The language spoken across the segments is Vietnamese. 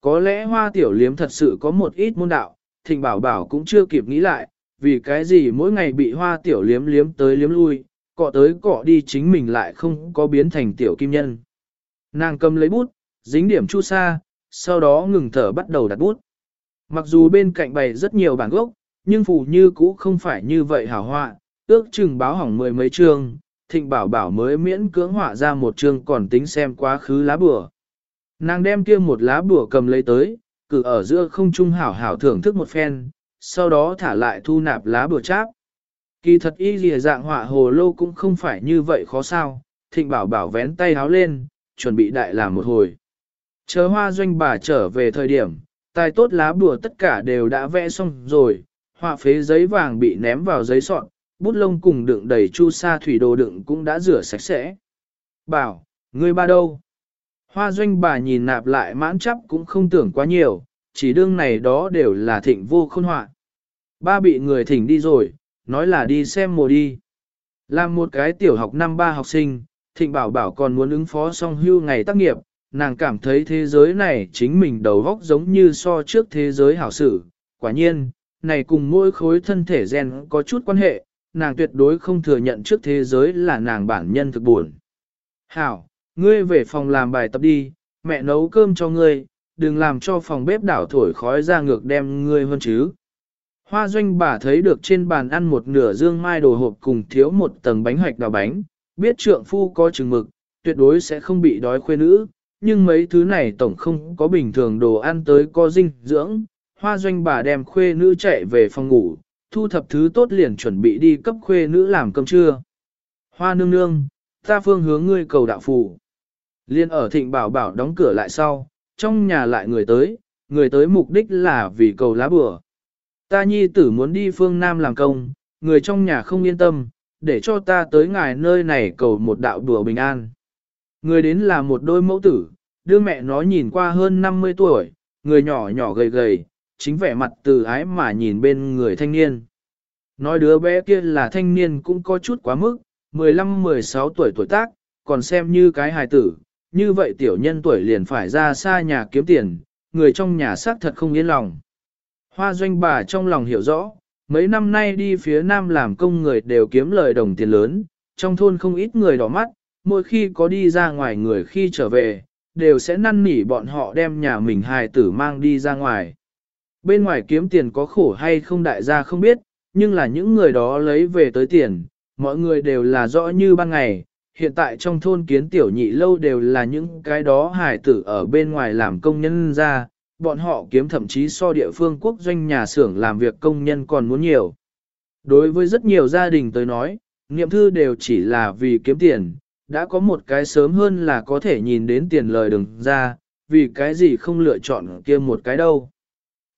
Có lẽ hoa tiểu liếm thật sự có một ít môn đạo, thịnh bảo bảo cũng chưa kịp nghĩ lại, vì cái gì mỗi ngày bị hoa tiểu liếm liếm tới liếm lui, cọ tới cọ đi chính mình lại không có biến thành tiểu kim nhân. Nàng cầm lấy bút, dính điểm chu sa, sau đó ngừng thở bắt đầu đặt bút. Mặc dù bên cạnh bày rất nhiều bản gốc, nhưng phù như cũ không phải như vậy hảo họa, ước chừng báo hỏng mười mấy chương, thịnh bảo bảo mới miễn cưỡng họa ra một chương còn tính xem quá khứ lá bừa. Nàng đem kia một lá bùa cầm lấy tới, cử ở giữa không trung hảo hảo thưởng thức một phen, sau đó thả lại thu nạp lá bùa cháp. Kỳ thật y lìa dạng họa hồ lô cũng không phải như vậy khó sao, thịnh bảo bảo vén tay háo lên, chuẩn bị đại làm một hồi. Chờ hoa doanh bà trở về thời điểm, tài tốt lá bùa tất cả đều đã vẽ xong rồi, họa phế giấy vàng bị ném vào giấy sọn, bút lông cùng đựng đầy chu sa thủy đồ đựng cũng đã rửa sạch sẽ. Bảo, ngươi ba đâu? Hoa doanh bà nhìn nạp lại mãn chấp cũng không tưởng quá nhiều, chỉ đương này đó đều là thịnh vô khôn họa. Ba bị người thỉnh đi rồi, nói là đi xem mùa đi. Làm một cái tiểu học năm ba học sinh, thịnh bảo bảo còn muốn ứng phó song hưu ngày tác nghiệp, nàng cảm thấy thế giới này chính mình đầu góc giống như so trước thế giới hảo sử. Quả nhiên, này cùng mỗi khối thân thể gen có chút quan hệ, nàng tuyệt đối không thừa nhận trước thế giới là nàng bản nhân thực buồn. Hảo, ngươi về phòng làm bài tập đi, mẹ nấu cơm cho ngươi, đừng làm cho phòng bếp đảo thổi khói ra ngược đem ngươi hơn chứ. Hoa doanh bà thấy được trên bàn ăn một nửa dương mai đồ hộp cùng thiếu một tầng bánh hoạch đào bánh, biết trượng phu có chừng mực, tuyệt đối sẽ không bị đói khuê nữ, nhưng mấy thứ này tổng không có bình thường đồ ăn tới có dinh dưỡng. Hoa doanh bà đem khuê nữ chạy về phòng ngủ, thu thập thứ tốt liền chuẩn bị đi cấp khuê nữ làm cơm trưa. Hoa nương nương, ta phương hướng ngươi cầu đạo phù. Liên ở thịnh bảo bảo đóng cửa lại sau, trong nhà lại người tới, người tới mục đích là vì cầu lá bừa. Ta nhi tử muốn đi phương Nam làm công, người trong nhà không yên tâm, để cho ta tới ngài nơi này cầu một đạo đùa bình an. Người đến là một đôi mẫu tử, đưa mẹ nó nhìn qua hơn 50 tuổi, người nhỏ nhỏ gầy gầy, chính vẻ mặt từ ái mà nhìn bên người thanh niên. Nói đứa bé kia là thanh niên cũng có chút quá mức, 15-16 tuổi tuổi tác, còn xem như cái hài tử, như vậy tiểu nhân tuổi liền phải ra xa nhà kiếm tiền, người trong nhà xác thật không yên lòng. Hoa doanh bà trong lòng hiểu rõ, mấy năm nay đi phía nam làm công người đều kiếm lời đồng tiền lớn, trong thôn không ít người đỏ mắt, mỗi khi có đi ra ngoài người khi trở về, đều sẽ năn nỉ bọn họ đem nhà mình hài tử mang đi ra ngoài. Bên ngoài kiếm tiền có khổ hay không đại gia không biết, nhưng là những người đó lấy về tới tiền, mọi người đều là rõ như ban ngày. Hiện tại trong thôn kiến tiểu nhị lâu đều là những cái đó hải tử ở bên ngoài làm công nhân ra, bọn họ kiếm thậm chí so địa phương quốc doanh nhà xưởng làm việc công nhân còn muốn nhiều. Đối với rất nhiều gia đình tới nói, niệm thư đều chỉ là vì kiếm tiền, đã có một cái sớm hơn là có thể nhìn đến tiền lời đừng ra, vì cái gì không lựa chọn kia một cái đâu.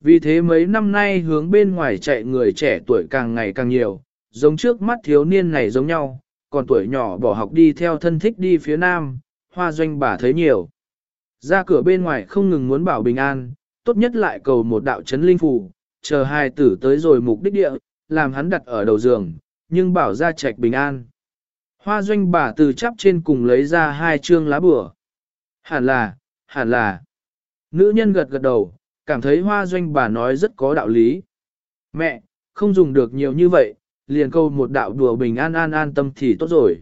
Vì thế mấy năm nay hướng bên ngoài chạy người trẻ tuổi càng ngày càng nhiều, giống trước mắt thiếu niên này giống nhau, còn tuổi nhỏ bỏ học đi theo thân thích đi phía nam, hoa doanh bà thấy nhiều. Ra cửa bên ngoài không ngừng muốn bảo bình an, tốt nhất lại cầu một đạo chấn linh phù, chờ hai tử tới rồi mục đích địa, làm hắn đặt ở đầu giường, nhưng bảo ra trạch bình an. Hoa doanh bà từ chắp trên cùng lấy ra hai chương lá bửa. Hẳn là, hẳn là. Nữ nhân gật gật đầu, cảm thấy hoa doanh bà nói rất có đạo lý. Mẹ, không dùng được nhiều như vậy, liền câu một đạo đùa bình an an an tâm thì tốt rồi.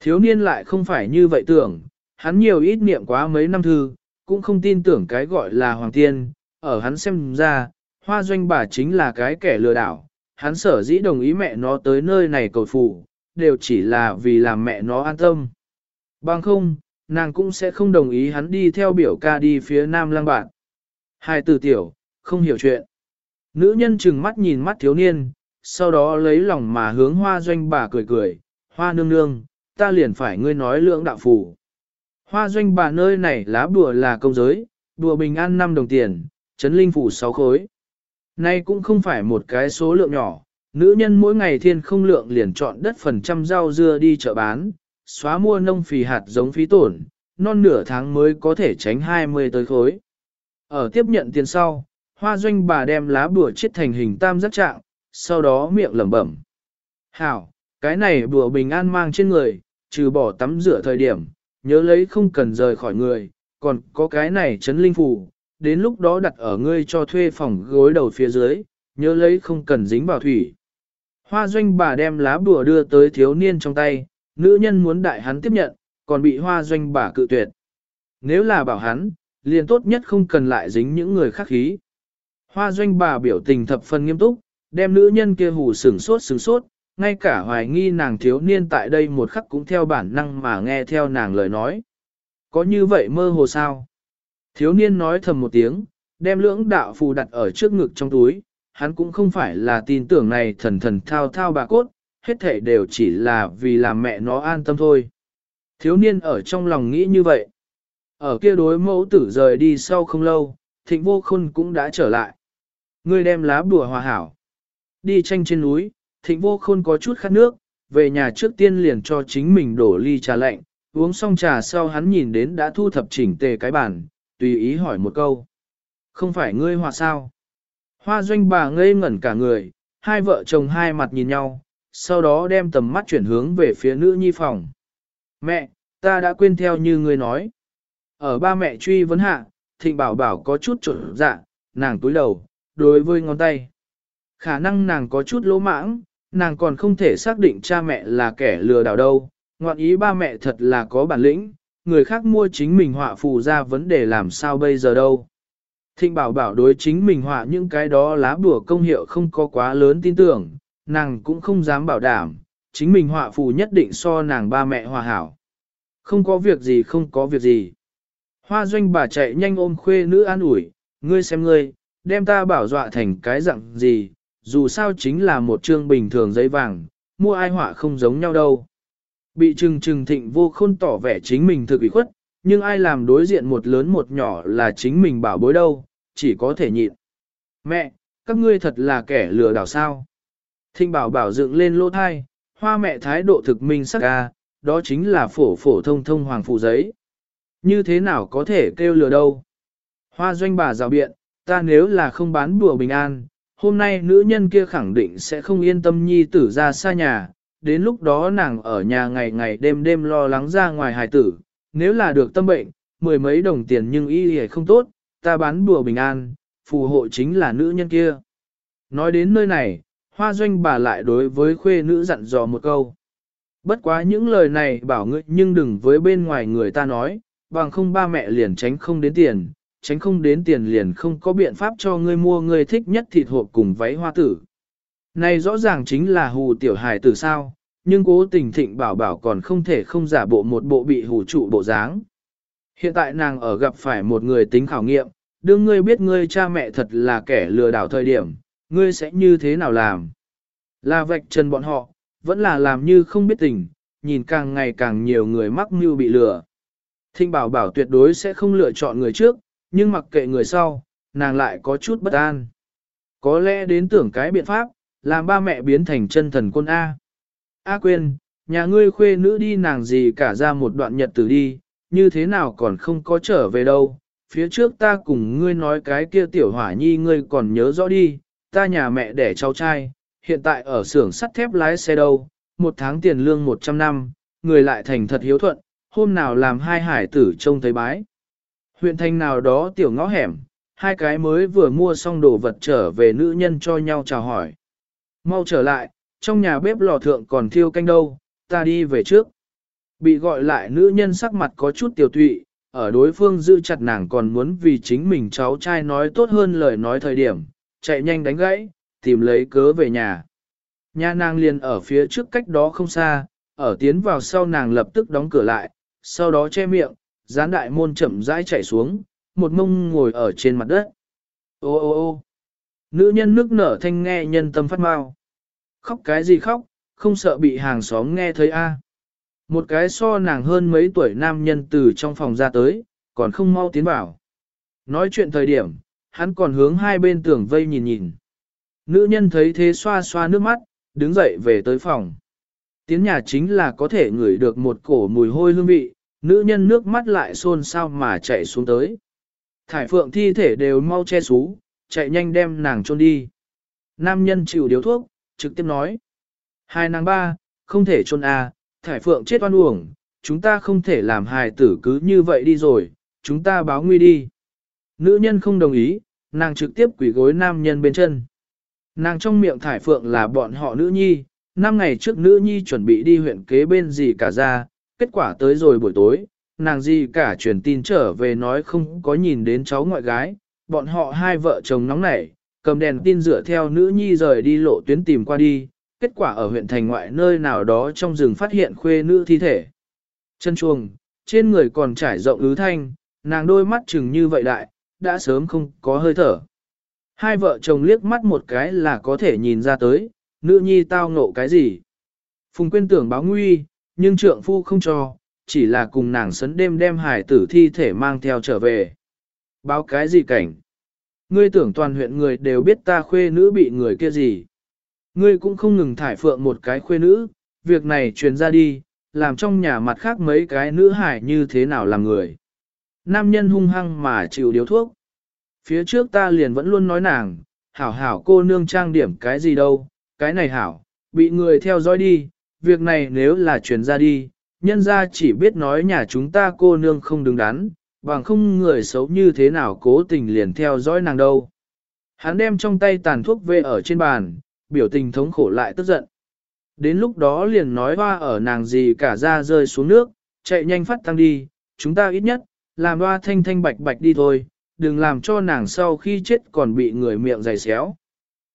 Thiếu niên lại không phải như vậy tưởng, hắn nhiều ít niệm quá mấy năm thư, cũng không tin tưởng cái gọi là hoàng tiên, ở hắn xem ra, hoa doanh bà chính là cái kẻ lừa đảo, hắn sở dĩ đồng ý mẹ nó tới nơi này cầu phụ, đều chỉ là vì làm mẹ nó an tâm. Bằng không, nàng cũng sẽ không đồng ý hắn đi theo biểu ca đi phía nam lang bạn. Hai từ tiểu, không hiểu chuyện. Nữ nhân chừng mắt nhìn mắt thiếu niên, sau đó lấy lòng mà hướng hoa doanh bà cười cười, hoa nương nương, ta liền phải ngươi nói lượng đạo phủ. Hoa doanh bà nơi này lá bùa là công giới, bùa bình an 5 đồng tiền, chấn linh phủ 6 khối. Nay cũng không phải một cái số lượng nhỏ, nữ nhân mỗi ngày thiên không lượng liền chọn đất phần trăm rau dưa đi chợ bán, xóa mua nông phì hạt giống phí tổn, non nửa tháng mới có thể tránh 20 tới khối. Ở tiếp nhận tiền sau, hoa doanh bà đem lá bùa chết thành hình tam giác trạng, sau đó miệng lẩm bẩm. Hảo, cái này bùa bình an mang trên người, trừ bỏ tắm rửa thời điểm, nhớ lấy không cần rời khỏi người, còn có cái này chấn linh phù, đến lúc đó đặt ở ngươi cho thuê phòng gối đầu phía dưới, nhớ lấy không cần dính vào thủy. Hoa doanh bà đem lá bùa đưa tới thiếu niên trong tay, nữ nhân muốn đại hắn tiếp nhận, còn bị hoa doanh bà cự tuyệt. Nếu là bảo hắn, liền tốt nhất không cần lại dính những người khác khí. Hoa doanh bà biểu tình thập phần nghiêm túc, đem nữ nhân kia hù sừng sốt sừng sốt, ngay cả hoài nghi nàng thiếu niên tại đây một khắc cũng theo bản năng mà nghe theo nàng lời nói. Có như vậy mơ hồ sao? Thiếu niên nói thầm một tiếng, đem lưỡng đạo phù đặt ở trước ngực trong túi, hắn cũng không phải là tin tưởng này thần thần thao thao bà cốt, hết thể đều chỉ là vì làm mẹ nó an tâm thôi. Thiếu niên ở trong lòng nghĩ như vậy. Ở kia đối mẫu tử rời đi sau không lâu, thịnh vô khôn cũng đã trở lại. Ngươi đem lá bùa hòa hảo. Đi tranh trên núi, thịnh vô khôn có chút khát nước, về nhà trước tiên liền cho chính mình đổ ly trà lạnh, uống xong trà sau hắn nhìn đến đã thu thập chỉnh tề cái bàn, tùy ý hỏi một câu. Không phải ngươi hòa sao? Hoa doanh bà ngây ngẩn cả người, hai vợ chồng hai mặt nhìn nhau, sau đó đem tầm mắt chuyển hướng về phía nữ nhi phòng. Mẹ, ta đã quên theo như ngươi nói. Ở ba mẹ truy vấn hạ, thịnh bảo bảo có chút trộn dạ, nàng túi đầu, đối với ngón tay. Khả năng nàng có chút lỗ mãng, nàng còn không thể xác định cha mẹ là kẻ lừa đảo đâu, ngoạn ý ba mẹ thật là có bản lĩnh, người khác mua chính mình họa phù ra vấn đề làm sao bây giờ đâu. Thịnh bảo bảo đối chính mình họa những cái đó lá bùa công hiệu không có quá lớn tin tưởng, nàng cũng không dám bảo đảm, chính mình họa phù nhất định so nàng ba mẹ hòa hảo. Không có việc gì không có việc gì. Hoa doanh bà chạy nhanh ôm khuê nữ an ủi, ngươi xem ngươi, đem ta bảo dọa thành cái dạng gì, dù sao chính là một chương bình thường giấy vàng, mua ai họa không giống nhau đâu. Bị trừng trừng thịnh vô khôn tỏ vẻ chính mình thực ủy khuất, nhưng ai làm đối diện một lớn một nhỏ là chính mình bảo bối đâu, chỉ có thể nhịn. Mẹ, các ngươi thật là kẻ lừa đảo sao. Thịnh bảo bảo dựng lên lỗ thai, hoa mẹ thái độ thực minh sắc ca, đó chính là phổ phổ thông thông hoàng phụ giấy. Như thế nào có thể kêu lừa đâu? Hoa doanh bà rào biện, ta nếu là không bán bùa bình an, hôm nay nữ nhân kia khẳng định sẽ không yên tâm nhi tử ra xa nhà, đến lúc đó nàng ở nhà ngày ngày đêm đêm lo lắng ra ngoài hài tử, nếu là được tâm bệnh, mười mấy đồng tiền nhưng y y không tốt, ta bán bùa bình an, phù hộ chính là nữ nhân kia. Nói đến nơi này, hoa doanh bà lại đối với khuê nữ dặn dò một câu. Bất quá những lời này bảo ngươi nhưng đừng với bên ngoài người ta nói, bằng không ba mẹ liền tránh không đến tiền, tránh không đến tiền liền không có biện pháp cho ngươi mua ngươi thích nhất thịt hộp cùng váy hoa tử. Này rõ ràng chính là hù tiểu hài tử sao, nhưng cố tình thịnh bảo bảo còn không thể không giả bộ một bộ bị hù trụ bộ dáng. Hiện tại nàng ở gặp phải một người tính khảo nghiệm, đương ngươi biết ngươi cha mẹ thật là kẻ lừa đảo thời điểm, ngươi sẽ như thế nào làm? Là vạch trần bọn họ, vẫn là làm như không biết tình, nhìn càng ngày càng nhiều người mắc mưu bị lừa. thịnh bảo bảo tuyệt đối sẽ không lựa chọn người trước, nhưng mặc kệ người sau, nàng lại có chút bất an. Có lẽ đến tưởng cái biện pháp, làm ba mẹ biến thành chân thần quân A. A quên, nhà ngươi khuê nữ đi nàng gì cả ra một đoạn nhật tử đi, như thế nào còn không có trở về đâu. Phía trước ta cùng ngươi nói cái kia tiểu hỏa nhi ngươi còn nhớ rõ đi, ta nhà mẹ đẻ cháu trai, hiện tại ở xưởng sắt thép lái xe đâu, một tháng tiền lương 100 năm, người lại thành thật hiếu thuận, hôm nào làm hai hải tử trông thấy bái. Huyện thành nào đó tiểu ngõ hẻm, hai cái mới vừa mua xong đồ vật trở về nữ nhân cho nhau chào hỏi. Mau trở lại, trong nhà bếp lò thượng còn thiêu canh đâu, ta đi về trước. Bị gọi lại nữ nhân sắc mặt có chút tiểu tụy, ở đối phương giữ chặt nàng còn muốn vì chính mình cháu trai nói tốt hơn lời nói thời điểm, chạy nhanh đánh gãy, tìm lấy cớ về nhà. Nhà nàng liền ở phía trước cách đó không xa, ở tiến vào sau nàng lập tức đóng cửa lại, sau đó che miệng, gián đại môn chậm rãi chạy xuống, một mông ngồi ở trên mặt đất. Ô ô ô nữ nhân nước nở thanh nghe nhân tâm phát mau. Khóc cái gì khóc, không sợ bị hàng xóm nghe thấy a. Một cái so nàng hơn mấy tuổi nam nhân từ trong phòng ra tới, còn không mau tiến vào. Nói chuyện thời điểm, hắn còn hướng hai bên tường vây nhìn nhìn. Nữ nhân thấy thế xoa xoa nước mắt, đứng dậy về tới phòng. Tiến nhà chính là có thể ngửi được một cổ mùi hôi hương vị, nữ nhân nước mắt lại xôn xao mà chạy xuống tới. Thải phượng thi thể đều mau che xú, chạy nhanh đem nàng chôn đi. Nam nhân chịu điếu thuốc, trực tiếp nói. Hai nàng ba, không thể chôn à, thải phượng chết oan uổng, chúng ta không thể làm hài tử cứ như vậy đi rồi, chúng ta báo nguy đi. Nữ nhân không đồng ý, nàng trực tiếp quỷ gối nam nhân bên chân. Nàng trong miệng thải phượng là bọn họ nữ nhi, năm ngày trước nữ nhi chuẩn bị đi huyện kế bên gì cả ra, kết quả tới rồi buổi tối, nàng gì cả truyền tin trở về nói không có nhìn đến cháu ngoại gái, bọn họ hai vợ chồng nóng nảy, cầm đèn tin dựa theo nữ nhi rời đi lộ tuyến tìm qua đi, kết quả ở huyện thành ngoại nơi nào đó trong rừng phát hiện khuê nữ thi thể. Chân chuồng, trên người còn trải rộng ứ thanh, nàng đôi mắt chừng như vậy đại, đã sớm không có hơi thở. Hai vợ chồng liếc mắt một cái là có thể nhìn ra tới, nữ nhi tao ngộ cái gì. Phùng quyên tưởng báo nguy, nhưng trượng phu không cho, chỉ là cùng nàng sấn đêm đem hải tử thi thể mang theo trở về. Báo cái gì cảnh? Ngươi tưởng toàn huyện người đều biết ta khuê nữ bị người kia gì. Ngươi cũng không ngừng thải phượng một cái khuê nữ, việc này truyền ra đi, làm trong nhà mặt khác mấy cái nữ hải như thế nào làm người. Nam nhân hung hăng mà chịu điếu thuốc. Phía trước ta liền vẫn luôn nói nàng, hảo hảo cô nương trang điểm cái gì đâu, cái này hảo, bị người theo dõi đi, việc này nếu là truyền ra đi, nhân ra chỉ biết nói nhà chúng ta cô nương không đứng đắn, bằng không người xấu như thế nào cố tình liền theo dõi nàng đâu. Hắn đem trong tay tàn thuốc về ở trên bàn, biểu tình thống khổ lại tức giận. Đến lúc đó liền nói hoa ở nàng gì cả ra rơi xuống nước, chạy nhanh phát tăng đi, chúng ta ít nhất, làm hoa thanh thanh bạch bạch đi thôi, đừng làm cho nàng sau khi chết còn bị người miệng dày xéo.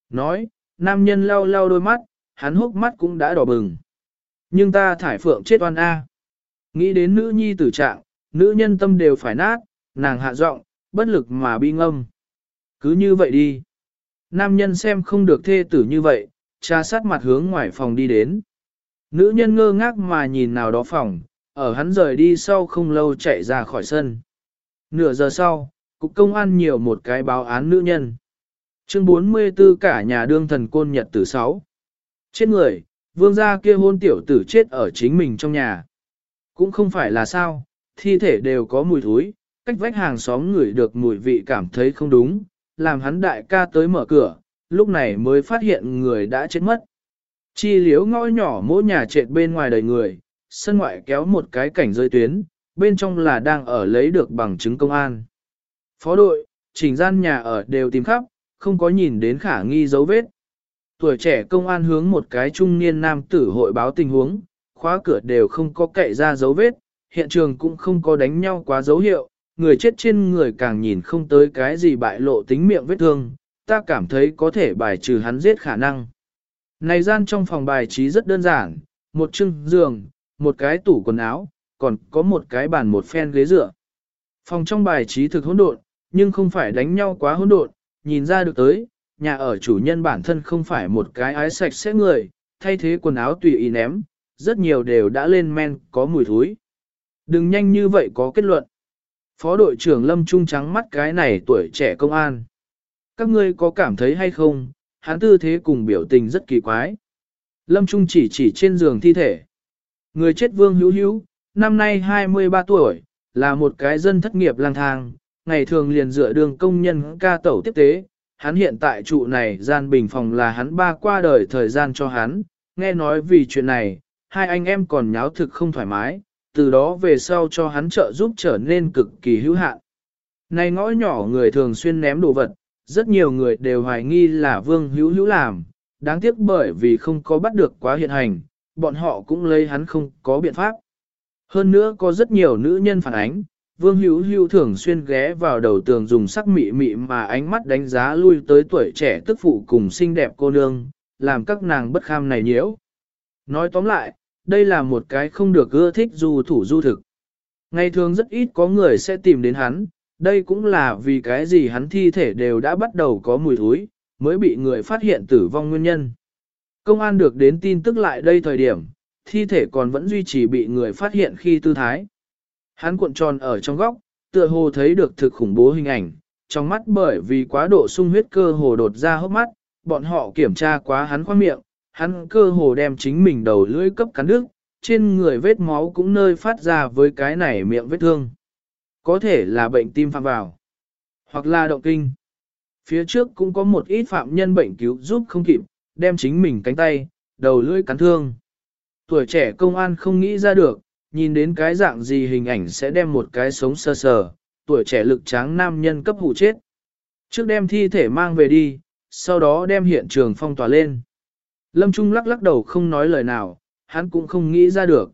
Nói, nam nhân lau lau đôi mắt, hắn hốc mắt cũng đã đỏ bừng. Nhưng ta thải phượng chết oan A. Nghĩ đến nữ nhi tử trạng, nữ nhân tâm đều phải nát, nàng hạ giọng, bất lực mà bi ngâm. Cứ như vậy đi. Nam nhân xem không được thê tử như vậy, cha sát mặt hướng ngoài phòng đi đến. Nữ nhân ngơ ngác mà nhìn nào đó phòng, ở hắn rời đi sau không lâu chạy ra khỏi sân. Nửa giờ sau, cục công an nhiều một cái báo án nữ nhân. Chương 44 cả nhà đương thần côn nhật tử 6. Chết người, vương gia kia hôn tiểu tử chết ở chính mình trong nhà. Cũng không phải là sao, thi thể đều có mùi thối, cách vách hàng xóm ngửi được mùi vị cảm thấy không đúng, làm hắn đại ca tới mở cửa, lúc này mới phát hiện người đã chết mất. Chi liếu ngõ nhỏ mỗi nhà trệt bên ngoài đầy người, sân ngoại kéo một cái cảnh rơi tuyến, bên trong là đang ở lấy được bằng chứng công an. Phó đội, chỉnh gian nhà ở đều tìm khắp, không có nhìn đến khả nghi dấu vết. Tuổi trẻ công an hướng một cái trung niên nam tử hội báo tình huống, khóa cửa đều không có cậy ra dấu vết, hiện trường cũng không có đánh nhau quá dấu hiệu, người chết trên người càng nhìn không tới cái gì bại lộ tính miệng vết thương, ta cảm thấy có thể bài trừ hắn giết khả năng. Này gian trong phòng bài trí rất đơn giản, một chưng giường, một cái tủ quần áo, còn có một cái bàn một phen ghế dựa. Phòng trong bài trí thực hỗn độn, nhưng không phải đánh nhau quá hỗn độn, nhìn ra được tới, nhà ở chủ nhân bản thân không phải một cái ái sạch sẽ người, thay thế quần áo tùy ý ném, rất nhiều đều đã lên men có mùi thối. Đừng nhanh như vậy có kết luận. Phó đội trưởng Lâm Trung trắng mắt cái này tuổi trẻ công an. Các ngươi có cảm thấy hay không, hắn tư thế cùng biểu tình rất kỳ quái. Lâm Trung chỉ chỉ trên giường thi thể. Người chết vương hữu hữu, năm nay 23 tuổi, là một cái dân thất nghiệp lang thang, ngày thường liền dựa đường công nhân ca tẩu tiếp tế. Hắn hiện tại trụ này gian bình phòng là hắn ba qua đời thời gian cho hắn, nghe nói vì chuyện này, hai anh em còn nháo thực không thoải mái, từ đó về sau cho hắn trợ giúp trở nên cực kỳ hữu hạn. Này ngõ nhỏ người thường xuyên ném đồ vật, rất nhiều người đều hoài nghi là vương hữu hữu làm, đáng tiếc bởi vì không có bắt được quá hiện hành, bọn họ cũng lấy hắn không có biện pháp. Hơn nữa có rất nhiều nữ nhân phản ánh, vương hữu hữu thường xuyên ghé vào đầu tường dùng sắc mị mị mà ánh mắt đánh giá lui tới tuổi trẻ tức phụ cùng xinh đẹp cô nương, làm các nàng bất kham này nhiễu. Nói tóm lại, đây là một cái không được ưa thích du thủ du thực. Ngày thường rất ít có người sẽ tìm đến hắn, đây cũng là vì cái gì hắn thi thể đều đã bắt đầu có mùi thối, mới bị người phát hiện tử vong nguyên nhân. Công an được đến tin tức lại đây thời điểm, thi thể còn vẫn duy trì bị người phát hiện khi tư thái. Hắn cuộn tròn ở trong góc, tựa hồ thấy được thực khủng bố hình ảnh, trong mắt bởi vì quá độ sung huyết cơ hồ đột ra hốc mắt, bọn họ kiểm tra quá hắn khoang miệng, hắn cơ hồ đem chính mình đầu lưỡi cấp cắn đứt, trên người vết máu cũng nơi phát ra với cái này miệng vết thương. Có thể là bệnh tim phạm vào, hoặc là động kinh. Phía trước cũng có một ít phạm nhân bệnh cứu giúp không kịp, đem chính mình cánh tay, đầu lưỡi cắn thương. Tuổi trẻ công an không nghĩ ra được, nhìn đến cái dạng gì hình ảnh sẽ đem một cái sống sơ sờ, tuổi trẻ lực tráng nam nhân cấp hụ chết. Trước đem thi thể mang về đi, sau đó đem hiện trường phong tỏa lên. Lâm Trung lắc lắc đầu không nói lời nào, hắn cũng không nghĩ ra được.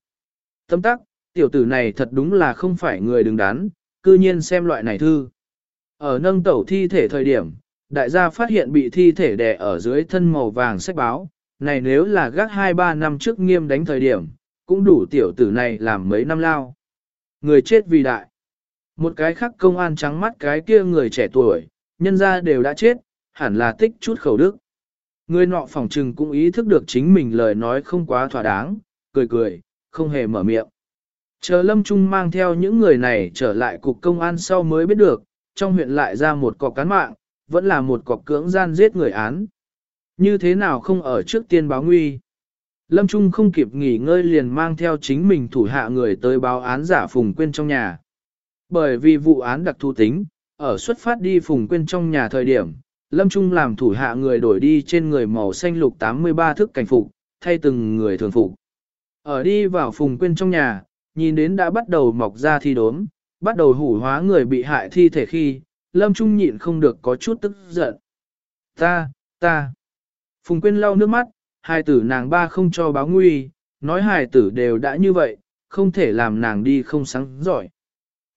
Tâm tắc, tiểu tử này thật đúng là không phải người đứng đắn, cư nhiên xem loại này thư. Ở nâng tẩu thi thể thời điểm, đại gia phát hiện bị thi thể đè ở dưới thân màu vàng sách báo, này nếu là gác 2-3 năm trước nghiêm đánh thời điểm, cũng đủ tiểu tử này làm mấy năm lao. Người chết vì đại. Một cái khác công an trắng mắt cái kia người trẻ tuổi, nhân ra đều đã chết, hẳn là tích chút khẩu đức. Người nọ phòng trừng cũng ý thức được chính mình lời nói không quá thỏa đáng, cười cười, không hề mở miệng. Chờ Lâm Trung mang theo những người này trở lại cục công an sau mới biết được, trong huyện lại ra một cọc cán mạng, vẫn là một cọc cưỡng gian giết người án. Như thế nào không ở trước tiên báo nguy? Lâm Trung không kịp nghỉ ngơi liền mang theo chính mình thủ hạ người tới báo án giả Phùng Quyên trong nhà. Bởi vì vụ án đặc thù tính, ở xuất phát đi Phùng Quyên trong nhà thời điểm, Lâm Trung làm thủ hạ người đổi đi trên người màu xanh lục 83 thức cảnh phục, thay từng người thường phục. Ở đi vào Phùng Quyên trong nhà, nhìn đến đã bắt đầu mọc ra thi đốm, bắt đầu hủ hóa người bị hại thi thể khi, Lâm Trung nhịn không được có chút tức giận. Ta, ta. Phùng Quyên lau nước mắt, hai tử nàng ba không cho báo nguy, nói hài tử đều đã như vậy, không thể làm nàng đi không sáng giỏi.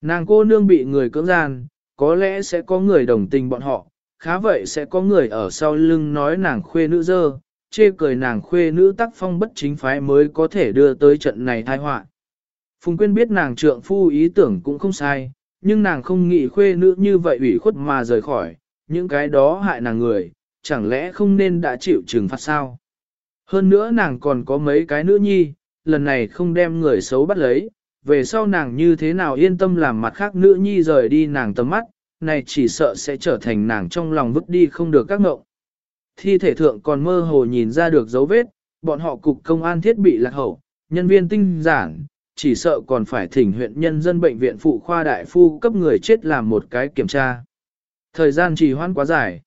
Nàng cô nương bị người cưỡng gian, có lẽ sẽ có người đồng tình bọn họ, khá vậy sẽ có người ở sau lưng nói nàng khuê nữ dơ, chê cười nàng khuê nữ tác phong bất chính phái mới có thể đưa tới trận này tai họa. Phùng Quyên biết nàng trượng phu ý tưởng cũng không sai, nhưng nàng không nghĩ khuê nữ như vậy ủy khuất mà rời khỏi, những cái đó hại nàng người, chẳng lẽ không nên đã chịu trừng phạt sao? Hơn nữa nàng còn có mấy cái nữ nhi, lần này không đem người xấu bắt lấy, về sau nàng như thế nào yên tâm làm mặt khác nữ nhi rời đi nàng tầm mắt, này chỉ sợ sẽ trở thành nàng trong lòng vứt đi không được các ngộng. Thi thể thượng còn mơ hồ nhìn ra được dấu vết, bọn họ cục công an thiết bị lạc hậu, nhân viên tinh giản, chỉ sợ còn phải thỉnh huyện nhân dân bệnh viện phụ khoa đại phu cấp người chết làm một cái kiểm tra. Thời gian trì hoãn quá dài.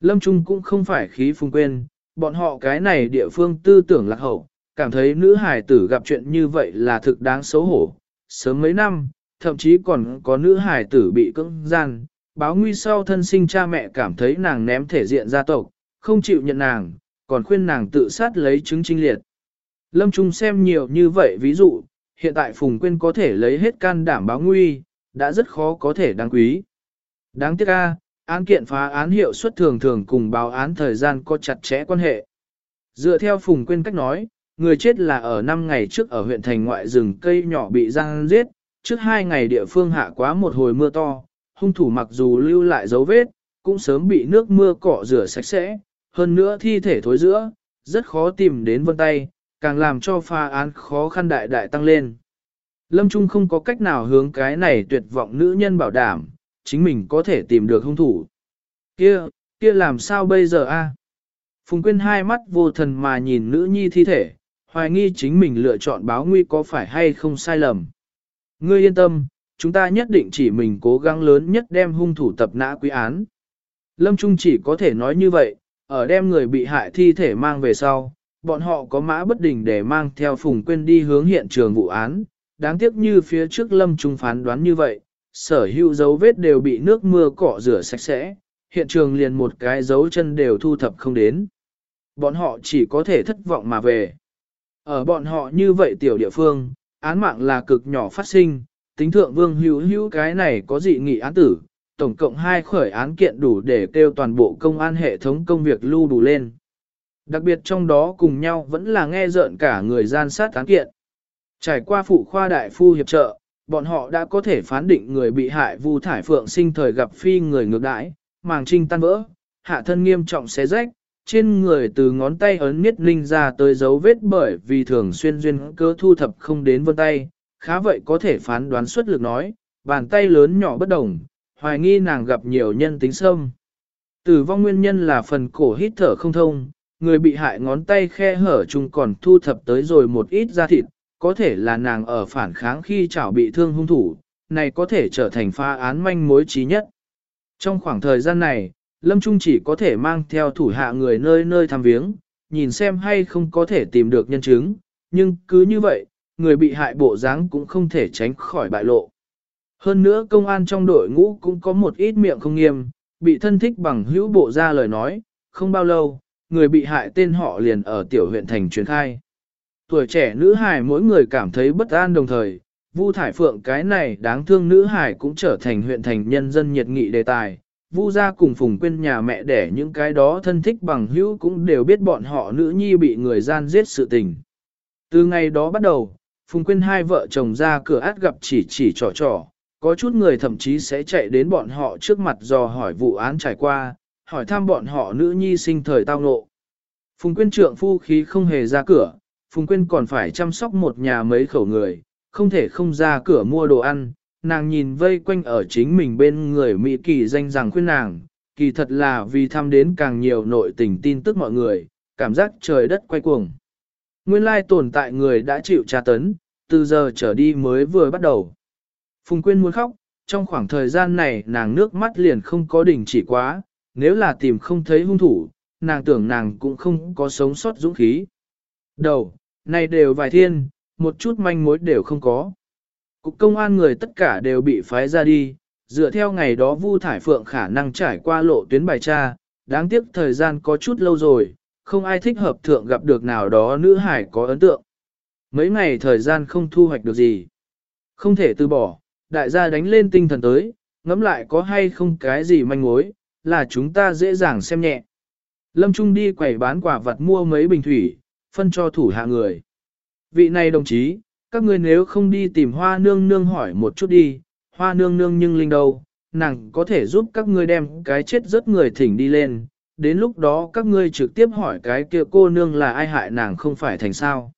Lâm Trung cũng không phải khí phung quên, bọn họ cái này địa phương tư tưởng lạc hậu, cảm thấy nữ hải tử gặp chuyện như vậy là thực đáng xấu hổ. Sớm mấy năm, thậm chí còn có nữ hải tử bị cưỡng gian, báo nguy sau thân sinh cha mẹ cảm thấy nàng ném thể diện gia tộc, không chịu nhận nàng, còn khuyên nàng tự sát lấy chứng trinh liệt. Lâm Trung xem nhiều như vậy ví dụ, hiện tại Phùng Quyên có thể lấy hết can đảm báo nguy, đã rất khó có thể đáng quý. Đáng tiếc a, án kiện phá án hiệu suất thường thường cùng báo án thời gian có chặt chẽ quan hệ. Dựa theo Phùng Quyên cách nói, người chết là ở 5 ngày trước ở huyện thành ngoại rừng cây nhỏ bị giang giết, trước 2 ngày địa phương hạ quá một hồi mưa to, hung thủ mặc dù lưu lại dấu vết, cũng sớm bị nước mưa cọ rửa sạch sẽ, hơn nữa thi thể thối giữa, rất khó tìm đến vân tay, càng làm cho pha án khó khăn đại đại tăng lên. Lâm Trung không có cách nào hướng cái này tuyệt vọng nữ nhân bảo đảm, chính mình có thể tìm được hung thủ. Kia, kia làm sao bây giờ a? Phùng Quyên hai mắt vô thần mà nhìn nữ nhi thi thể, hoài nghi chính mình lựa chọn báo nguy có phải hay không sai lầm. Ngươi yên tâm, chúng ta nhất định chỉ mình cố gắng lớn nhất đem hung thủ tập nã quý án. Lâm Trung chỉ có thể nói như vậy, ở đem người bị hại thi thể mang về sau, bọn họ có mã bất đình để mang theo Phùng Quyên đi hướng hiện trường vụ án. Đáng tiếc như phía trước Lâm Trung phán đoán như vậy, sở hữu dấu vết đều bị nước mưa cọ rửa sạch sẽ, hiện trường liền một cái dấu chân đều thu thập không đến. Bọn họ chỉ có thể thất vọng mà về. Ở bọn họ như vậy tiểu địa phương, án mạng là cực nhỏ phát sinh, tính thượng vương hữu hữu cái này có dị nghị án tử, tổng cộng hai khởi án kiện đủ để kêu toàn bộ công an hệ thống công việc lưu đủ lên. Đặc biệt trong đó cùng nhau vẫn là nghe rợn cả người gian sát án kiện. Trải qua phụ khoa đại phu hiệp trợ, bọn họ đã có thể phán định người bị hại Vu Thải Phượng sinh thời gặp phi người ngược đãi, màng trinh tan vỡ, hạ thân nghiêm trọng xé rách, trên người từ ngón tay ấn miết linh ra tới dấu vết bởi vì thường xuyên duyên cơ thu thập không đến vân tay, khá vậy có thể phán đoán xuất lực nói, bàn tay lớn nhỏ bất đồng, hoài nghi nàng gặp nhiều nhân tính sâm. Tử vong nguyên nhân là phần cổ hít thở không thông, người bị hại ngón tay khe hở chung còn thu thập tới rồi một ít da thịt, có thể là nàng ở phản kháng khi chảo bị thương hung thủ, này có thể trở thành pha án manh mối trí nhất. Trong khoảng thời gian này, Lâm Trung chỉ có thể mang theo thủ hạ người nơi nơi thăm viếng, nhìn xem hay không có thể tìm được nhân chứng, nhưng cứ như vậy, người bị hại bộ dáng cũng không thể tránh khỏi bại lộ. Hơn nữa công an trong đội ngũ cũng có một ít miệng không nghiêm, bị thân thích bằng hữu bộ ra lời nói, không bao lâu, người bị hại tên họ liền ở tiểu huyện thành truyền khai. Tuổi trẻ nữ hài mỗi người cảm thấy bất an đồng thời, Vu Thải Phượng cái này đáng thương nữ hài cũng trở thành huyện thành nhân dân nhiệt nghị đề tài. Vu gia cùng Phùng Quyên nhà mẹ đẻ những cái đó thân thích bằng hữu cũng đều biết bọn họ nữ nhi bị người gian giết sự tình. Từ ngày đó bắt đầu, Phùng Quyên hai vợ chồng ra cửa át gặp chỉ chỉ trò trò, có chút người thậm chí sẽ chạy đến bọn họ trước mặt dò hỏi vụ án trải qua, hỏi thăm bọn họ nữ nhi sinh thời tao ngộ. Phùng Quyên trượng phu khí không hề ra cửa, Phùng Quyên còn phải chăm sóc một nhà mấy khẩu người, không thể không ra cửa mua đồ ăn, nàng nhìn vây quanh ở chính mình bên người Mỹ kỳ danh rằng khuyên nàng, kỳ thật là vì thăm đến càng nhiều nội tình tin tức mọi người, cảm giác trời đất quay cuồng. Nguyên lai tồn tại người đã chịu tra tấn, từ giờ trở đi mới vừa bắt đầu. Phùng Quyên muốn khóc, trong khoảng thời gian này nàng nước mắt liền không có đỉnh chỉ quá, nếu là tìm không thấy hung thủ, nàng tưởng nàng cũng không có sống sót dũng khí. Đầu, này đều vài thiên, một chút manh mối đều không có. Cục công an người tất cả đều bị phái ra đi, dựa theo ngày đó Vu Thải Phượng khả năng trải qua lộ tuyến bài tra, đáng tiếc thời gian có chút lâu rồi, không ai thích hợp thượng gặp được nào đó nữ hải có ấn tượng. Mấy ngày thời gian không thu hoạch được gì. Không thể từ bỏ, đại gia đánh lên tinh thần tới, ngẫm lại có hay không cái gì manh mối, là chúng ta dễ dàng xem nhẹ. Lâm Trung đi quẩy bán quả vật mua mấy bình thủy, phân cho thủ hạ người. Vị này đồng chí, các ngươi nếu không đi tìm hoa nương nương hỏi một chút đi, hoa nương nương nhưng linh đâu, nàng có thể giúp các ngươi đem cái chết rất người thỉnh đi lên, đến lúc đó các ngươi trực tiếp hỏi cái kia cô nương là ai hại nàng không phải thành sao.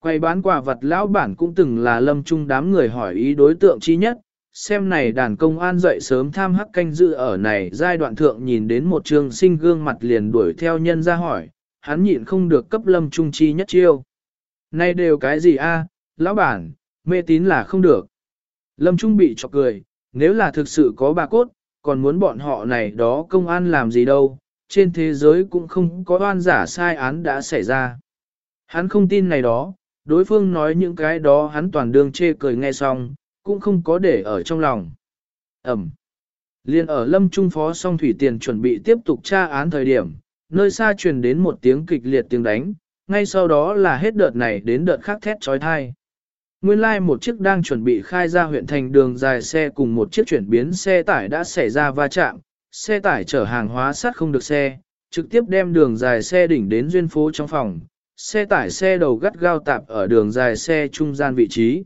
Quay bán quả vật lão bản cũng từng là lâm trung đám người hỏi ý đối tượng chi nhất, xem này đàn công an dậy sớm tham hắc canh dự ở này giai đoạn thượng nhìn đến một trường sinh gương mặt liền đuổi theo nhân ra hỏi, hắn nhịn không được cấp lâm trung chi nhất chiêu. Này đều cái gì a, lão bản, mê tín là không được. Lâm Trung bị chọc cười, nếu là thực sự có bà cốt, còn muốn bọn họ này đó công an làm gì đâu, trên thế giới cũng không có oan giả sai án đã xảy ra. Hắn không tin này đó, đối phương nói những cái đó hắn toàn đương chê cười nghe xong, cũng không có để ở trong lòng. Ẩm. Liên ở lâm trung phó song thủy tiền chuẩn bị tiếp tục tra án thời điểm, nơi xa truyền đến một tiếng kịch liệt tiếng đánh, ngay sau đó là hết đợt này đến đợt khác thét trói thai. Nguyên lai like một chiếc đang chuẩn bị khai ra huyện thành đường dài xe cùng một chiếc chuyển biến xe tải đã xảy ra va chạm, xe tải chở hàng hóa sát không được xe, trực tiếp đem đường dài xe đỉnh đến duyên phố trong phòng, xe tải xe đầu gắt gao tạp ở đường dài xe trung gian vị trí.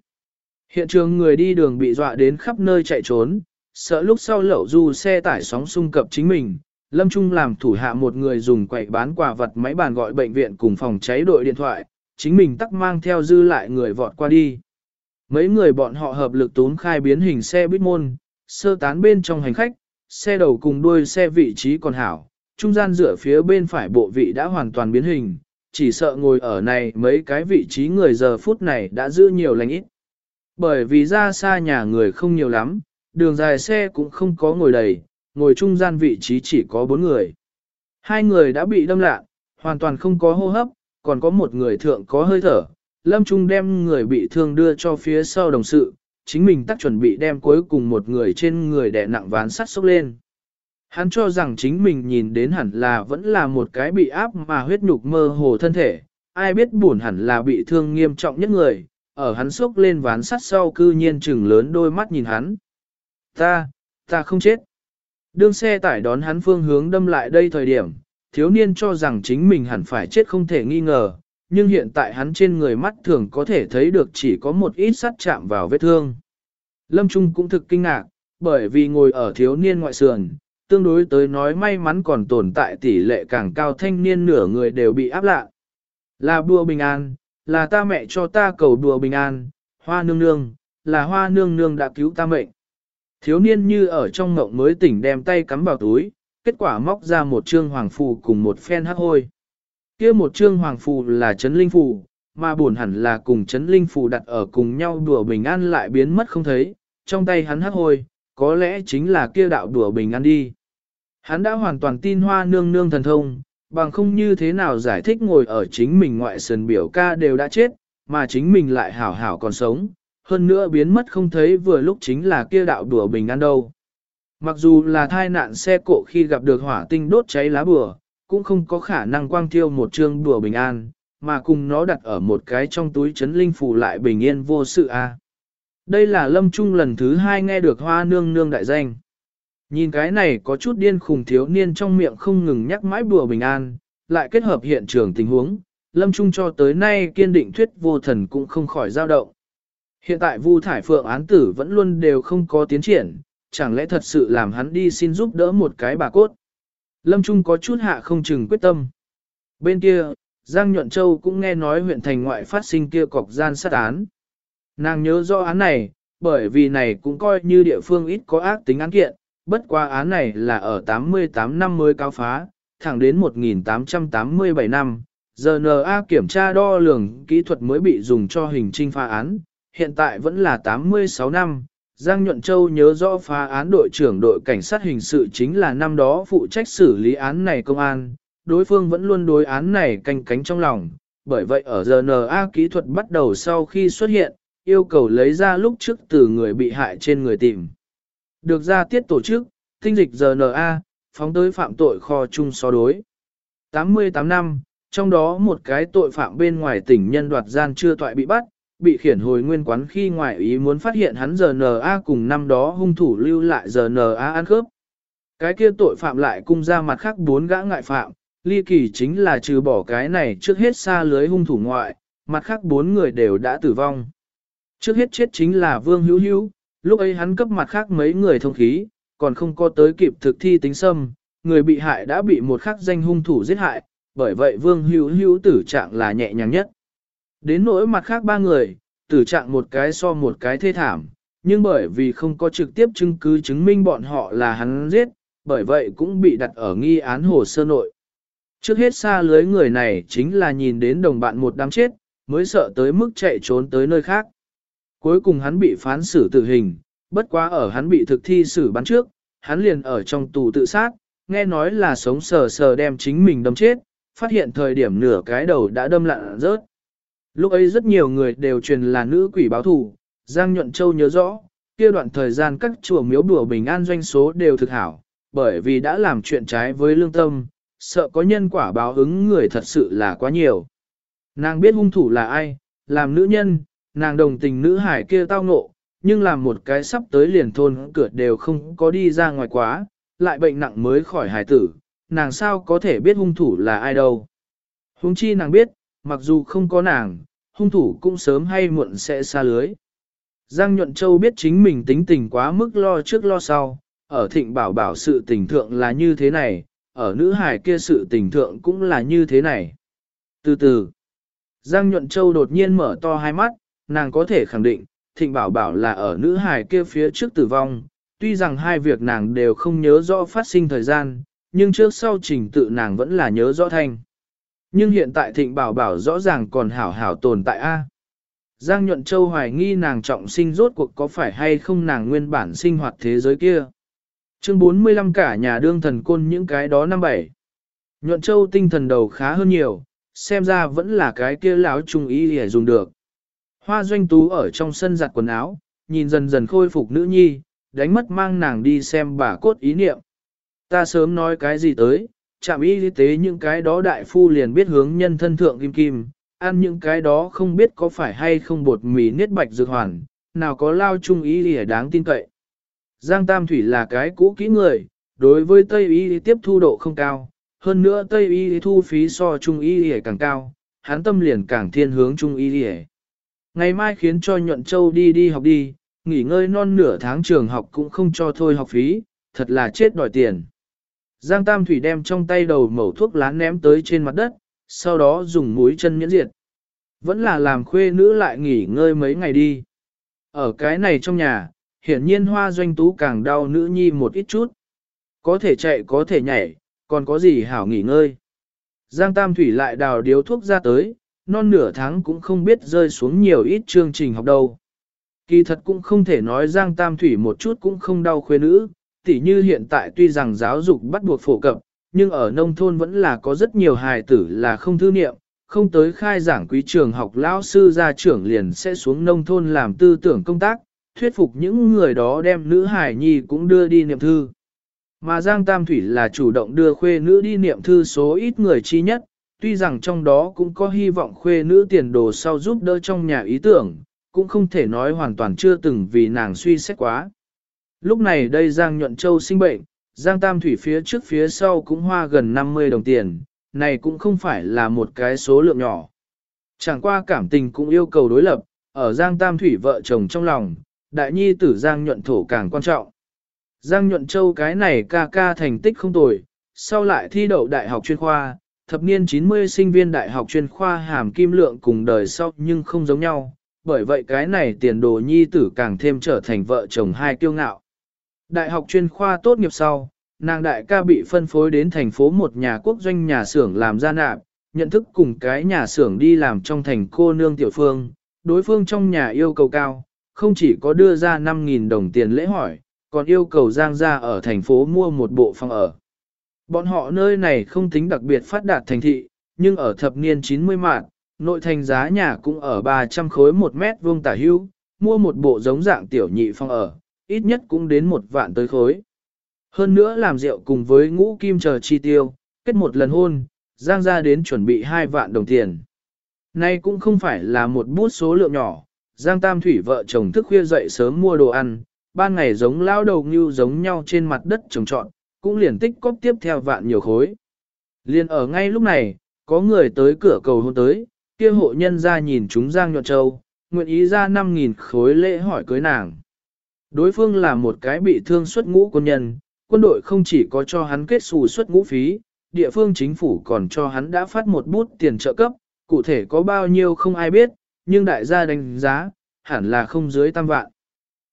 Hiện trường người đi đường bị dọa đến khắp nơi chạy trốn, sợ lúc sau lậu du xe tải sóng xung cập chính mình, Lâm Trung làm thủ hạ một người dùng quậy bán quà vật máy bàn gọi bệnh viện cùng phòng cháy đội điện thoại, chính mình tắc mang theo dư lại người vọt qua đi. Mấy người bọn họ hợp lực tốn khai biến hình xe buýt môn, sơ tán bên trong hành khách, xe đầu cùng đuôi xe vị trí còn hảo, trung gian dựa phía bên phải bộ vị đã hoàn toàn biến hình, chỉ sợ ngồi ở này mấy cái vị trí người giờ phút này đã giữ nhiều lành ít. Bởi vì ra xa nhà người không nhiều lắm, đường dài xe cũng không có ngồi đầy, ngồi trung gian vị trí chỉ có bốn người. Hai người đã bị đâm lạ, hoàn toàn không có hô hấp, còn có một người thượng có hơi thở. Lâm Trung đem người bị thương đưa cho phía sau đồng sự, chính mình tắt chuẩn bị đem cuối cùng một người trên người đè nặng ván sắt sốc lên. Hắn cho rằng chính mình nhìn đến hẳn là vẫn là một cái bị áp mà huyết nhục mơ hồ thân thể, ai biết buồn hẳn là bị thương nghiêm trọng nhất người, ở hắn sốc lên ván sắt sau cư nhiên trừng lớn đôi mắt nhìn hắn. Ta, ta không chết. Đương xe tải đón hắn phương hướng đâm lại đây thời điểm, thiếu niên cho rằng chính mình hẳn phải chết không thể nghi ngờ, nhưng hiện tại hắn trên người mắt thường có thể thấy được chỉ có một ít sắt chạm vào vết thương. Lâm Trung cũng thực kinh ngạc, bởi vì ngồi ở thiếu niên ngoại sườn, tương đối tới nói may mắn còn tồn tại tỷ lệ càng cao thanh niên nửa người đều bị áp lạ. Là đùa bình an, là ta mẹ cho ta cầu đùa bình an, hoa nương nương, là hoa nương nương đã cứu ta mệnh. Thiếu niên như ở trong ngộng mới tỉnh đem tay cắm vào túi, kết quả móc ra một trương hoàng phù cùng một phen hắc hôi. kia một trương hoàng phù là chấn linh phù, mà buồn hẳn là cùng chấn linh phù đặt ở cùng nhau đùa bình an lại biến mất không thấy, trong tay hắn hắc hôi, có lẽ chính là kia đạo đùa bình an đi. Hắn đã hoàn toàn tin hoa nương nương thần thông, bằng không như thế nào giải thích ngồi ở chính mình ngoại sườn biểu ca đều đã chết, mà chính mình lại hảo hảo còn sống, hơn nữa biến mất không thấy vừa lúc chính là kia đạo đùa bình an đâu. Mặc dù là thai nạn xe cộ khi gặp được hỏa tinh đốt cháy lá bùa, cũng không có khả năng quang thiêu một chương đùa bình an, mà cùng nó đặt ở một cái trong túi chấn linh phủ lại bình yên vô sự a. Đây là lâm trung lần thứ hai nghe được hoa nương nương đại danh. Nhìn cái này có chút điên khùng thiếu niên trong miệng không ngừng nhắc mãi bùa bình an, lại kết hợp hiện trường tình huống, lâm trung cho tới nay kiên định thuyết vô thần cũng không khỏi dao động. Hiện tại Vu Thải Phượng án tử vẫn luôn đều không có tiến triển, chẳng lẽ thật sự làm hắn đi xin giúp đỡ một cái bà cốt. Lâm Trung có chút hạ không chừng quyết tâm. Bên kia, Giang Nhuận Châu cũng nghe nói huyện thành ngoại phát sinh kia cọc gian sát án. Nàng nhớ rõ án này, bởi vì này cũng coi như địa phương ít có ác tính án kiện, bất qua án này là ở 88 năm mới cao phá, thẳng đến 1887 năm, GNA kiểm tra đo lường kỹ thuật mới bị dùng cho hình trinh phá án, hiện tại vẫn là 86 năm. Giang Nhuận Châu nhớ rõ phá án đội trưởng đội cảnh sát hình sự chính là năm đó phụ trách xử lý án này công an, đối phương vẫn luôn đối án này canh cánh trong lòng, bởi vậy ở GNA kỹ thuật bắt đầu sau khi xuất hiện, yêu cầu lấy ra lúc trước từ người bị hại trên người tìm. Được ra tiết tổ chức, tinh dịch GNA, phóng tới phạm tội kho chung so đối. 88 năm, trong đó một cái tội phạm bên ngoài tỉnh nhân đoạt gian chưa toại bị bắt, bị khiển hồi nguyên quán khi ngoại ý muốn phát hiện hắn GNA cùng năm đó hung thủ lưu lại GNA ăn khớp. Cái kia tội phạm lại cung ra mặt khác bốn gã ngại phạm, ly kỳ chính là trừ bỏ cái này trước hết xa lưới hung thủ ngoại, mặt khác bốn người đều đã tử vong. Trước hết chết chính là Vương Hữu Hữu, lúc ấy hắn cấp mặt khác mấy người thông khí, còn không có tới kịp thực thi tính xâm, người bị hại đã bị một khắc danh hung thủ giết hại, bởi vậy Vương Hữu Hữu tử trạng là nhẹ nhàng nhất. Đến nỗi mặt khác ba người, tử trạng một cái so một cái thê thảm, nhưng bởi vì không có trực tiếp chứng cứ chứng minh bọn họ là hắn giết, bởi vậy cũng bị đặt ở nghi án hồ sơ nội. Trước hết xa lưới người này chính là nhìn đến đồng bạn một đám chết, mới sợ tới mức chạy trốn tới nơi khác. Cuối cùng hắn bị phán xử tử hình, bất quá ở hắn bị thực thi xử bắn trước, hắn liền ở trong tù tự sát, nghe nói là sống sờ sờ đem chính mình đâm chết, phát hiện thời điểm nửa cái đầu đã đâm lặn rớt. Lúc ấy rất nhiều người đều truyền là nữ quỷ báo thù, Giang Nhuận Châu nhớ rõ, kia đoạn thời gian các chùa miếu đùa bình an doanh số đều thực hảo, bởi vì đã làm chuyện trái với lương tâm, sợ có nhân quả báo ứng người thật sự là quá nhiều. Nàng biết hung thủ là ai, làm nữ nhân, nàng đồng tình nữ hải kia tao ngộ, nhưng làm một cái sắp tới liền thôn cửa đều không có đi ra ngoài quá, lại bệnh nặng mới khỏi hải tử, nàng sao có thể biết hung thủ là ai đâu. Hung chi nàng biết, mặc dù không có nàng, hung thủ cũng sớm hay muộn sẽ xa lưới. Giang Nhuận Châu biết chính mình tính tình quá mức lo trước lo sau, ở thịnh bảo bảo sự tình thượng là như thế này, ở nữ hải kia sự tình thượng cũng là như thế này. Từ từ, Giang Nhuận Châu đột nhiên mở to hai mắt, nàng có thể khẳng định, thịnh bảo bảo là ở nữ hải kia phía trước tử vong, tuy rằng hai việc nàng đều không nhớ rõ phát sinh thời gian, nhưng trước sau trình tự nàng vẫn là nhớ rõ thanh. Nhưng hiện tại thịnh bảo bảo rõ ràng còn hảo hảo tồn tại A. Giang Nhuận Châu hoài nghi nàng trọng sinh rốt cuộc có phải hay không nàng nguyên bản sinh hoạt thế giới kia. Chương 45 cả nhà đương thần côn những cái đó năm bảy. Nhuận Châu tinh thần đầu khá hơn nhiều, xem ra vẫn là cái kia lão trung ý để dùng được. Hoa doanh tú ở trong sân giặt quần áo, nhìn dần dần khôi phục nữ nhi, đánh mất mang nàng đi xem bà cốt ý niệm. Ta sớm nói cái gì tới, chạm y tế những cái đó đại phu liền biết hướng nhân thân thượng kim kim, ăn những cái đó không biết có phải hay không bột mì niết bạch dược hoàn, nào có lao trung ý lìa đáng tin cậy. Giang Tam Thủy là cái cũ kỹ người, đối với Tây y tiếp thu độ không cao, hơn nữa Tây y thu phí so trung y lìa càng cao, hắn tâm liền càng thiên hướng trung y lìa. Ngày mai khiến cho nhuận châu đi đi học đi, nghỉ ngơi non nửa tháng trường học cũng không cho thôi học phí, thật là chết đòi tiền. Giang Tam Thủy đem trong tay đầu mẩu thuốc lá ném tới trên mặt đất, sau đó dùng mũi chân miễn diệt. Vẫn là làm khuê nữ lại nghỉ ngơi mấy ngày đi. Ở cái này trong nhà, hiển nhiên hoa doanh tú càng đau nữ nhi một ít chút. Có thể chạy có thể nhảy, còn có gì hảo nghỉ ngơi. Giang Tam Thủy lại đào điếu thuốc ra tới, non nửa tháng cũng không biết rơi xuống nhiều ít chương trình học đâu. Kỳ thật cũng không thể nói Giang Tam Thủy một chút cũng không đau khuê nữ, tỉ như hiện tại tuy rằng giáo dục bắt buộc phổ cập, nhưng ở nông thôn vẫn là có rất nhiều hài tử là không thư niệm, không tới khai giảng quý trường học lão sư gia trưởng liền sẽ xuống nông thôn làm tư tưởng công tác, thuyết phục những người đó đem nữ hải nhi cũng đưa đi niệm thư. Mà Giang Tam Thủy là chủ động đưa khuê nữ đi niệm thư số ít người chi nhất, tuy rằng trong đó cũng có hy vọng khuê nữ tiền đồ sau giúp đỡ trong nhà ý tưởng, cũng không thể nói hoàn toàn chưa từng vì nàng suy xét quá. Lúc này đây Giang Nhuận Châu sinh bệnh, Giang Tam Thủy phía trước phía sau cũng hoa gần 50 đồng tiền, này cũng không phải là một cái số lượng nhỏ. Chẳng qua cảm tình cũng yêu cầu đối lập, ở Giang Tam Thủy vợ chồng trong lòng, đại nhi tử Giang Nhuận Thổ càng quan trọng. Giang Nhuận Châu cái này ca ca thành tích không tồi, sau lại thi đậu đại học chuyên khoa, thập niên 90 sinh viên đại học chuyên khoa hàm kim lượng cùng đời sau nhưng không giống nhau, bởi vậy cái này tiền đồ nhi tử càng thêm trở thành vợ chồng hai kiêu ngạo. Đại học chuyên khoa tốt nghiệp sau, nàng đại ca bị phân phối đến thành phố một nhà quốc doanh nhà xưởng làm gia nạp, nhận thức cùng cái nhà xưởng đi làm trong thành cô nương tiểu phương, đối phương trong nhà yêu cầu cao, không chỉ có đưa ra 5.000 đồng tiền lễ hỏi, còn yêu cầu Giang ra ở thành phố mua một bộ phòng ở. Bọn họ nơi này không tính đặc biệt phát đạt thành thị, nhưng ở thập niên 90 mạng, nội thành giá nhà cũng ở 300 khối một mét vuông tả hưu, mua một bộ giống dạng tiểu nhị phòng ở, ít nhất cũng đến một vạn tới khối. Hơn nữa làm rượu cùng với ngũ kim chờ chi tiêu, kết một lần hôn, Giang ra đến chuẩn bị hai vạn đồng tiền. Nay cũng không phải là một bút số lượng nhỏ, Giang Tam Thủy vợ chồng thức khuya dậy sớm mua đồ ăn, ban ngày giống lao đầu như giống nhau trên mặt đất trồng trọn, cũng liền tích cóp tiếp theo vạn nhiều khối. Liền ở ngay lúc này, có người tới cửa cầu hôn tới, kia hộ nhân ra nhìn chúng Giang Nhuận Châu, nguyện ý ra 5.000 khối lễ hỏi cưới nàng. Đối phương là một cái bị thương xuất ngũ quân nhân, quân đội không chỉ có cho hắn kết xù xuất ngũ phí, địa phương chính phủ còn cho hắn đã phát một bút tiền trợ cấp, cụ thể có bao nhiêu không ai biết, nhưng đại gia đánh giá, hẳn là không dưới tam vạn.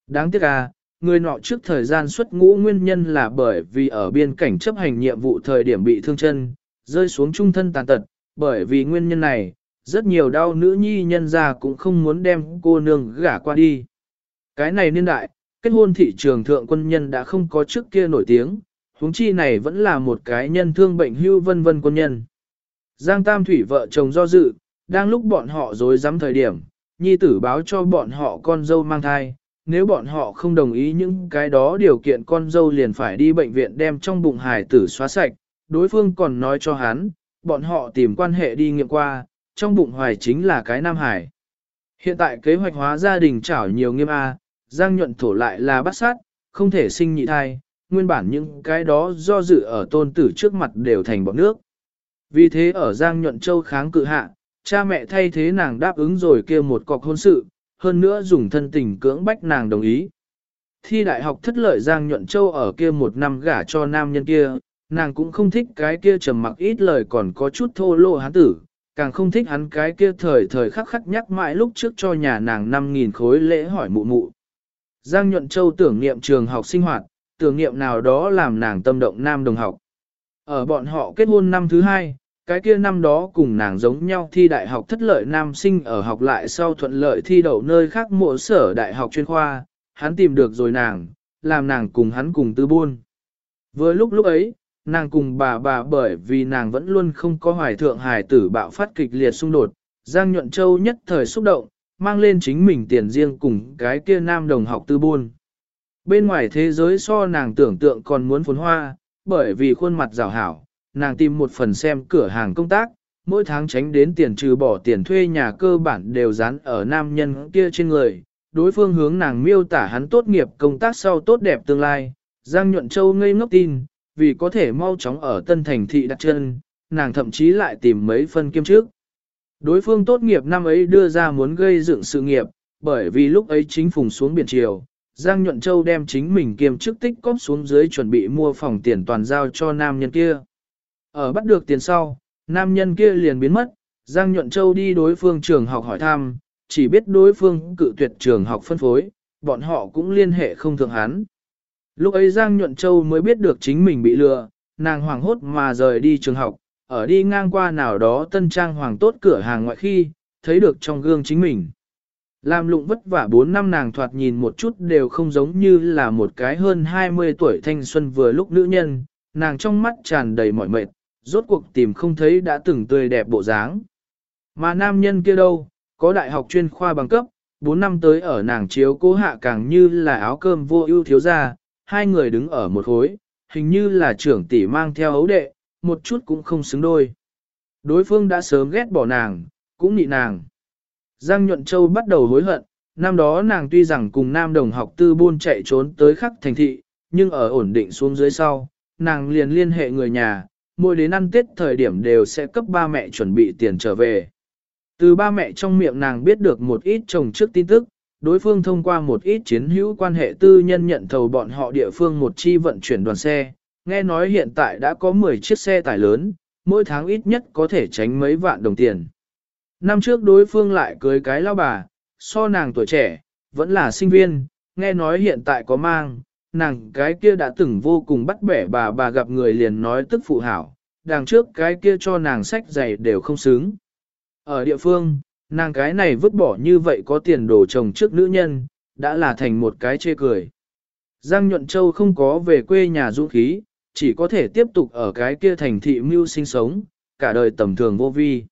Đáng tiếc à, người nọ trước thời gian xuất ngũ nguyên nhân là bởi vì ở biên cảnh chấp hành nhiệm vụ thời điểm bị thương chân, rơi xuống trung thân tàn tật, bởi vì nguyên nhân này, rất nhiều đau nữ nhi nhân ra cũng không muốn đem cô nương gả qua đi. Cái này niên đại, kết hôn thị trường thượng quân nhân đã không có trước kia nổi tiếng, huống chi này vẫn là một cái nhân thương bệnh hưu vân vân quân nhân. Giang Tam Thủy vợ chồng do dự, đang lúc bọn họ dối dám thời điểm, nhi tử báo cho bọn họ con dâu mang thai, nếu bọn họ không đồng ý những cái đó điều kiện con dâu liền phải đi bệnh viện đem trong bụng hải tử xóa sạch, đối phương còn nói cho hắn, bọn họ tìm quan hệ đi nghiệm qua, trong bụng hoài chính là cái nam hải. Hiện tại kế hoạch hóa gia đình chảo nhiều nghiêm A, Giang nhuận thổ lại là bắt sát, không thể sinh nhị thai, nguyên bản những cái đó do dự ở tôn tử trước mặt đều thành bọn nước. Vì thế ở Giang nhuận châu kháng cự hạ, cha mẹ thay thế nàng đáp ứng rồi kêu một cọc hôn sự, hơn nữa dùng thân tình cưỡng bách nàng đồng ý. Thi đại học thất lợi Giang nhuận châu ở kia một năm gả cho nam nhân kia, nàng cũng không thích cái kia trầm mặc ít lời còn có chút thô lô hán tử, càng không thích hắn cái kia thời thời khắc khắc nhắc mãi lúc trước cho nhà nàng 5.000 khối lễ hỏi mụ mụ. Giang Nhuận Châu tưởng niệm trường học sinh hoạt, tưởng niệm nào đó làm nàng tâm động nam đồng học. Ở bọn họ kết hôn năm thứ hai, cái kia năm đó cùng nàng giống nhau thi đại học thất lợi nam sinh ở học lại sau thuận lợi thi đậu nơi khác mộ sở đại học chuyên khoa, hắn tìm được rồi nàng, làm nàng cùng hắn cùng tư buôn. với lúc lúc ấy, nàng cùng bà bà bởi vì nàng vẫn luôn không có hoài thượng hài tử bạo phát kịch liệt xung đột, Giang Nhuận Châu nhất thời xúc động, mang lên chính mình tiền riêng cùng cái kia nam đồng học tư buôn. Bên ngoài thế giới so nàng tưởng tượng còn muốn phồn hoa, bởi vì khuôn mặt rào hảo, nàng tìm một phần xem cửa hàng công tác, mỗi tháng tránh đến tiền trừ bỏ tiền thuê nhà cơ bản đều dán ở nam nhân kia trên người. Đối phương hướng nàng miêu tả hắn tốt nghiệp công tác sau tốt đẹp tương lai, Giang Nhuận Châu ngây ngốc tin, vì có thể mau chóng ở Tân Thành Thị đặt chân, nàng thậm chí lại tìm mấy phân kiêm trước. Đối phương tốt nghiệp năm ấy đưa ra muốn gây dựng sự nghiệp, bởi vì lúc ấy chính phùng xuống biển triều, Giang Nhuận Châu đem chính mình kiêm chức tích cóp xuống dưới chuẩn bị mua phòng tiền toàn giao cho nam nhân kia. Ở bắt được tiền sau, nam nhân kia liền biến mất, Giang Nhuận Châu đi đối phương trường học hỏi thăm, chỉ biết đối phương cự tuyệt trường học phân phối, bọn họ cũng liên hệ không thường hắn. Lúc ấy Giang Nhuận Châu mới biết được chính mình bị lừa, nàng hoảng hốt mà rời đi trường học, ở đi ngang qua nào đó tân trang hoàng tốt cửa hàng ngoại khi, thấy được trong gương chính mình. Làm lụng vất vả 4 năm nàng thoạt nhìn một chút đều không giống như là một cái hơn 20 tuổi thanh xuân vừa lúc nữ nhân, nàng trong mắt tràn đầy mỏi mệt, rốt cuộc tìm không thấy đã từng tươi đẹp bộ dáng. Mà nam nhân kia đâu, có đại học chuyên khoa bằng cấp, 4 năm tới ở nàng chiếu cố hạ càng như là áo cơm vô ưu thiếu gia, hai người đứng ở một khối, hình như là trưởng tỷ mang theo ấu đệ, một chút cũng không xứng đôi. Đối phương đã sớm ghét bỏ nàng, cũng nị nàng. Giang Nhuận Châu bắt đầu hối hận, năm đó nàng tuy rằng cùng nam đồng học tư buôn chạy trốn tới khắc thành thị, nhưng ở ổn định xuống dưới sau, nàng liền liên hệ người nhà, mỗi đến ăn tết thời điểm đều sẽ cấp ba mẹ chuẩn bị tiền trở về. Từ ba mẹ trong miệng nàng biết được một ít chồng trước tin tức, đối phương thông qua một ít chiến hữu quan hệ tư nhân nhận thầu bọn họ địa phương một chi vận chuyển đoàn xe, nghe nói hiện tại đã có 10 chiếc xe tải lớn, mỗi tháng ít nhất có thể tránh mấy vạn đồng tiền. Năm trước đối phương lại cưới cái lao bà, so nàng tuổi trẻ, vẫn là sinh viên, nghe nói hiện tại có mang, nàng cái kia đã từng vô cùng bắt bẻ bà bà gặp người liền nói tức phụ hảo, đằng trước cái kia cho nàng sách giày đều không xứng. Ở địa phương, nàng cái này vứt bỏ như vậy có tiền đồ chồng trước nữ nhân, đã là thành một cái chê cười. Giang Nhuận Châu không có về quê nhà dũng khí, chỉ có thể tiếp tục ở cái kia thành thị mưu sinh sống, cả đời tầm thường vô vi.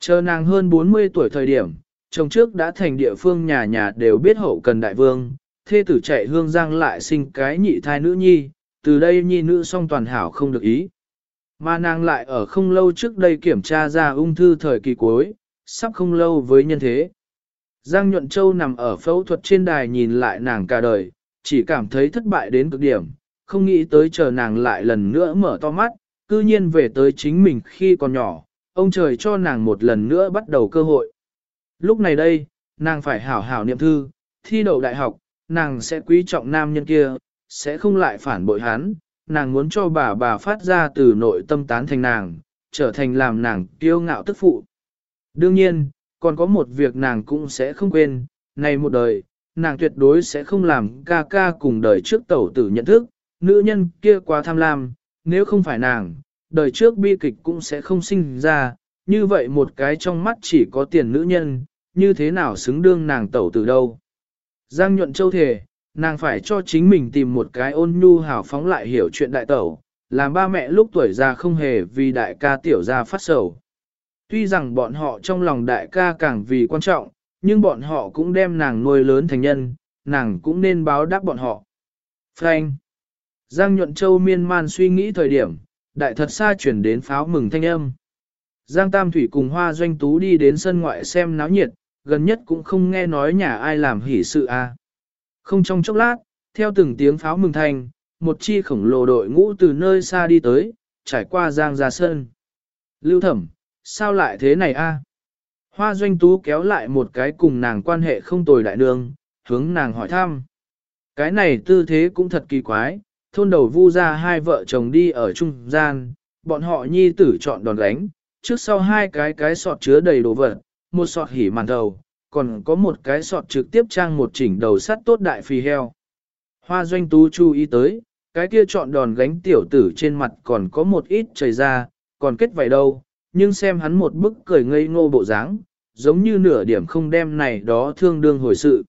Chờ nàng hơn 40 tuổi thời điểm, chồng trước đã thành địa phương nhà nhà đều biết hậu cần đại vương, thê tử chạy hương giang lại sinh cái nhị thai nữ nhi, từ đây nhi nữ song toàn hảo không được ý. Mà nàng lại ở không lâu trước đây kiểm tra ra ung thư thời kỳ cuối, sắp không lâu với nhân thế. Giang Nhuận Châu nằm ở phẫu thuật trên đài nhìn lại nàng cả đời, chỉ cảm thấy thất bại đến cực điểm, không nghĩ tới chờ nàng lại lần nữa mở to mắt, cư nhiên về tới chính mình khi còn nhỏ, ông trời cho nàng một lần nữa bắt đầu cơ hội. Lúc này đây, nàng phải hảo hảo niệm thư, thi đậu đại học, nàng sẽ quý trọng nam nhân kia, sẽ không lại phản bội hắn, nàng muốn cho bà bà phát ra từ nội tâm tán thành nàng, trở thành làm nàng kiêu ngạo tức phụ. Đương nhiên, còn có một việc nàng cũng sẽ không quên, này một đời, nàng tuyệt đối sẽ không làm ca ca cùng đời trước tẩu tử nhận thức, nữ nhân kia quá tham lam, nếu không phải nàng, đời trước bi kịch cũng sẽ không sinh ra, như vậy một cái trong mắt chỉ có tiền nữ nhân, như thế nào xứng đương nàng tẩu từ đâu. Giang nhuận châu thể, nàng phải cho chính mình tìm một cái ôn nhu hào phóng lại hiểu chuyện đại tẩu, làm ba mẹ lúc tuổi già không hề vì đại ca tiểu gia phát sầu. Tuy rằng bọn họ trong lòng đại ca càng vì quan trọng, nhưng bọn họ cũng đem nàng nuôi lớn thành nhân, nàng cũng nên báo đáp bọn họ. Frank Giang Nhuận Châu miên man suy nghĩ thời điểm, đại thật xa chuyển đến pháo mừng thanh âm. Giang Tam Thủy cùng Hoa Doanh Tú đi đến sân ngoại xem náo nhiệt, gần nhất cũng không nghe nói nhà ai làm hỷ sự a. À. Không trong chốc lát, theo từng tiếng pháo mừng thanh, một chi khổng lồ đội ngũ từ nơi xa đi tới, trải qua Giang ra sân. Lưu thẩm, sao lại thế này a? Hoa Doanh Tú kéo lại một cái cùng nàng quan hệ không tồi đại đường, hướng nàng hỏi thăm. Cái này tư thế cũng thật kỳ quái, thôn đầu vu ra hai vợ chồng đi ở trung gian, bọn họ nhi tử chọn đòn đánh, trước sau hai cái cái sọt chứa đầy đồ vật, một sọt hỉ màn đầu, còn có một cái sọt trực tiếp trang một chỉnh đầu sắt tốt đại phi heo. Hoa doanh tú chú ý tới, cái kia chọn đòn gánh tiểu tử trên mặt còn có một ít chảy ra, còn kết vảy đâu, nhưng xem hắn một bức cười ngây ngô bộ dáng, giống như nửa điểm không đem này đó thương đương hồi sự.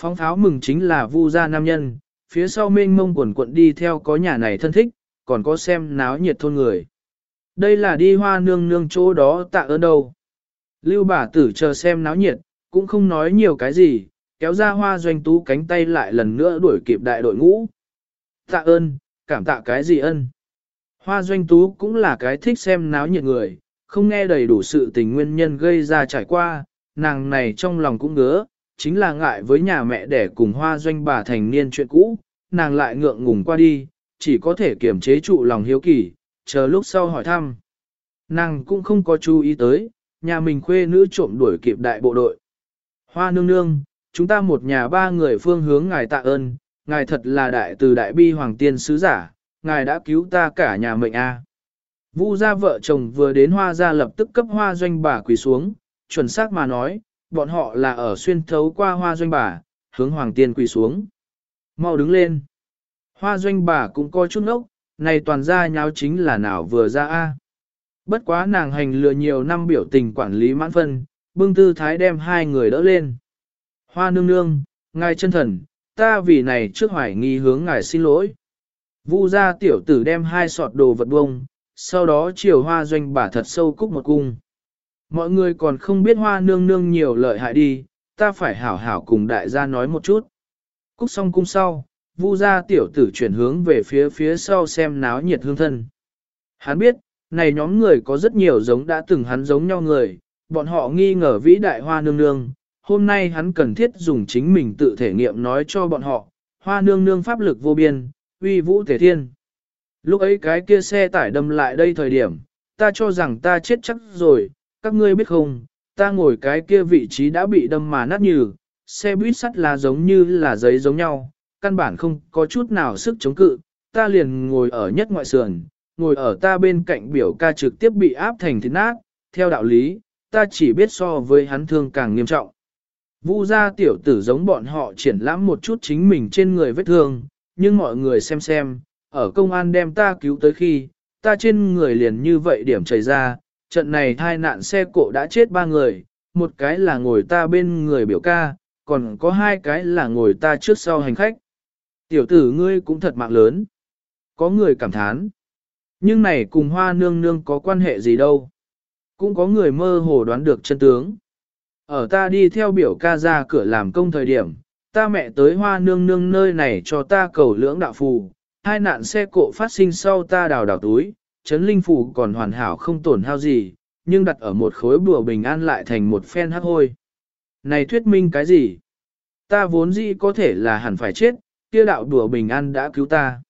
Phóng tháo mừng chính là vu gia nam nhân, phía sau mênh mông quần quận đi theo có nhà này thân thích, còn có xem náo nhiệt thôn người. Đây là đi hoa nương nương chỗ đó tạ ơn đâu. Lưu bà tử chờ xem náo nhiệt, cũng không nói nhiều cái gì, kéo ra hoa doanh tú cánh tay lại lần nữa đuổi kịp đại đội ngũ. Tạ ơn, cảm tạ cái gì ân. Hoa doanh tú cũng là cái thích xem náo nhiệt người, không nghe đầy đủ sự tình nguyên nhân gây ra trải qua, nàng này trong lòng cũng ngứa, chính là ngại với nhà mẹ để cùng hoa doanh bà thành niên chuyện cũ, nàng lại ngượng ngùng qua đi, chỉ có thể kiềm chế trụ lòng hiếu kỳ, chờ lúc sau hỏi thăm. Nàng cũng không có chú ý tới, nhà mình khuê nữ trộm đuổi kịp đại bộ đội. Hoa nương nương, chúng ta một nhà ba người phương hướng ngài tạ ơn, ngài thật là đại từ đại bi hoàng tiên sứ giả, ngài đã cứu ta cả nhà mệnh a. Vu gia vợ chồng vừa đến hoa gia lập tức cấp hoa doanh bà quỳ xuống, chuẩn xác mà nói, bọn họ là ở xuyên thấu qua hoa doanh bà, hướng hoàng tiên quỳ xuống. Mau đứng lên. Hoa doanh bà cũng coi chút ngốc, này toàn ra nháo chính là nào vừa ra a. Bất quá nàng hành lừa nhiều năm biểu tình quản lý mãn phân, bưng tư thái đem hai người đỡ lên. Hoa nương nương, ngài chân thần, ta vì này trước hoài nghi hướng ngài xin lỗi. Vu ra tiểu tử đem hai sọt đồ vật bông, sau đó chiều hoa doanh bà thật sâu cúc một cung. Mọi người còn không biết hoa nương nương nhiều lợi hại đi, ta phải hảo hảo cùng đại gia nói một chút. Cúc xong cung sau, vu gia tiểu tử chuyển hướng về phía phía sau xem náo nhiệt hương thân. Hắn biết, này nhóm người có rất nhiều giống đã từng hắn giống nhau người, bọn họ nghi ngờ vĩ đại hoa nương nương, hôm nay hắn cần thiết dùng chính mình tự thể nghiệm nói cho bọn họ, hoa nương nương pháp lực vô biên, uy vũ thể thiên. Lúc ấy cái kia xe tải đâm lại đây thời điểm, ta cho rằng ta chết chắc rồi, các ngươi biết không, ta ngồi cái kia vị trí đã bị đâm mà nát nhừ, xe buýt sắt là giống như là giấy giống nhau, căn bản không có chút nào sức chống cự, ta liền ngồi ở nhất ngoại sườn, ngồi ở ta bên cạnh biểu ca trực tiếp bị áp thành thịt nát, theo đạo lý, ta chỉ biết so với hắn thương càng nghiêm trọng. Vu gia tiểu tử giống bọn họ triển lãm một chút chính mình trên người vết thương, nhưng mọi người xem xem, ở công an đem ta cứu tới khi, ta trên người liền như vậy điểm chảy ra, trận này thai nạn xe cộ đã chết ba người, một cái là ngồi ta bên người biểu ca, còn có hai cái là ngồi ta trước sau hành khách. Tiểu tử ngươi cũng thật mạng lớn. Có người cảm thán. Nhưng này cùng hoa nương nương có quan hệ gì đâu. Cũng có người mơ hồ đoán được chân tướng. Ở ta đi theo biểu ca ra cửa làm công thời điểm, ta mẹ tới hoa nương nương nơi này cho ta cầu lưỡng đạo phù, hai nạn xe cộ phát sinh sau ta đào đào túi, chấn linh phủ còn hoàn hảo không tổn hao gì, nhưng đặt ở một khối bùa bình an lại thành một phen hắc hôi. Này thuyết minh cái gì? Ta vốn dĩ có thể là hẳn phải chết, kia đạo đùa bình an đã cứu ta.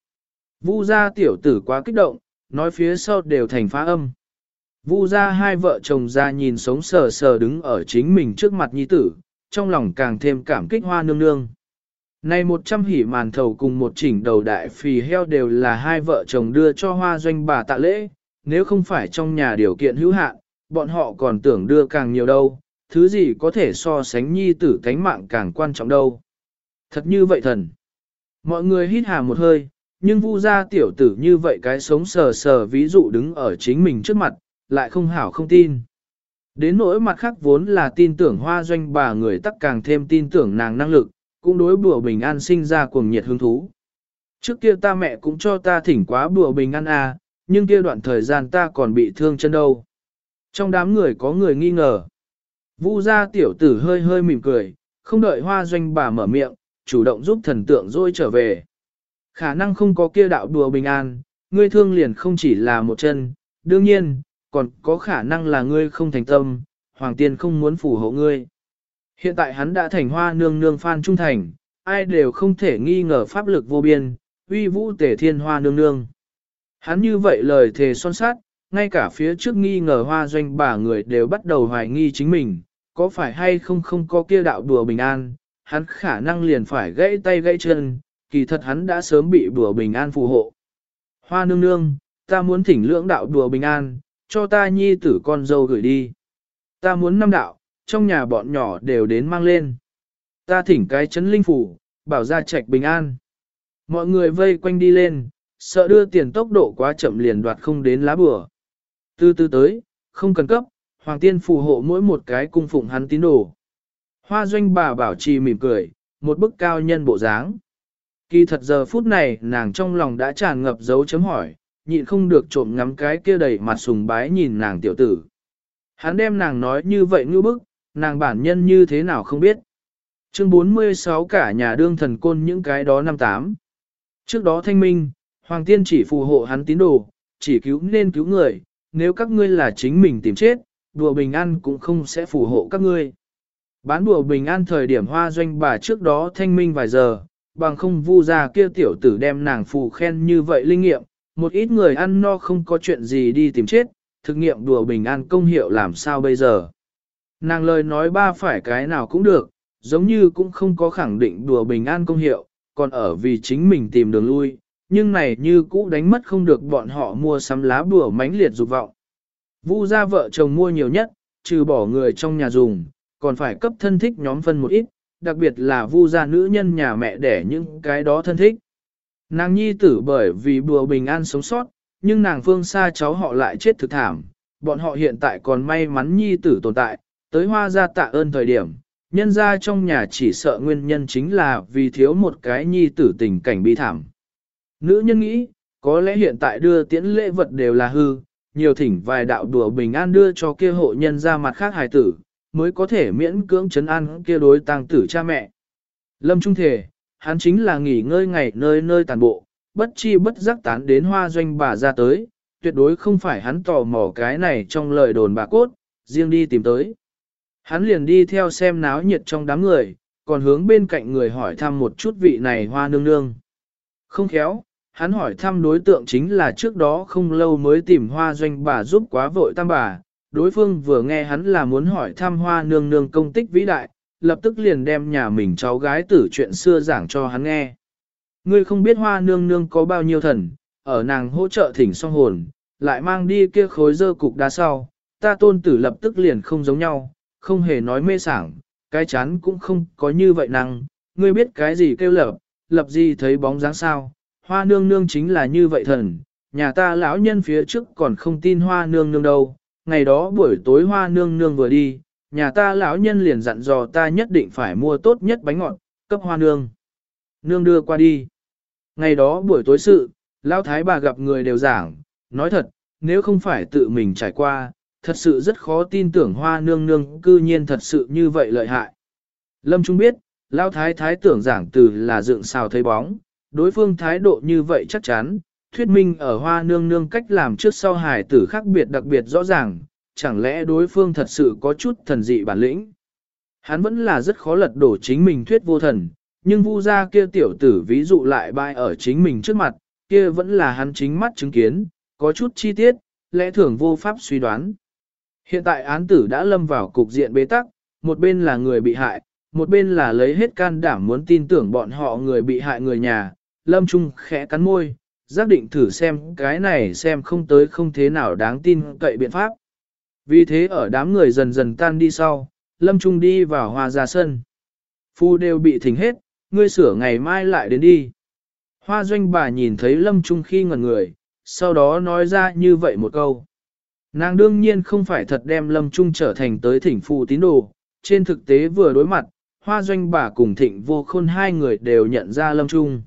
Vu gia tiểu tử quá kích động, nói phía sau đều thành phá âm. Vu gia hai vợ chồng ra nhìn sống sờ sờ đứng ở chính mình trước mặt nhi tử, trong lòng càng thêm cảm kích hoa nương nương. Này một trăm hỉ màn thầu cùng một chỉnh đầu đại phì heo đều là hai vợ chồng đưa cho hoa doanh bà tạ lễ, nếu không phải trong nhà điều kiện hữu hạn, bọn họ còn tưởng đưa càng nhiều đâu, thứ gì có thể so sánh nhi tử cánh mạng càng quan trọng đâu. Thật như vậy thần. Mọi người hít hà một hơi, nhưng vu gia tiểu tử như vậy cái sống sờ sờ ví dụ đứng ở chính mình trước mặt, lại không hảo không tin. Đến nỗi mặt khác vốn là tin tưởng hoa doanh bà người tắc càng thêm tin tưởng nàng năng lực, cũng đối bùa bình an sinh ra cuồng nhiệt hứng thú. Trước kia ta mẹ cũng cho ta thỉnh quá bùa bình an à, nhưng kia đoạn thời gian ta còn bị thương chân đâu. Trong đám người có người nghi ngờ. Vu gia tiểu tử hơi hơi mỉm cười, không đợi hoa doanh bà mở miệng, chủ động giúp thần tượng rồi trở về. Khả năng không có kia đạo đùa bình an, ngươi thương liền không chỉ là một chân, đương nhiên, còn có khả năng là ngươi không thành tâm, hoàng tiên không muốn phù hộ ngươi. Hiện tại hắn đã thành hoa nương nương phan trung thành, ai đều không thể nghi ngờ pháp lực vô biên, uy vũ tể thiên hoa nương nương. Hắn như vậy lời thề son sát, ngay cả phía trước nghi ngờ hoa doanh bà người đều bắt đầu hoài nghi chính mình, có phải hay không không có kia đạo đùa bình an, hắn khả năng liền phải gãy tay gãy chân, kỳ thật hắn đã sớm bị đùa bình an phù hộ. Hoa nương nương, ta muốn thỉnh lưỡng đạo đùa bình an, cho ta nhi tử con dâu gửi đi. Ta muốn năm đạo, trong nhà bọn nhỏ đều đến mang lên. Ta thỉnh cái chấn linh phủ, bảo ra trạch bình an. Mọi người vây quanh đi lên, sợ đưa tiền tốc độ quá chậm liền đoạt không đến lá bừa. Từ từ tới, không cần cấp, hoàng tiên phù hộ mỗi một cái cung phụng hắn tín đồ. Hoa doanh bà bảo trì mỉm cười, một bức cao nhân bộ dáng. Kỳ thật giờ phút này nàng trong lòng đã tràn ngập dấu chấm hỏi, nhịn không được trộm ngắm cái kia đầy mặt sùng bái nhìn nàng tiểu tử. Hắn đem nàng nói như vậy ngư bức, nàng bản nhân như thế nào không biết. Chương 46 cả nhà đương thần côn những cái đó năm tám. Trước đó thanh minh, Hoàng tiên chỉ phù hộ hắn tín đồ, chỉ cứu nên cứu người, nếu các ngươi là chính mình tìm chết, đùa bình an cũng không sẽ phù hộ các ngươi. Bán đùa bình an thời điểm hoa doanh bà trước đó thanh minh vài giờ, bằng không vu ra kia tiểu tử đem nàng phù khen như vậy linh nghiệm, một ít người ăn no không có chuyện gì đi tìm chết, thực nghiệm đùa bình an công hiệu làm sao bây giờ. Nàng lời nói ba phải cái nào cũng được, giống như cũng không có khẳng định đùa bình an công hiệu, còn ở vì chính mình tìm đường lui, nhưng này như cũ đánh mất không được bọn họ mua sắm lá bùa mánh liệt dục vọng. Vu ra vợ chồng mua nhiều nhất, trừ bỏ người trong nhà dùng, còn phải cấp thân thích nhóm phân một ít, đặc biệt là vu gia nữ nhân nhà mẹ đẻ những cái đó thân thích. Nàng nhi tử bởi vì bùa bình an sống sót, nhưng nàng phương xa cháu họ lại chết thực thảm, bọn họ hiện tại còn may mắn nhi tử tồn tại, tới hoa ra tạ ơn thời điểm, nhân ra trong nhà chỉ sợ nguyên nhân chính là vì thiếu một cái nhi tử tình cảnh bi thảm. Nữ nhân nghĩ, có lẽ hiện tại đưa tiễn lễ vật đều là hư, nhiều thỉnh vài đạo đùa bình an đưa cho kia hộ nhân ra mặt khác hài tử, mới có thể miễn cưỡng chấn an kia đối tang tử cha mẹ. Lâm Trung Thể, hắn chính là nghỉ ngơi ngày nơi nơi tàn bộ, bất chi bất giác tán đến hoa doanh bà ra tới, tuyệt đối không phải hắn tò mò cái này trong lời đồn bà cốt, riêng đi tìm tới. Hắn liền đi theo xem náo nhiệt trong đám người, còn hướng bên cạnh người hỏi thăm một chút vị này hoa nương nương. Không khéo, hắn hỏi thăm đối tượng chính là trước đó không lâu mới tìm hoa doanh bà giúp quá vội tam bà. Đối phương vừa nghe hắn là muốn hỏi thăm hoa nương nương công tích vĩ đại, lập tức liền đem nhà mình cháu gái tử chuyện xưa giảng cho hắn nghe. Ngươi không biết hoa nương nương có bao nhiêu thần, ở nàng hỗ trợ thỉnh song hồn, lại mang đi kia khối dơ cục đá sau, ta tôn tử lập tức liền không giống nhau, không hề nói mê sảng, cái chán cũng không có như vậy năng, ngươi biết cái gì kêu lập, lập gì thấy bóng dáng sao, hoa nương nương chính là như vậy thần, nhà ta lão nhân phía trước còn không tin hoa nương nương đâu, ngày đó buổi tối hoa nương nương vừa đi, nhà ta lão nhân liền dặn dò ta nhất định phải mua tốt nhất bánh ngọt, cấp hoa nương. Nương đưa qua đi. Ngày đó buổi tối sự, lão thái bà gặp người đều giảng, nói thật, nếu không phải tự mình trải qua, thật sự rất khó tin tưởng hoa nương nương cư nhiên thật sự như vậy lợi hại. Lâm Trung biết, lão thái thái tưởng giảng từ là dựng xào thấy bóng, đối phương thái độ như vậy chắc chắn, thuyết minh ở hoa nương nương cách làm trước sau hài tử khác biệt đặc biệt rõ ràng, chẳng lẽ đối phương thật sự có chút thần dị bản lĩnh. Hắn vẫn là rất khó lật đổ chính mình thuyết vô thần, nhưng vu gia kia tiểu tử ví dụ lại bại ở chính mình trước mặt, kia vẫn là hắn chính mắt chứng kiến, có chút chi tiết, lẽ thường vô pháp suy đoán. Hiện tại án tử đã lâm vào cục diện bế tắc, một bên là người bị hại, một bên là lấy hết can đảm muốn tin tưởng bọn họ người bị hại người nhà, lâm trung khẽ cắn môi, giác định thử xem cái này xem không tới không thế nào đáng tin cậy biện pháp. Vì thế ở đám người dần dần tan đi sau, lâm trung đi vào hoa ra sân. Phu đều bị thỉnh hết, ngươi sửa ngày mai lại đến đi. Hoa doanh bà nhìn thấy lâm trung khi ngẩn người, sau đó nói ra như vậy một câu. Nàng đương nhiên không phải thật đem lâm trung trở thành tới thỉnh phụ tín đồ, trên thực tế vừa đối mặt, hoa doanh bà cùng thịnh vô khôn hai người đều nhận ra lâm trung.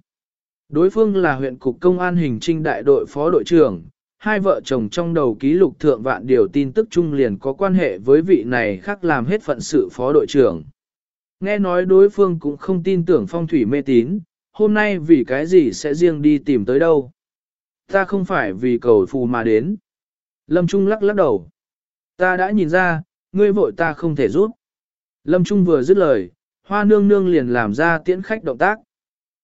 Đối phương là huyện cục công an hình trinh đại đội phó đội trưởng, hai vợ chồng trong đầu ký lục thượng vạn điều tin tức chung liền có quan hệ với vị này khác làm hết phận sự phó đội trưởng. Nghe nói đối phương cũng không tin tưởng phong thủy mê tín, hôm nay vì cái gì sẽ riêng đi tìm tới đâu. Ta không phải vì cầu phù mà đến. Lâm Trung lắc lắc đầu. Ta đã nhìn ra, ngươi vội ta không thể giúp. Lâm Trung vừa dứt lời, hoa nương nương liền làm ra tiễn khách động tác.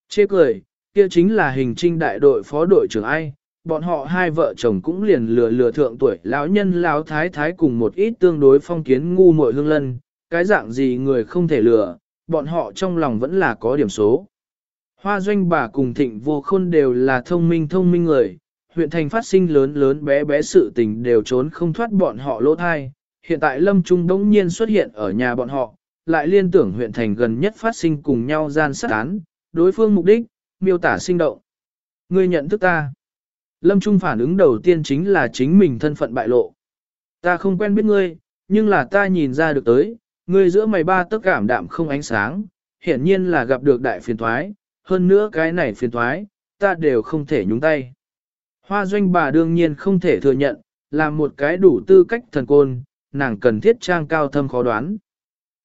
Chê cười, kia chính là hình trinh đại đội phó đội trưởng ai, bọn họ hai vợ chồng cũng liền lừa lừa thượng tuổi lão nhân lão thái thái cùng một ít tương đối phong kiến ngu muội hương lân, cái dạng gì người không thể lừa, bọn họ trong lòng vẫn là có điểm số. Hoa doanh bà cùng thịnh vô khôn đều là thông minh thông minh người, huyện thành phát sinh lớn lớn bé bé sự tình đều trốn không thoát bọn họ lỗ thai. Hiện tại Lâm Trung đống nhiên xuất hiện ở nhà bọn họ, lại liên tưởng huyện thành gần nhất phát sinh cùng nhau gian sát án, đối phương mục đích, miêu tả sinh động. Ngươi nhận thức ta. Lâm Trung phản ứng đầu tiên chính là chính mình thân phận bại lộ. Ta không quen biết ngươi, nhưng là ta nhìn ra được tới, ngươi giữa mày ba tức cảm đạm không ánh sáng, hiển nhiên là gặp được đại phiền thoái, hơn nữa cái này phiền thoái, ta đều không thể nhúng tay. Hoa doanh bà đương nhiên không thể thừa nhận, là một cái đủ tư cách thần côn, nàng cần thiết trang cao thâm khó đoán.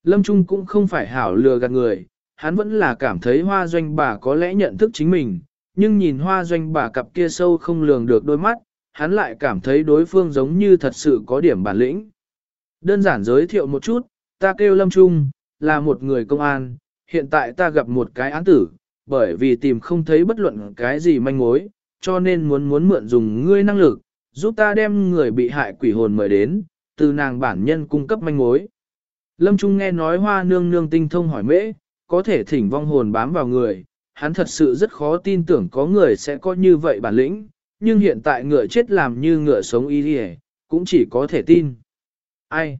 Lâm Trung cũng không phải hảo lừa gạt người, hắn vẫn là cảm thấy hoa doanh bà có lẽ nhận thức chính mình, nhưng nhìn hoa doanh bà cặp kia sâu không lường được đôi mắt, hắn lại cảm thấy đối phương giống như thật sự có điểm bản lĩnh. Đơn giản giới thiệu một chút, ta kêu Lâm Trung, là một người công an, hiện tại ta gặp một cái án tử, bởi vì tìm không thấy bất luận cái gì manh mối, cho nên muốn muốn mượn dùng ngươi năng lực, giúp ta đem người bị hại quỷ hồn mời đến, từ nàng bản nhân cung cấp manh mối. Lâm Trung nghe nói hoa nương nương tinh thông hỏi mễ, có thể thỉnh vong hồn bám vào người, hắn thật sự rất khó tin tưởng có người sẽ có như vậy bản lĩnh, nhưng hiện tại ngựa chết làm như ngựa sống y đi cũng chỉ có thể tin. Ai?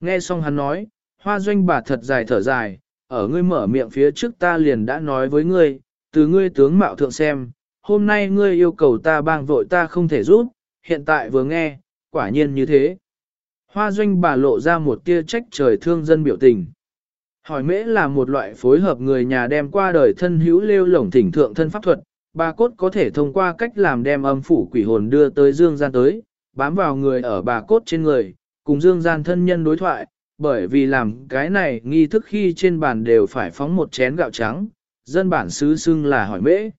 Nghe xong hắn nói, hoa doanh bà thật dài thở dài, ở ngươi mở miệng phía trước ta liền đã nói với ngươi, từ ngươi tướng mạo thượng xem, hôm nay ngươi yêu cầu ta bang vội ta không thể giúp, hiện tại vừa nghe, quả nhiên như thế. Hoa doanh bà lộ ra một tia trách trời thương dân biểu tình. Hỏi mễ là một loại phối hợp người nhà đem qua đời thân hữu lêu lổng thỉnh thượng thân pháp thuật, bà cốt có thể thông qua cách làm đem âm phủ quỷ hồn đưa tới dương gian tới, bám vào người ở bà cốt trên người, cùng dương gian thân nhân đối thoại, bởi vì làm cái này nghi thức khi trên bàn đều phải phóng một chén gạo trắng, dân bản xứ xưng là hỏi mễ.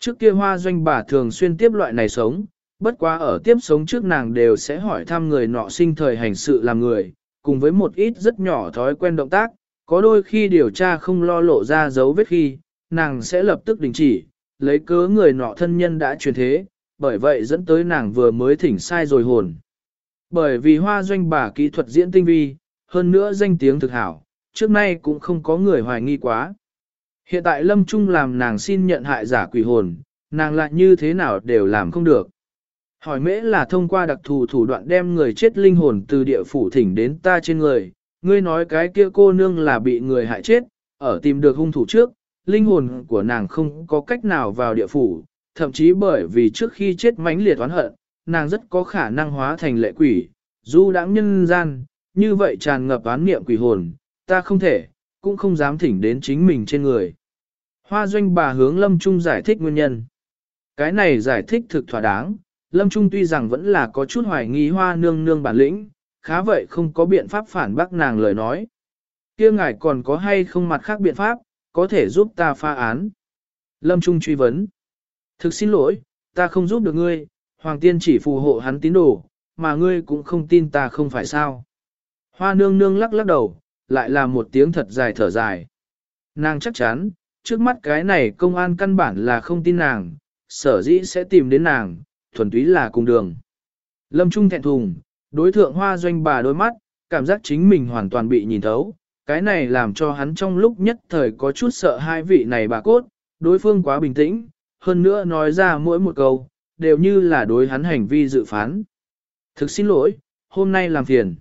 Trước kia hoa doanh bà thường xuyên tiếp loại này sống, bất quá ở tiếp sống trước nàng đều sẽ hỏi thăm người nọ sinh thời hành sự làm người, cùng với một ít rất nhỏ thói quen động tác, có đôi khi điều tra không lo lộ ra dấu vết khi, nàng sẽ lập tức đình chỉ, lấy cớ người nọ thân nhân đã truyền thế, bởi vậy dẫn tới nàng vừa mới thỉnh sai rồi hồn. Bởi vì hoa doanh bà kỹ thuật diễn tinh vi, hơn nữa danh tiếng thực hảo, trước nay cũng không có người hoài nghi quá. Hiện tại Lâm Trung làm nàng xin nhận hại giả quỷ hồn, nàng lại như thế nào đều làm không được. Hỏi mễ là thông qua đặc thù thủ đoạn đem người chết linh hồn từ địa phủ thỉnh đến ta trên người, ngươi nói cái kia cô nương là bị người hại chết, ở tìm được hung thủ trước, linh hồn của nàng không có cách nào vào địa phủ, thậm chí bởi vì trước khi chết mãnh liệt oán hận, nàng rất có khả năng hóa thành lệ quỷ, du đãng nhân gian, như vậy tràn ngập oán niệm quỷ hồn, ta không thể, cũng không dám thỉnh đến chính mình trên người. Hoa doanh bà hướng Lâm Trung giải thích nguyên nhân. Cái này giải thích thực thỏa đáng, Lâm Trung tuy rằng vẫn là có chút hoài nghi hoa nương nương bản lĩnh, khá vậy không có biện pháp phản bác nàng lời nói. kia ngài còn có hay không mặt khác biện pháp, có thể giúp ta pha án. Lâm Trung truy vấn. Thực xin lỗi, ta không giúp được ngươi, Hoàng tiên chỉ phù hộ hắn tín đồ, mà ngươi cũng không tin ta không phải sao. Hoa nương nương lắc lắc đầu, lại là một tiếng thật dài thở dài. Nàng chắc chắn, trước mắt cái này công an căn bản là không tin nàng, sở dĩ sẽ tìm đến nàng, thuần túy là cùng đường. Lâm Trung thẹn thùng, đối thượng hoa doanh bà đôi mắt, cảm giác chính mình hoàn toàn bị nhìn thấu, cái này làm cho hắn trong lúc nhất thời có chút sợ hai vị này bà cốt, đối phương quá bình tĩnh, hơn nữa nói ra mỗi một câu, đều như là đối hắn hành vi dự phán. Thực xin lỗi, hôm nay làm phiền.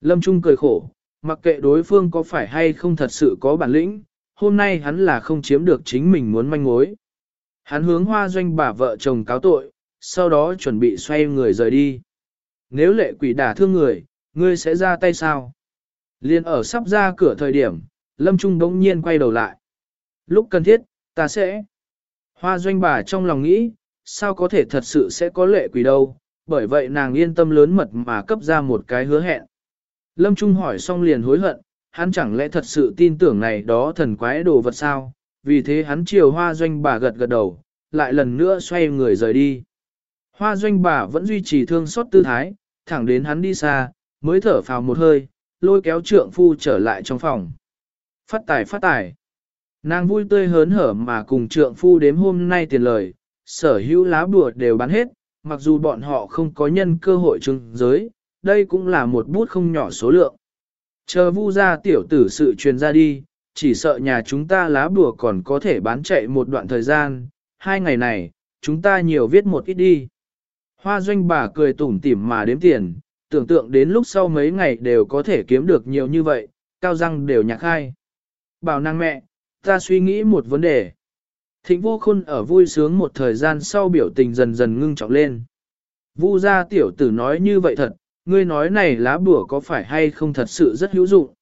Lâm Trung cười khổ, mặc kệ đối phương có phải hay không thật sự có bản lĩnh, hôm nay hắn là không chiếm được chính mình muốn manh mối. Hắn hướng hoa doanh bà vợ chồng cáo tội, sau đó chuẩn bị xoay người rời đi. Nếu lệ quỷ đả thương người, ngươi sẽ ra tay sao? Liên ở sắp ra cửa thời điểm, Lâm Trung đống nhiên quay đầu lại. Lúc cần thiết, ta sẽ. Hoa doanh bà trong lòng nghĩ, sao có thể thật sự sẽ có lệ quỷ đâu, bởi vậy nàng yên tâm lớn mật mà cấp ra một cái hứa hẹn. Lâm Trung hỏi xong liền hối hận, hắn chẳng lẽ thật sự tin tưởng này đó thần quái đồ vật sao, vì thế hắn chiều hoa doanh bà gật gật đầu, lại lần nữa xoay người rời đi. Hoa doanh bà vẫn duy trì thương xót tư thái, thẳng đến hắn đi xa, mới thở phào một hơi, lôi kéo trượng phu trở lại trong phòng. Phát tài phát tài. Nàng vui tươi hớn hở mà cùng trượng phu đếm hôm nay tiền lời, sở hữu lá bùa đều bán hết, mặc dù bọn họ không có nhân cơ hội trưng giới, đây cũng là một bút không nhỏ số lượng. Chờ vu ra tiểu tử sự truyền ra đi, chỉ sợ nhà chúng ta lá bùa còn có thể bán chạy một đoạn thời gian, hai ngày này, chúng ta nhiều viết một ít đi. Hoa doanh bà cười tủm tỉm mà đếm tiền, tưởng tượng đến lúc sau mấy ngày đều có thể kiếm được nhiều như vậy, cao răng đều nhạc khai. Bảo năng mẹ, ta suy nghĩ một vấn đề. Thịnh vô khôn ở vui sướng một thời gian sau biểu tình dần dần ngưng trọng lên. Vu gia tiểu tử nói như vậy thật, ngươi nói này lá bùa có phải hay không thật sự rất hữu dụng.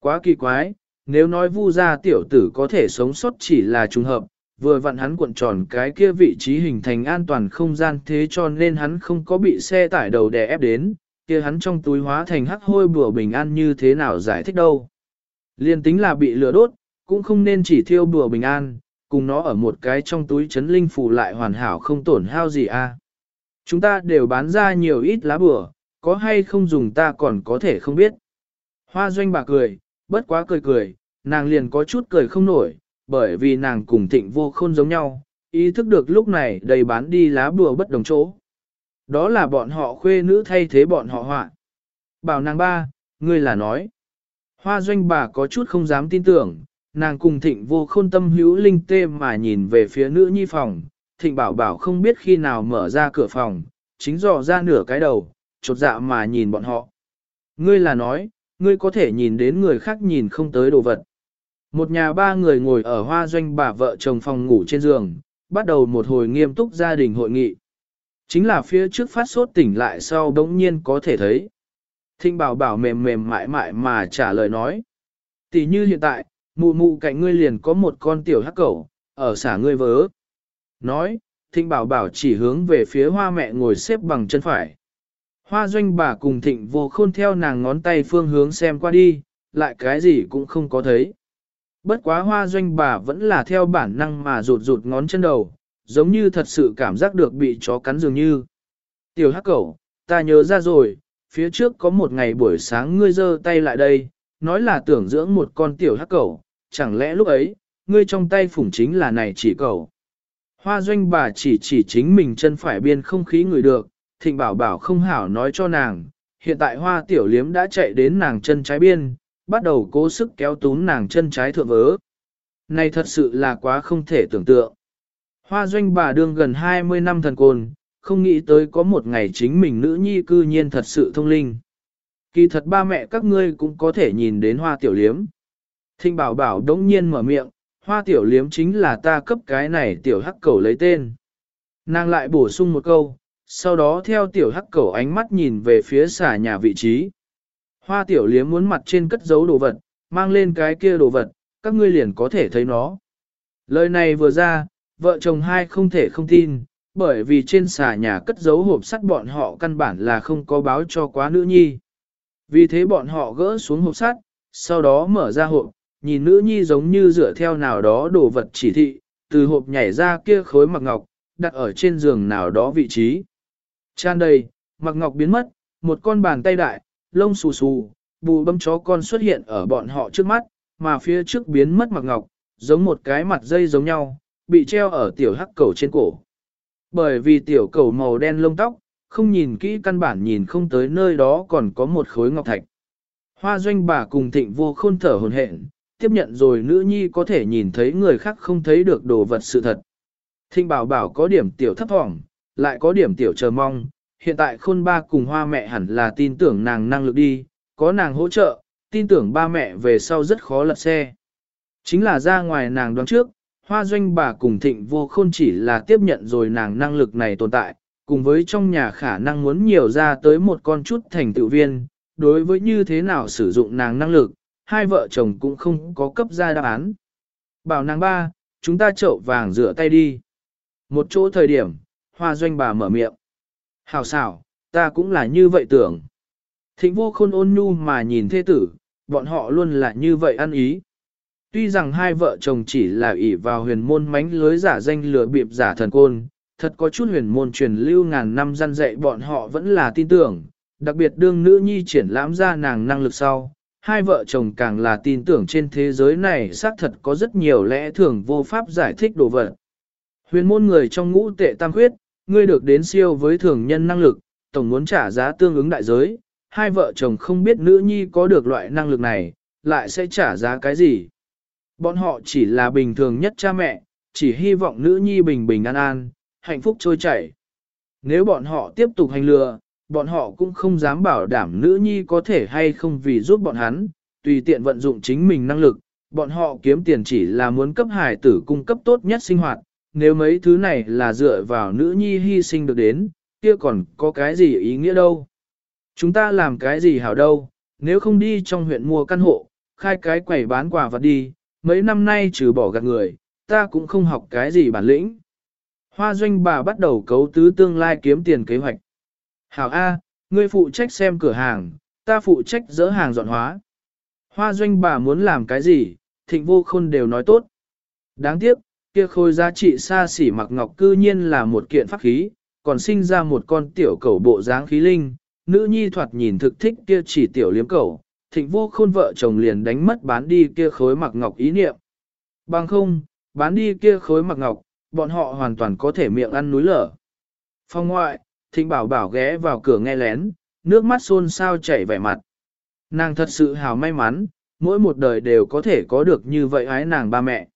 Quá kỳ quái, nếu nói vu gia tiểu tử có thể sống sót chỉ là trùng hợp, vừa vặn hắn cuộn tròn cái kia vị trí hình thành an toàn không gian thế cho nên hắn không có bị xe tải đầu đè ép đến, kia hắn trong túi hóa thành hắc hôi bùa bình an như thế nào giải thích đâu. Liên tính là bị lửa đốt, cũng không nên chỉ thiêu bùa bình an, cùng nó ở một cái trong túi chấn linh phù lại hoàn hảo không tổn hao gì a. À. Chúng ta đều bán ra nhiều ít lá bùa, có hay không dùng ta còn có thể không biết. Hoa doanh bà cười, bất quá cười cười, nàng liền có chút cười không nổi, bởi vì nàng cùng thịnh vô khôn giống nhau, ý thức được lúc này đầy bán đi lá bùa bất đồng chỗ. Đó là bọn họ khuê nữ thay thế bọn họ họa. Bảo nàng ba, ngươi là nói. Hoa doanh bà có chút không dám tin tưởng, nàng cùng thịnh vô khôn tâm hữu linh tê mà nhìn về phía nữ nhi phòng. Thịnh bảo bảo không biết khi nào mở ra cửa phòng, chính dò ra nửa cái đầu, chột dạ mà nhìn bọn họ. Ngươi là nói, ngươi có thể nhìn đến người khác nhìn không tới đồ vật. Một nhà ba người ngồi ở hoa doanh bà vợ chồng phòng ngủ trên giường, bắt đầu một hồi nghiêm túc gia đình hội nghị. Chính là phía trước phát sốt tỉnh lại sau đống nhiên có thể thấy. Thinh bảo bảo mềm mềm mại mại mà trả lời nói. Tỷ như hiện tại, mụ mụ cạnh ngươi liền có một con tiểu hắc cẩu, ở xả ngươi vớ. Nói, thinh bảo bảo chỉ hướng về phía hoa mẹ ngồi xếp bằng chân phải, Hoa doanh bà cùng thịnh vô khôn theo nàng ngón tay phương hướng xem qua đi, lại cái gì cũng không có thấy. Bất quá hoa doanh bà vẫn là theo bản năng mà rụt rụt ngón chân đầu, giống như thật sự cảm giác được bị chó cắn dường như. Tiểu hắc cẩu, ta nhớ ra rồi, phía trước có một ngày buổi sáng ngươi giơ tay lại đây, nói là tưởng dưỡng một con tiểu hắc cẩu, chẳng lẽ lúc ấy, ngươi trong tay phủng chính là này chỉ cẩu. Hoa doanh bà chỉ chỉ chính mình chân phải biên không khí người được, thịnh bảo bảo không hảo nói cho nàng, hiện tại hoa tiểu liếm đã chạy đến nàng chân trái biên, bắt đầu cố sức kéo tún nàng chân trái thượng vớ. Này thật sự là quá không thể tưởng tượng. Hoa doanh bà đương gần 20 năm thần côn, không nghĩ tới có một ngày chính mình nữ nhi cư nhiên thật sự thông linh. Kỳ thật ba mẹ các ngươi cũng có thể nhìn đến hoa tiểu liếm. Thịnh bảo bảo đống nhiên mở miệng, hoa tiểu liếm chính là ta cấp cái này tiểu hắc cầu lấy tên. Nàng lại bổ sung một câu, sau đó theo tiểu hắc cầu ánh mắt nhìn về phía xà nhà vị trí. Hoa tiểu liếm muốn mặt trên cất giấu đồ vật, mang lên cái kia đồ vật, các ngươi liền có thể thấy nó. Lời này vừa ra, vợ chồng hai không thể không tin, bởi vì trên xà nhà cất giấu hộp sắt bọn họ căn bản là không có báo cho quá nữ nhi. Vì thế bọn họ gỡ xuống hộp sắt, sau đó mở ra hộp, nhìn nữ nhi giống như dựa theo nào đó đồ vật chỉ thị, từ hộp nhảy ra kia khối mặc ngọc, đặt ở trên giường nào đó vị trí. Tràn đầy, mặc ngọc biến mất, một con bàn tay đại, lông xù xù, bù bấm chó con xuất hiện ở bọn họ trước mắt, mà phía trước biến mất mặc ngọc, giống một cái mặt dây giống nhau, bị treo ở tiểu hắc cầu trên cổ. Bởi vì tiểu cầu màu đen lông tóc, không nhìn kỹ căn bản nhìn không tới nơi đó còn có một khối ngọc thạch. Hoa doanh bà cùng thịnh vô khôn thở hồn hển, tiếp nhận rồi nữ nhi có thể nhìn thấy người khác không thấy được đồ vật sự thật. Thịnh bảo bảo có điểm tiểu thấp thỏm, lại có điểm tiểu chờ mong, hiện tại khôn ba cùng hoa mẹ hẳn là tin tưởng nàng năng lực đi, có nàng hỗ trợ, tin tưởng ba mẹ về sau rất khó lật xe. Chính là ra ngoài nàng đoán trước, hoa doanh bà cùng thịnh vô khôn chỉ là tiếp nhận rồi nàng năng lực này tồn tại, cùng với trong nhà khả năng muốn nhiều ra tới một con chút thành tựu viên, đối với như thế nào sử dụng nàng năng lực, hai vợ chồng cũng không có cấp ra đáp án. Bảo nàng ba, chúng ta chậu vàng rửa tay đi. Một chỗ thời điểm, hoa doanh bà mở miệng. Hào xảo, ta cũng là như vậy tưởng. Thịnh vô khôn ôn nhu mà nhìn thế tử, bọn họ luôn là như vậy ăn ý. Tuy rằng hai vợ chồng chỉ là ỷ vào huyền môn mánh lưới giả danh lừa bịp giả thần côn, thật có chút huyền môn truyền lưu ngàn năm gian dạy bọn họ vẫn là tin tưởng, đặc biệt đương nữ nhi triển lãm ra nàng năng lực sau. Hai vợ chồng càng là tin tưởng trên thế giới này xác thật có rất nhiều lẽ thường vô pháp giải thích đồ vật. Huyền môn người trong ngũ tệ tam khuyết, ngươi được đến siêu với thường nhân năng lực, tổng muốn trả giá tương ứng đại giới, hai vợ chồng không biết nữ nhi có được loại năng lực này, lại sẽ trả giá cái gì. Bọn họ chỉ là bình thường nhất cha mẹ, chỉ hy vọng nữ nhi bình bình an an, hạnh phúc trôi chảy. Nếu bọn họ tiếp tục hành lừa, bọn họ cũng không dám bảo đảm nữ nhi có thể hay không vì giúp bọn hắn, tùy tiện vận dụng chính mình năng lực, bọn họ kiếm tiền chỉ là muốn cấp hải tử cung cấp tốt nhất sinh hoạt, nếu mấy thứ này là dựa vào nữ nhi hy sinh được đến, kia còn có cái gì ý nghĩa đâu. Chúng ta làm cái gì hảo đâu, nếu không đi trong huyện mua căn hộ, khai cái quầy bán quà vật đi, mấy năm nay trừ bỏ gạt người, ta cũng không học cái gì bản lĩnh. Hoa doanh bà bắt đầu cấu tứ tương lai kiếm tiền kế hoạch. Hảo A, ngươi phụ trách xem cửa hàng, ta phụ trách dỡ hàng dọn hóa. Hoa doanh bà muốn làm cái gì, thịnh vô khôn đều nói tốt. Đáng tiếc, kia khôi giá trị xa xỉ mặc ngọc cư nhiên là một kiện pháp khí, còn sinh ra một con tiểu cầu bộ dáng khí linh, nữ nhi thoạt nhìn thực thích kia chỉ tiểu liếm cầu, thịnh vô khôn vợ chồng liền đánh mất bán đi kia khối mặc ngọc ý niệm. Bằng không, bán đi kia khối mặc ngọc, bọn họ hoàn toàn có thể miệng ăn núi lở. Phong ngoại, thịnh bảo bảo ghé vào cửa nghe lén, nước mắt xôn sao chảy vẻ mặt. Nàng thật sự hào may mắn, mỗi một đời đều có thể có được như vậy ái nàng ba mẹ.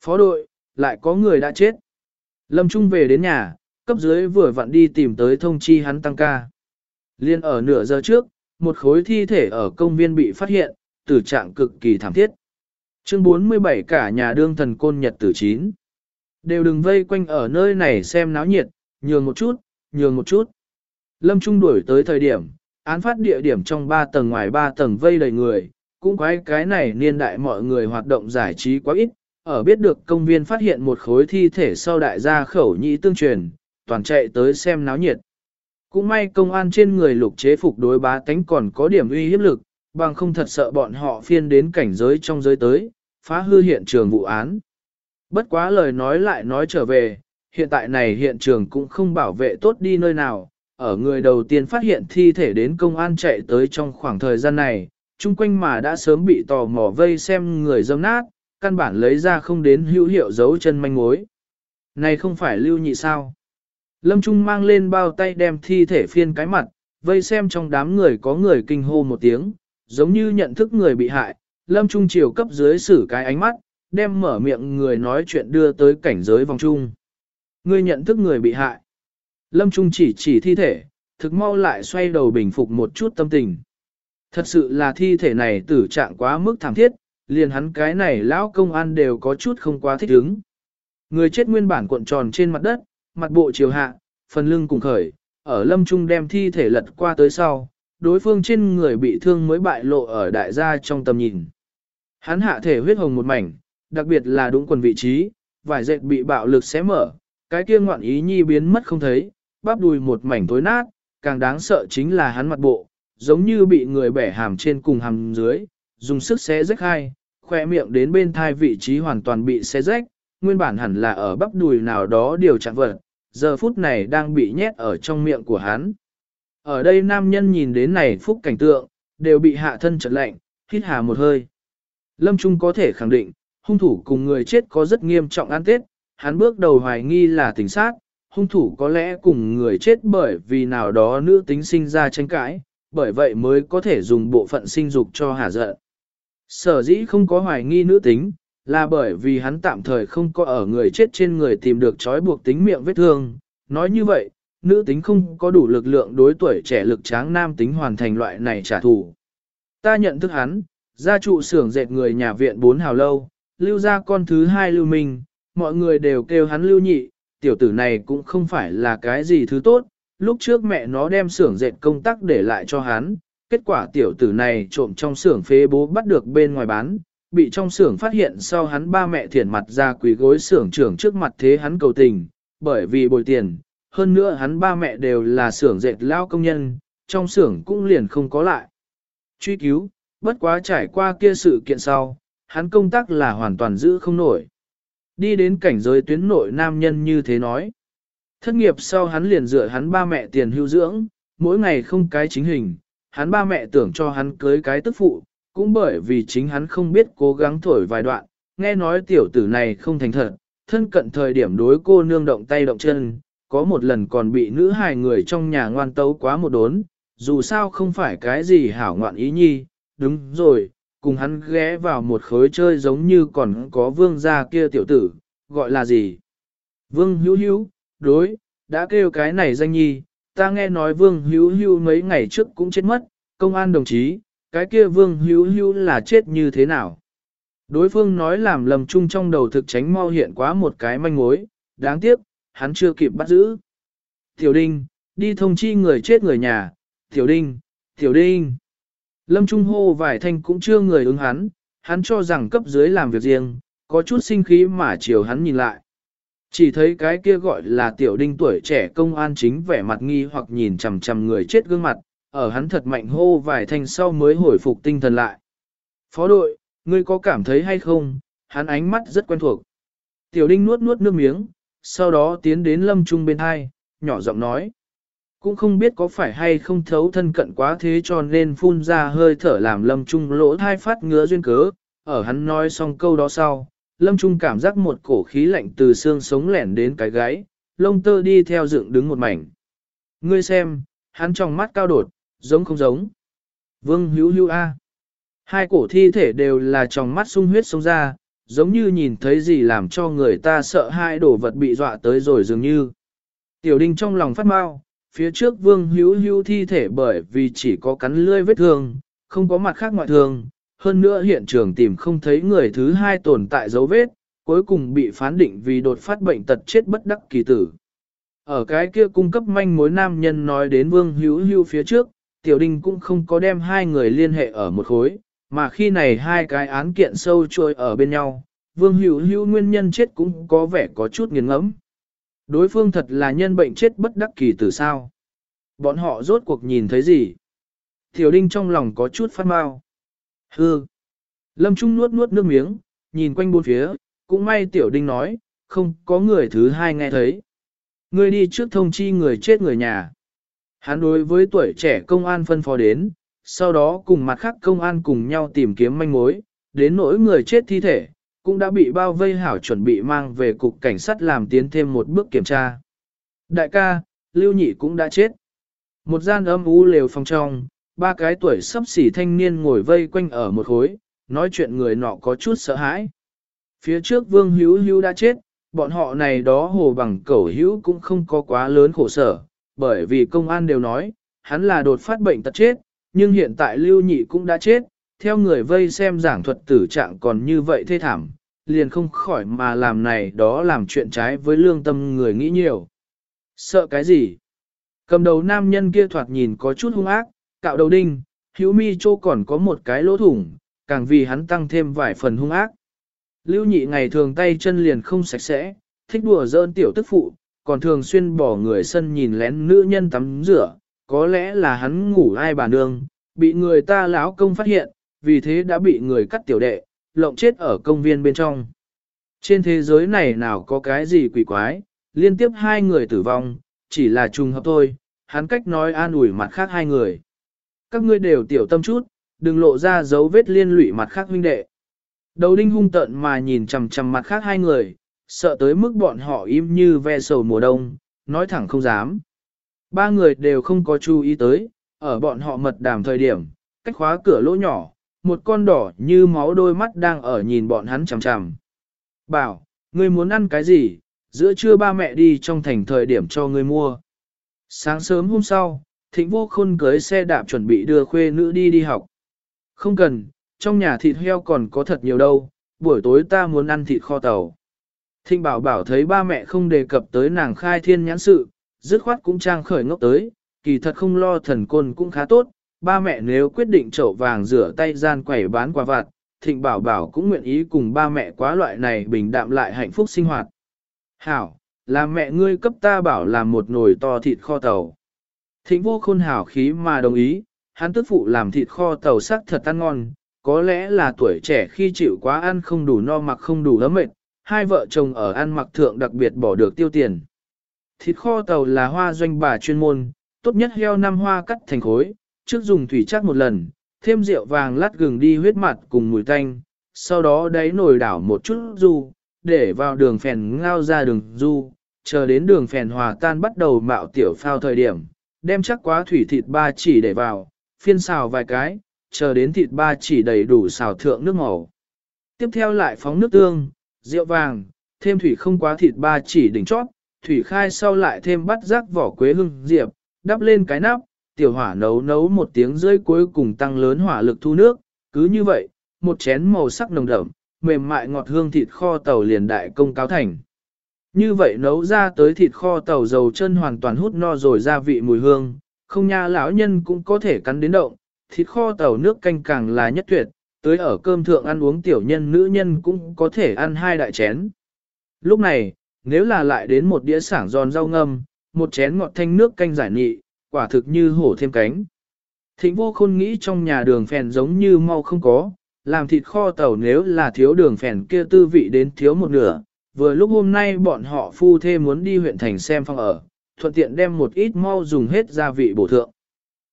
Phó đội, lại có người đã chết. Lâm Trung về đến nhà, cấp dưới vừa vặn đi tìm tới thông chi hắn tăng ca. Liên ở nửa giờ trước, một khối thi thể ở công viên bị phát hiện, tử trạng cực kỳ thảm thiết. Chương 47 cả nhà đương thần côn nhật tử chín. Đều đừng vây quanh ở nơi này xem náo nhiệt, nhường một chút, nhường một chút. Lâm Trung đuổi tới thời điểm, án phát địa điểm trong 3 tầng ngoài 3 tầng vây đầy người, cũng quái cái này niên đại mọi người hoạt động giải trí quá ít, ở biết được công viên phát hiện một khối thi thể sau đại gia khẩu nhĩ tương truyền, toàn chạy tới xem náo nhiệt. cũng may công an trên người lục chế phục đối bá tánh còn có điểm uy hiếp lực, bằng không thật sợ bọn họ phiên đến cảnh giới trong giới tới, phá hư hiện trường vụ án. Bất quá lời nói lại nói trở về, hiện tại này hiện trường cũng không bảo vệ tốt đi nơi nào, ở người đầu tiên phát hiện thi thể đến công an chạy tới trong khoảng thời gian này, chung quanh mà đã sớm bị tò mò vây xem người dâm nát, căn bản lấy ra không đến hữu hiệu dấu chân manh mối. Này không phải lưu nhị sao? Lâm Trung mang lên bao tay đem thi thể phiên cái mặt, vây xem trong đám người có người kinh hô một tiếng, giống như nhận thức người bị hại. Lâm Trung chiều cấp dưới xử cái ánh mắt, đem mở miệng người nói chuyện đưa tới cảnh giới vòng trung. Ngươi nhận thức người bị hại. Lâm Trung chỉ chỉ thi thể, thực mau lại xoay đầu bình phục một chút tâm tình. Thật sự là thi thể này tử trạng quá mức thảm thiết, liền hắn cái này lão công an đều có chút không quá thích ứng. Người chết nguyên bản cuộn tròn trên mặt đất, mặt bộ chiều hạ, phần lưng cùng khởi, ở lâm trung đem thi thể lật qua tới sau, đối phương trên người bị thương mới bại lộ ở đại gia trong tầm nhìn. Hắn hạ thể huyết hồng một mảnh, đặc biệt là đúng quần vị trí, vải dệt bị bạo lực xé mở, cái kia ngoạn ý nhi biến mất không thấy, bắp đùi một mảnh tối nát, càng đáng sợ chính là hắn mặt bộ, giống như bị người bẻ hàm trên cùng hàm dưới, dùng sức xé rách hai, khoe miệng đến bên thai vị trí hoàn toàn bị xé rách, nguyên bản hẳn là ở bắp đùi nào đó điều chặn vật, giờ phút này đang bị nhét ở trong miệng của hắn. Ở đây nam nhân nhìn đến này phúc cảnh tượng, đều bị hạ thân chật lạnh, hít hà một hơi. Lâm Trung có thể khẳng định, hung thủ cùng người chết có rất nghiêm trọng ăn tết, hắn bước đầu hoài nghi là tình sát, hung thủ có lẽ cùng người chết bởi vì nào đó nữ tính sinh ra tranh cãi, bởi vậy mới có thể dùng bộ phận sinh dục cho hà giận. Sở dĩ không có hoài nghi nữ tính, là bởi vì hắn tạm thời không có ở người chết trên người tìm được trói buộc tính miệng vết thương. Nói như vậy, nữ tính không có đủ lực lượng đối tuổi trẻ lực tráng nam tính hoàn thành loại này trả thù. Ta nhận thức hắn, gia trụ xưởng dệt người nhà viện bốn hào lâu, lưu ra con thứ hai lưu minh, mọi người đều kêu hắn lưu nhị, tiểu tử này cũng không phải là cái gì thứ tốt, lúc trước mẹ nó đem xưởng dệt công tác để lại cho hắn, kết quả tiểu tử này trộm trong xưởng phế bố bắt được bên ngoài bán, bị trong xưởng phát hiện sau hắn ba mẹ thiển mặt ra quỳ gối xưởng trưởng trước mặt thế hắn cầu tình, bởi vì bồi tiền, hơn nữa hắn ba mẹ đều là xưởng dệt lao công nhân, trong xưởng cũng liền không có lại. Truy cứu, bất quá trải qua kia sự kiện sau, hắn công tác là hoàn toàn giữ không nổi. Đi đến cảnh giới tuyến nội nam nhân như thế nói. Thất nghiệp sau hắn liền dựa hắn ba mẹ tiền hưu dưỡng, mỗi ngày không cái chính hình, hắn ba mẹ tưởng cho hắn cưới cái tức phụ, cũng bởi vì chính hắn không biết cố gắng thổi vài đoạn, nghe nói tiểu tử này không thành thật, thân cận thời điểm đối cô nương động tay động chân, có một lần còn bị nữ hài người trong nhà ngoan tấu quá một đốn, dù sao không phải cái gì hảo ngoạn ý nhi, đúng rồi, cùng hắn ghé vào một khối chơi giống như còn có vương gia kia tiểu tử, gọi là gì? Vương hữu hữu, đối, đã kêu cái này danh nhi, ta nghe nói vương hữu hữu mấy ngày trước cũng chết mất, công an đồng chí, cái kia vương hữu hữu là chết như thế nào? Đối phương nói làm lầm chung trong đầu thực tránh mau hiện quá một cái manh mối, đáng tiếc, hắn chưa kịp bắt giữ. Tiểu Đinh, đi thông chi người chết người nhà, Tiểu Đinh, Tiểu Đinh. Lâm Trung hô vài thanh cũng chưa người ứng hắn, hắn cho rằng cấp dưới làm việc riêng, có chút sinh khí mà chiều hắn nhìn lại. Chỉ thấy cái kia gọi là tiểu đinh tuổi trẻ công an chính vẻ mặt nghi hoặc nhìn chằm chằm người chết gương mặt, ở hắn thật mạnh hô vài thanh sau mới hồi phục tinh thần lại. Phó đội, ngươi có cảm thấy hay không, hắn ánh mắt rất quen thuộc. Tiểu đinh nuốt nuốt nước miếng, sau đó tiến đến lâm trung bên hai, nhỏ giọng nói. Cũng không biết có phải hay không thấu thân cận quá thế cho nên phun ra hơi thở làm lâm trung lỗ thai phát ngứa duyên cớ, ở hắn nói xong câu đó sau, lâm trung cảm giác một cổ khí lạnh từ xương sống lẻn đến cái gáy, lông tơ đi theo dựng đứng một mảnh. Ngươi xem, hắn trong mắt cao đột, giống không giống. Vương hữu hữu A. Hai cổ thi thể đều là trong mắt sung huyết sống ra, giống như nhìn thấy gì làm cho người ta sợ hai đổ vật bị dọa tới rồi dường như. Tiểu đinh trong lòng phát mau, phía trước vương hữu hữu thi thể bởi vì chỉ có cắn lươi vết thương, không có mặt khác ngoại thương, hơn nữa hiện trường tìm không thấy người thứ hai tồn tại dấu vết, cuối cùng bị phán định vì đột phát bệnh tật chết bất đắc kỳ tử. Ở cái kia cung cấp manh mối nam nhân nói đến vương hữu hữu phía trước, tiểu đinh cũng không có đem hai người liên hệ ở một khối, mà khi này hai cái án kiện sâu trôi ở bên nhau, vương hữu hữu nguyên nhân chết cũng có vẻ có chút nghiền ngẫm. Đối phương thật là nhân bệnh chết bất đắc kỳ tử sao. Bọn họ rốt cuộc nhìn thấy gì? Tiểu đinh trong lòng có chút phát mau. Hư! Lâm Trung nuốt nuốt nước miếng, nhìn quanh bốn phía, cũng may tiểu đinh nói, không có người thứ hai nghe thấy. người đi trước thông chi người chết người nhà. Hắn đối với tuổi trẻ công an phân phó đến, sau đó cùng mặt khác công an cùng nhau tìm kiếm manh mối, đến nỗi người chết thi thể, cũng đã bị bao vây hảo chuẩn bị mang về cục cảnh sát làm tiến thêm một bước kiểm tra. Đại ca, Lưu Nhị cũng đã chết. Một gian âm u lều phòng trong, ba cái tuổi sắp xỉ thanh niên ngồi vây quanh ở một khối, nói chuyện người nọ có chút sợ hãi. Phía trước Vương Hữu Hữu đã chết, bọn họ này đó hồ bằng cẩu hữu cũng không có quá lớn khổ sở, bởi vì công an đều nói, hắn là đột phát bệnh tật chết, nhưng hiện tại Lưu Nhị cũng đã chết, theo người vây xem giảng thuật tử trạng còn như vậy thê thảm, liền không khỏi mà làm này đó làm chuyện trái với lương tâm người nghĩ nhiều. Sợ cái gì? Cầm đầu nam nhân kia thoạt nhìn có chút hung ác, cạo đầu đinh, hữu mi chô còn có một cái lỗ thủng, càng vì hắn tăng thêm vài phần hung ác. Lưu nhị ngày thường tay chân liền không sạch sẽ, thích đùa dơn tiểu tức phụ, còn thường xuyên bỏ người sân nhìn lén nữ nhân tắm rửa, có lẽ là hắn ngủ ai bà nương, bị người ta lão công phát hiện, vì thế đã bị người cắt tiểu đệ, lộng chết ở công viên bên trong. Trên thế giới này nào có cái gì quỷ quái, liên tiếp hai người tử vong, chỉ là trùng hợp thôi, hắn cách nói an ủi mặt khác hai người. Các ngươi đều tiểu tâm chút, đừng lộ ra dấu vết liên lụy mặt khác huynh đệ. Đầu đinh hung tận mà nhìn chằm chằm mặt khác hai người, sợ tới mức bọn họ im như ve sầu mùa đông, nói thẳng không dám. Ba người đều không có chú ý tới, ở bọn họ mật đàm thời điểm, cách khóa cửa lỗ nhỏ, một con đỏ như máu đôi mắt đang ở nhìn bọn hắn chằm chằm. Bảo, ngươi muốn ăn cái gì, giữa trưa ba mẹ đi trong thành thời điểm cho ngươi mua. Sáng sớm hôm sau, thịnh vô khôn cưới xe đạp chuẩn bị đưa khuê nữ đi đi học. Không cần, trong nhà thịt heo còn có thật nhiều đâu, buổi tối ta muốn ăn thịt kho tàu. Thịnh bảo bảo thấy ba mẹ không đề cập tới nàng khai thiên nhãn sự, dứt khoát cũng trang khởi ngốc tới, kỳ thật không lo thần côn cũng khá tốt, ba mẹ nếu quyết định chậu vàng rửa tay gian quẩy bán quà vặt, thịnh bảo bảo cũng nguyện ý cùng ba mẹ quá loại này bình đạm lại hạnh phúc sinh hoạt. Hảo, là mẹ ngươi cấp ta bảo làm một nồi to thịt kho tàu. Thịnh vô khôn hảo khí mà đồng ý, hắn tức phụ làm thịt kho tàu sắc thật ăn ngon, có lẽ là tuổi trẻ khi chịu quá ăn không đủ no mặc không đủ ấm mệt, hai vợ chồng ở ăn mặc thượng đặc biệt bỏ được tiêu tiền. Thịt kho tàu là hoa doanh bà chuyên môn, tốt nhất heo năm hoa cắt thành khối, trước dùng thủy chắc một lần, thêm rượu vàng lát gừng đi huyết mặt cùng mùi tanh, sau đó đáy nồi đảo một chút du, để vào đường phèn ngao ra đường du, chờ đến đường phèn hòa tan bắt đầu mạo tiểu phao thời điểm, đem chắc quá thủy thịt ba chỉ để vào, phiên xào vài cái, chờ đến thịt ba chỉ đầy đủ xào thượng nước màu. Tiếp theo lại phóng nước tương, rượu vàng, thêm thủy không quá thịt ba chỉ đỉnh chót, thủy khai sau lại thêm bắt rác vỏ quế hương diệp, đắp lên cái nắp, tiểu hỏa nấu nấu một tiếng rưỡi cuối cùng tăng lớn hỏa lực thu nước, cứ như vậy, một chén màu sắc nồng đậm, mềm mại ngọt hương thịt kho tàu liền đại công cáo thành. Như vậy nấu ra tới thịt kho tàu dầu chân hoàn toàn hút no rồi gia vị mùi hương, không nha lão nhân cũng có thể cắn đến động, thịt kho tàu nước canh càng là nhất tuyệt, tới ở cơm thượng ăn uống tiểu nhân nữ nhân cũng có thể ăn hai đại chén. Lúc này, nếu là lại đến một đĩa sảng giòn rau ngâm, một chén ngọt thanh nước canh giải nị, quả thực như hổ thêm cánh. Thịnh vô khôn nghĩ trong nhà đường phèn giống như mau không có, làm thịt kho tàu nếu là thiếu đường phèn kia tư vị đến thiếu một nửa, vừa lúc hôm nay bọn họ phu thê muốn đi huyện thành xem phong ở, thuận tiện đem một ít mau dùng hết gia vị bổ thượng.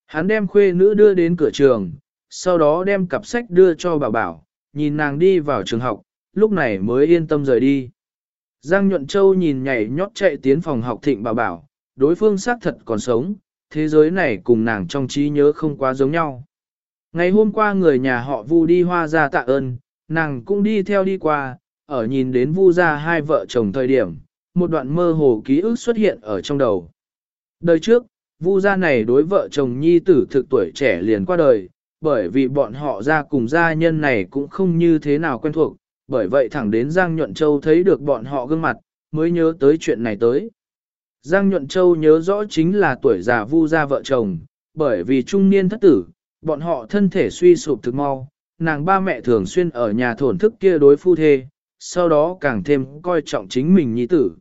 Hắn đem khuê nữ đưa đến cửa trường, sau đó đem cặp sách đưa cho bà bảo, nhìn nàng đi vào trường học, lúc này mới yên tâm rời đi. Giang Nhuận Châu nhìn nhảy nhót chạy tiến phòng học thịnh bà bảo, đối phương xác thật còn sống, thế giới này cùng nàng trong trí nhớ không quá giống nhau. Ngày hôm qua người nhà họ Vu đi hoa ra tạ ơn, nàng cũng đi theo đi qua, ở nhìn đến Vu ra hai vợ chồng thời điểm, một đoạn mơ hồ ký ức xuất hiện ở trong đầu. Đời trước, Vu gia này đối vợ chồng nhi tử thực tuổi trẻ liền qua đời, bởi vì bọn họ ra cùng gia nhân này cũng không như thế nào quen thuộc, bởi vậy thẳng đến Giang Nhuận Châu thấy được bọn họ gương mặt, mới nhớ tới chuyện này tới. Giang Nhuận Châu nhớ rõ chính là tuổi già Vu gia vợ chồng, bởi vì trung niên thất tử, bọn họ thân thể suy sụp thực mau, nàng ba mẹ thường xuyên ở nhà thổn thức kia đối phu thê, sau đó càng thêm coi trọng chính mình nhi tử.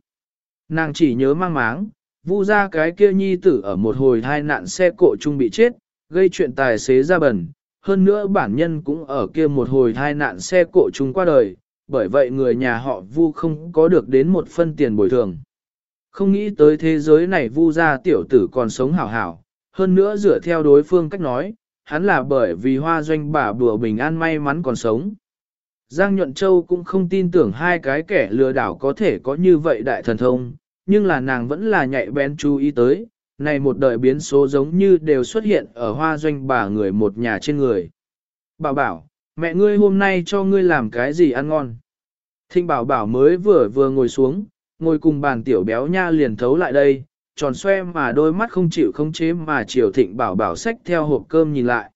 Nàng chỉ nhớ mang máng, vu ra cái kia nhi tử ở một hồi hai nạn xe cộ chung bị chết, gây chuyện tài xế ra bẩn, hơn nữa bản nhân cũng ở kia một hồi hai nạn xe cộ chung qua đời, bởi vậy người nhà họ vu không có được đến một phân tiền bồi thường. Không nghĩ tới thế giới này vu ra tiểu tử còn sống hảo hảo, hơn nữa dựa theo đối phương cách nói, hắn là bởi vì hoa doanh bà bùa bình an may mắn còn sống. Giang Nhuận Châu cũng không tin tưởng hai cái kẻ lừa đảo có thể có như vậy đại thần thông, nhưng là nàng vẫn là nhạy bén chú ý tới, này một đời biến số giống như đều xuất hiện ở hoa doanh bà người một nhà trên người. Bảo bảo, mẹ ngươi hôm nay cho ngươi làm cái gì ăn ngon? Thinh bảo bảo mới vừa vừa ngồi xuống, ngồi cùng bàn tiểu béo nha liền thấu lại đây, tròn xoe mà đôi mắt không chịu không chế mà chiều thịnh bảo bảo sách theo hộp cơm nhìn lại.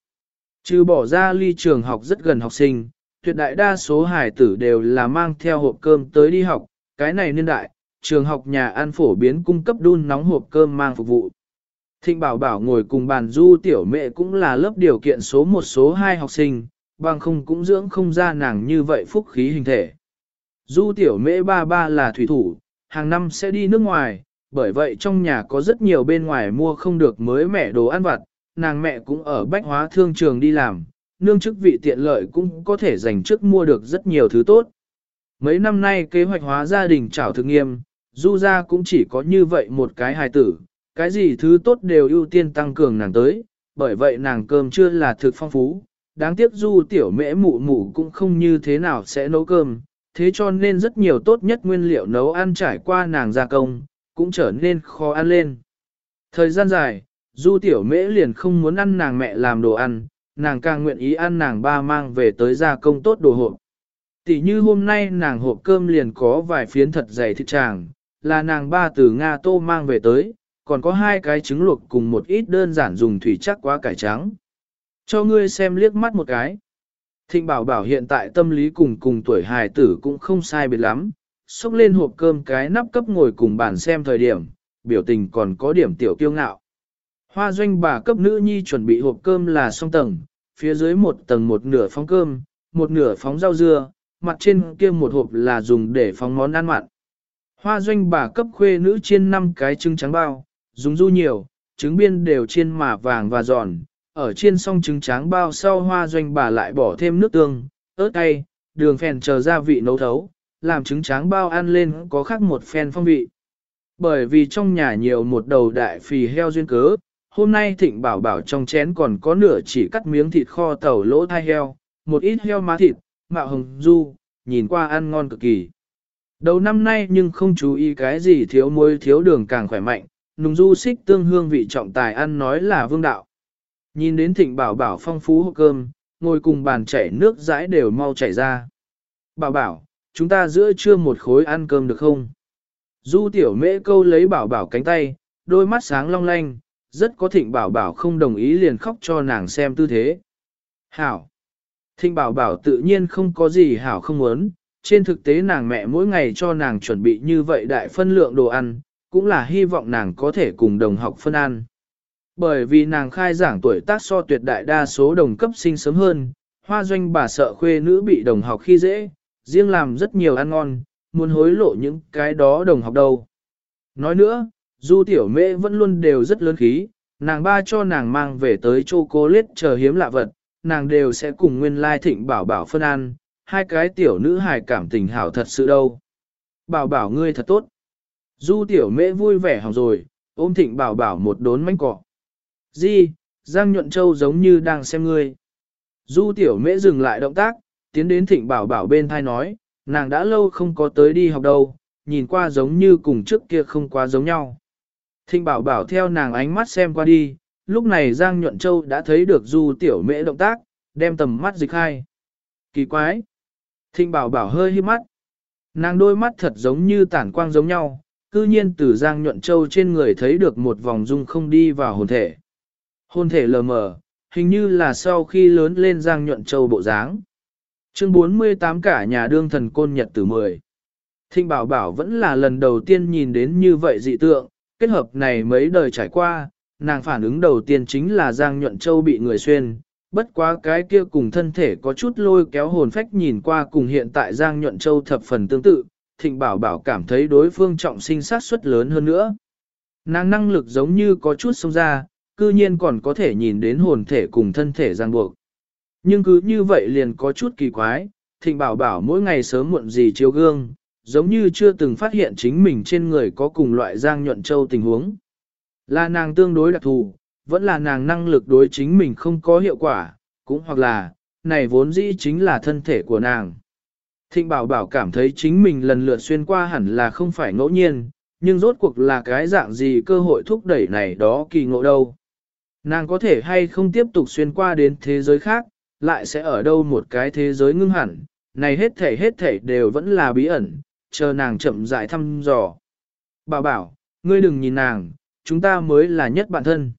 Trừ bỏ ra ly trường học rất gần học sinh, tuyệt đại đa số hải tử đều là mang theo hộp cơm tới đi học, cái này niên đại, trường học nhà ăn phổ biến cung cấp đun nóng hộp cơm mang phục vụ. Thịnh bảo bảo ngồi cùng bàn du tiểu mẹ cũng là lớp điều kiện số một số hai học sinh, bằng không cũng dưỡng không ra nàng như vậy phúc khí hình thể. Du tiểu Mẹ ba ba là thủy thủ, hàng năm sẽ đi nước ngoài, bởi vậy trong nhà có rất nhiều bên ngoài mua không được mới mẻ đồ ăn vặt, nàng mẹ cũng ở bách hóa thương trường đi làm, nương chức vị tiện lợi cũng có thể dành trước mua được rất nhiều thứ tốt. Mấy năm nay kế hoạch hóa gia đình trảo thực nghiêm, du ra cũng chỉ có như vậy một cái hài tử, cái gì thứ tốt đều ưu tiên tăng cường nàng tới, bởi vậy nàng cơm chưa là thực phong phú, đáng tiếc du tiểu mễ mụ mụ cũng không như thế nào sẽ nấu cơm, thế cho nên rất nhiều tốt nhất nguyên liệu nấu ăn trải qua nàng gia công, cũng trở nên khó ăn lên. Thời gian dài, du tiểu mễ liền không muốn ăn nàng mẹ làm đồ ăn, nàng càng nguyện ý ăn nàng ba mang về tới gia công tốt đồ hộp. Tỷ như hôm nay nàng hộp cơm liền có vài phiến thật dày thịt tràng, là nàng ba từ Nga tô mang về tới, còn có hai cái trứng luộc cùng một ít đơn giản dùng thủy chắc quá cải trắng. Cho ngươi xem liếc mắt một cái. Thịnh bảo bảo hiện tại tâm lý cùng cùng tuổi hài tử cũng không sai biệt lắm, xúc lên hộp cơm cái nắp cấp ngồi cùng bàn xem thời điểm, biểu tình còn có điểm tiểu kiêu ngạo. Hoa doanh bà cấp nữ nhi chuẩn bị hộp cơm là song tầng, phía dưới một tầng một nửa phóng cơm, một nửa phóng rau dưa, mặt trên kia một hộp là dùng để phóng món ăn mặn. Hoa doanh bà cấp khuê nữ chiên 5 cái trứng trắng bao, dùng du nhiều, trứng biên đều chiên mà vàng và giòn, ở chiên xong trứng trắng bao sau hoa doanh bà lại bỏ thêm nước tương, ớt cay, đường phèn chờ gia vị nấu thấu, làm trứng trắng bao ăn lên có khác một phen phong vị. Bởi vì trong nhà nhiều một đầu đại phì heo duyên cớ, hôm nay thịnh bảo bảo trong chén còn có nửa chỉ cắt miếng thịt kho tàu lỗ thai heo, một ít heo má thịt, mạo hồng du, nhìn qua ăn ngon cực kỳ. Đầu năm nay nhưng không chú ý cái gì thiếu muối thiếu đường càng khỏe mạnh, nùng du xích tương hương vị trọng tài ăn nói là vương đạo. Nhìn đến thịnh bảo bảo phong phú hộp cơm, ngồi cùng bàn chảy nước dãi đều mau chảy ra. Bảo bảo, chúng ta giữa trưa một khối ăn cơm được không? Du tiểu mễ câu lấy bảo bảo cánh tay, đôi mắt sáng long lanh, rất có thịnh bảo bảo không đồng ý liền khóc cho nàng xem tư thế. Hảo! Thịnh bảo bảo tự nhiên không có gì hảo không muốn, trên thực tế nàng mẹ mỗi ngày cho nàng chuẩn bị như vậy đại phân lượng đồ ăn, cũng là hy vọng nàng có thể cùng đồng học phân ăn. Bởi vì nàng khai giảng tuổi tác so tuyệt đại đa số đồng cấp sinh sớm hơn, hoa doanh bà sợ khuê nữ bị đồng học khi dễ, riêng làm rất nhiều ăn ngon, muốn hối lộ những cái đó đồng học đâu. Nói nữa, du tiểu mễ vẫn luôn đều rất lớn khí, nàng ba cho nàng mang về tới Châu Cô Lết chờ hiếm lạ vật, nàng đều sẽ cùng nguyên lai thịnh bảo bảo phân ăn, hai cái tiểu nữ hài cảm tình hảo thật sự đâu. Bảo bảo ngươi thật tốt. Du tiểu mễ vui vẻ hỏng rồi, ôm thịnh bảo bảo một đốn mánh cọ. Di, Giang Nhuận Châu giống như đang xem ngươi. Du tiểu mễ dừng lại động tác, tiến đến thịnh bảo bảo bên thai nói, nàng đã lâu không có tới đi học đâu, nhìn qua giống như cùng trước kia không quá giống nhau. Thinh bảo bảo theo nàng ánh mắt xem qua đi, lúc này Giang Nhuận Châu đã thấy được du tiểu mễ động tác, đem tầm mắt dịch hai. Kỳ quái! Thinh bảo bảo hơi hiếp mắt. Nàng đôi mắt thật giống như tản quang giống nhau, cư nhiên từ Giang Nhuận Châu trên người thấy được một vòng dung không đi vào hồn thể. Hồn thể lờ mờ, hình như là sau khi lớn lên Giang Nhuận Châu bộ dáng. Chương 48 cả nhà đương thần côn nhật tử 10. Thinh bảo bảo vẫn là lần đầu tiên nhìn đến như vậy dị tượng, kết hợp này mấy đời trải qua, nàng phản ứng đầu tiên chính là Giang Nhuận Châu bị người xuyên, bất quá cái kia cùng thân thể có chút lôi kéo hồn phách nhìn qua cùng hiện tại Giang Nhuận Châu thập phần tương tự, Thịnh Bảo Bảo cảm thấy đối phương trọng sinh sát suất lớn hơn nữa. Nàng năng lực giống như có chút sông ra, cư nhiên còn có thể nhìn đến hồn thể cùng thân thể Giang buộc. Nhưng cứ như vậy liền có chút kỳ quái, thịnh bảo bảo mỗi ngày sớm muộn gì chiếu gương, giống như chưa từng phát hiện chính mình trên người có cùng loại giang nhuận châu tình huống. Là nàng tương đối đặc thù, vẫn là nàng năng lực đối chính mình không có hiệu quả, cũng hoặc là, này vốn dĩ chính là thân thể của nàng. Thịnh bảo bảo cảm thấy chính mình lần lượt xuyên qua hẳn là không phải ngẫu nhiên, nhưng rốt cuộc là cái dạng gì cơ hội thúc đẩy này đó kỳ ngộ đâu. Nàng có thể hay không tiếp tục xuyên qua đến thế giới khác, lại sẽ ở đâu một cái thế giới ngưng hẳn, này hết thể hết thể đều vẫn là bí ẩn, chờ nàng chậm rãi thăm dò. Bảo bảo, ngươi đừng nhìn nàng, chúng ta mới là nhất bạn thân.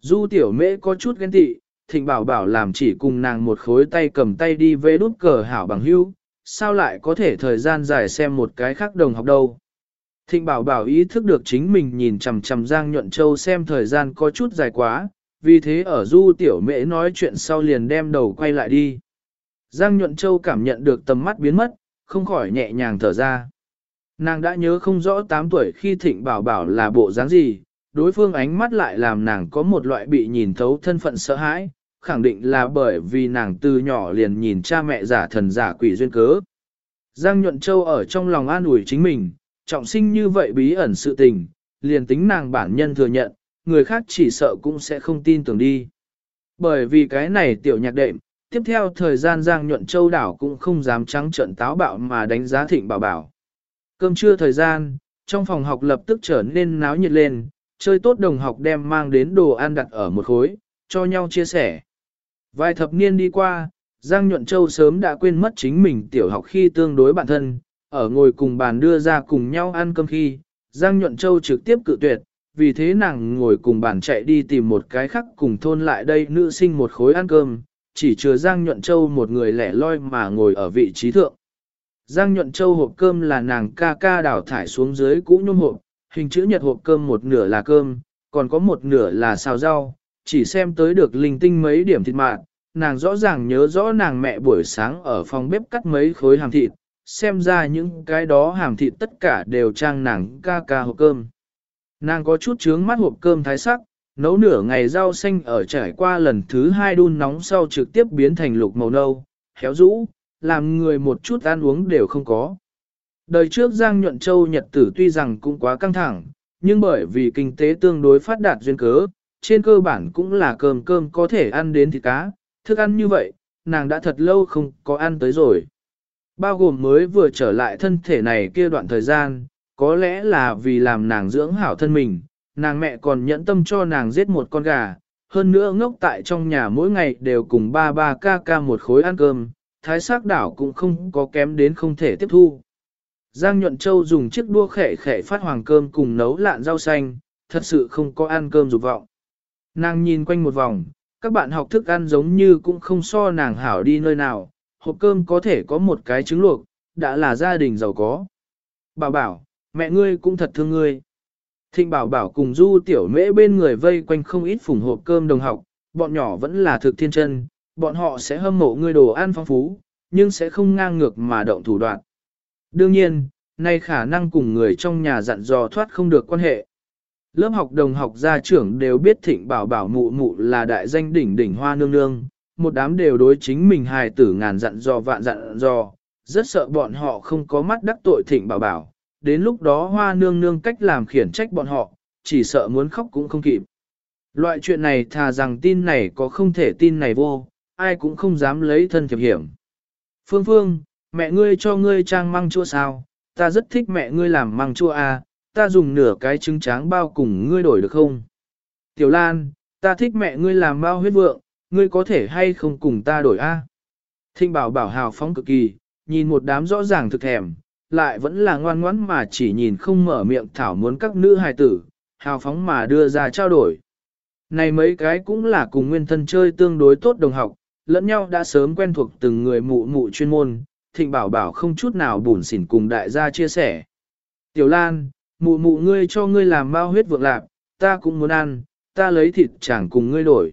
Du tiểu mễ có chút ghen tị, thịnh bảo bảo làm chỉ cùng nàng một khối tay cầm tay đi vê đút cờ hảo bằng hưu, sao lại có thể thời gian dài xem một cái khác đồng học đâu. Thịnh bảo bảo ý thức được chính mình nhìn chằm chằm Giang Nhuận Châu xem thời gian có chút dài quá, vì thế ở du tiểu mễ nói chuyện sau liền đem đầu quay lại đi. Giang Nhuận Châu cảm nhận được tầm mắt biến mất, không khỏi nhẹ nhàng thở ra. Nàng đã nhớ không rõ 8 tuổi khi thịnh bảo bảo là bộ dáng gì, đối phương ánh mắt lại làm nàng có một loại bị nhìn thấu thân phận sợ hãi, khẳng định là bởi vì nàng từ nhỏ liền nhìn cha mẹ giả thần giả quỷ duyên cớ. Giang Nhuận Châu ở trong lòng an ủi chính mình, trọng sinh như vậy bí ẩn sự tình, liền tính nàng bản nhân thừa nhận, người khác chỉ sợ cũng sẽ không tin tưởng đi. Bởi vì cái này tiểu nhạc đệm, tiếp theo thời gian Giang Nhuận Châu đảo cũng không dám trắng trận táo bạo mà đánh giá thịnh bảo bảo. Cơm trưa thời gian, trong phòng học lập tức trở nên náo nhiệt lên, chơi tốt đồng học đem mang đến đồ ăn đặt ở một khối, cho nhau chia sẻ. Vài thập niên đi qua, Giang Nhuận Châu sớm đã quên mất chính mình tiểu học khi tương đối bản thân, ở ngồi cùng bàn đưa ra cùng nhau ăn cơm khi, Giang Nhuận Châu trực tiếp cự tuyệt, vì thế nàng ngồi cùng bàn chạy đi tìm một cái khác cùng thôn lại đây nữ sinh một khối ăn cơm, chỉ chừa Giang Nhuận Châu một người lẻ loi mà ngồi ở vị trí thượng. Giang Nhuận Châu hộp cơm là nàng ca ca đảo thải xuống dưới cũ nhôm hộp, hình chữ nhật hộp cơm một nửa là cơm, còn có một nửa là xào rau, chỉ xem tới được linh tinh mấy điểm thịt mạn, nàng rõ ràng nhớ rõ nàng mẹ buổi sáng ở phòng bếp cắt mấy khối hàm thịt, xem ra những cái đó hàm thịt tất cả đều trang nàng ca ca hộp cơm. Nàng có chút trướng mắt hộp cơm thái sắc, nấu nửa ngày rau xanh ở trải qua lần thứ hai đun nóng sau trực tiếp biến thành lục màu nâu, héo rũ, làm người một chút ăn uống đều không có. Đời trước Giang Nhuận Châu Nhật tử tuy rằng cũng quá căng thẳng, nhưng bởi vì kinh tế tương đối phát đạt duyên cớ, trên cơ bản cũng là cơm cơm có thể ăn đến thịt cá, thức ăn như vậy, nàng đã thật lâu không có ăn tới rồi. Bao gồm mới vừa trở lại thân thể này kia đoạn thời gian, có lẽ là vì làm nàng dưỡng hảo thân mình, nàng mẹ còn nhẫn tâm cho nàng giết một con gà, hơn nữa ngốc tại trong nhà mỗi ngày đều cùng ba ba ca ca một khối ăn cơm, thái sắc đảo cũng không có kém đến không thể tiếp thu. Giang Nhuận Châu dùng chiếc đua khẻ khẻ phát hoàng cơm cùng nấu lạn rau xanh, thật sự không có ăn cơm dục vọng. Nàng nhìn quanh một vòng, các bạn học thức ăn giống như cũng không so nàng hảo đi nơi nào, hộp cơm có thể có một cái trứng luộc, đã là gia đình giàu có. Bảo bảo, mẹ ngươi cũng thật thương ngươi. Thịnh bảo bảo cùng du tiểu mễ bên người vây quanh không ít phùng hộp cơm đồng học, bọn nhỏ vẫn là thực thiên chân, bọn họ sẽ hâm mộ ngươi đồ ăn phong phú, nhưng sẽ không ngang ngược mà động thủ đoạn. Đương nhiên, nay khả năng cùng người trong nhà dặn dò thoát không được quan hệ. Lớp học đồng học gia trưởng đều biết thịnh bảo bảo mụ mụ là đại danh đỉnh đỉnh hoa nương nương, một đám đều đối chính mình hài tử ngàn dặn dò vạn dặn dò, rất sợ bọn họ không có mắt đắc tội thịnh bảo bảo, đến lúc đó hoa nương nương cách làm khiển trách bọn họ, chỉ sợ muốn khóc cũng không kịp. Loại chuyện này thà rằng tin này có không thể tin này vô, ai cũng không dám lấy thân thiệp hiểm. Phương Phương, mẹ ngươi cho ngươi trang măng chua sao, ta rất thích mẹ ngươi làm măng chua à, ta dùng nửa cái trứng tráng bao cùng ngươi đổi được không? Tiểu Lan, ta thích mẹ ngươi làm bao huyết vượng, ngươi có thể hay không cùng ta đổi a? À? Thinh bảo bảo hào phóng cực kỳ, nhìn một đám rõ ràng thực thèm, lại vẫn là ngoan ngoãn mà chỉ nhìn không mở miệng thảo muốn các nữ hài tử, hào phóng mà đưa ra trao đổi. Này mấy cái cũng là cùng nguyên thân chơi tương đối tốt đồng học, lẫn nhau đã sớm quen thuộc từng người mụ mụ chuyên môn, thịnh bảo bảo không chút nào bùn xỉn cùng đại gia chia sẻ. Tiểu Lan, mụ mụ ngươi cho ngươi làm bao huyết vượng lạc ta cũng muốn ăn, ta lấy thịt chẳng cùng ngươi đổi.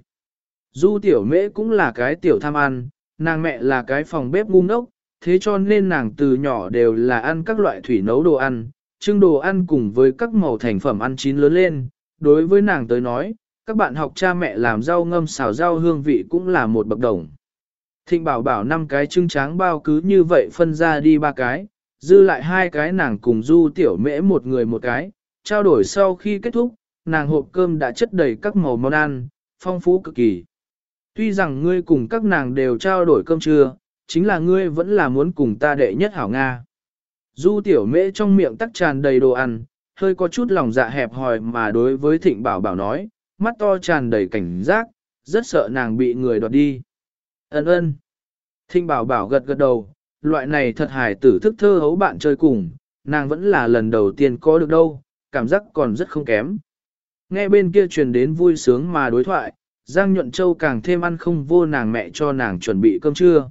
Du tiểu mễ cũng là cái tiểu tham ăn, nàng mẹ là cái phòng bếp ngu ngốc, thế cho nên nàng từ nhỏ đều là ăn các loại thủy nấu đồ ăn, trưng đồ ăn cùng với các màu thành phẩm ăn chín lớn lên, đối với nàng tới nói, các bạn học cha mẹ làm rau ngâm xào rau hương vị cũng là một bậc đồng. Thịnh bảo bảo năm cái trưng tráng bao cứ như vậy phân ra đi ba cái, dư lại hai cái nàng cùng du tiểu mễ một người một cái, trao đổi sau khi kết thúc, nàng hộp cơm đã chất đầy các màu món ăn, phong phú cực kỳ. Tuy rằng ngươi cùng các nàng đều trao đổi cơm trưa, chính là ngươi vẫn là muốn cùng ta đệ nhất hảo Nga. Du tiểu mễ trong miệng tắc tràn đầy đồ ăn, hơi có chút lòng dạ hẹp hòi mà đối với thịnh bảo bảo nói, mắt to tràn đầy cảnh giác, rất sợ nàng bị người đoạt đi. Ấn ơn. Thịnh bảo bảo gật gật đầu, loại này thật hài tử thức thơ hấu bạn chơi cùng, nàng vẫn là lần đầu tiên có được đâu, cảm giác còn rất không kém. Nghe bên kia truyền đến vui sướng mà đối thoại, Giang Nhuận Châu càng thêm ăn không vô nàng mẹ cho nàng chuẩn bị cơm trưa.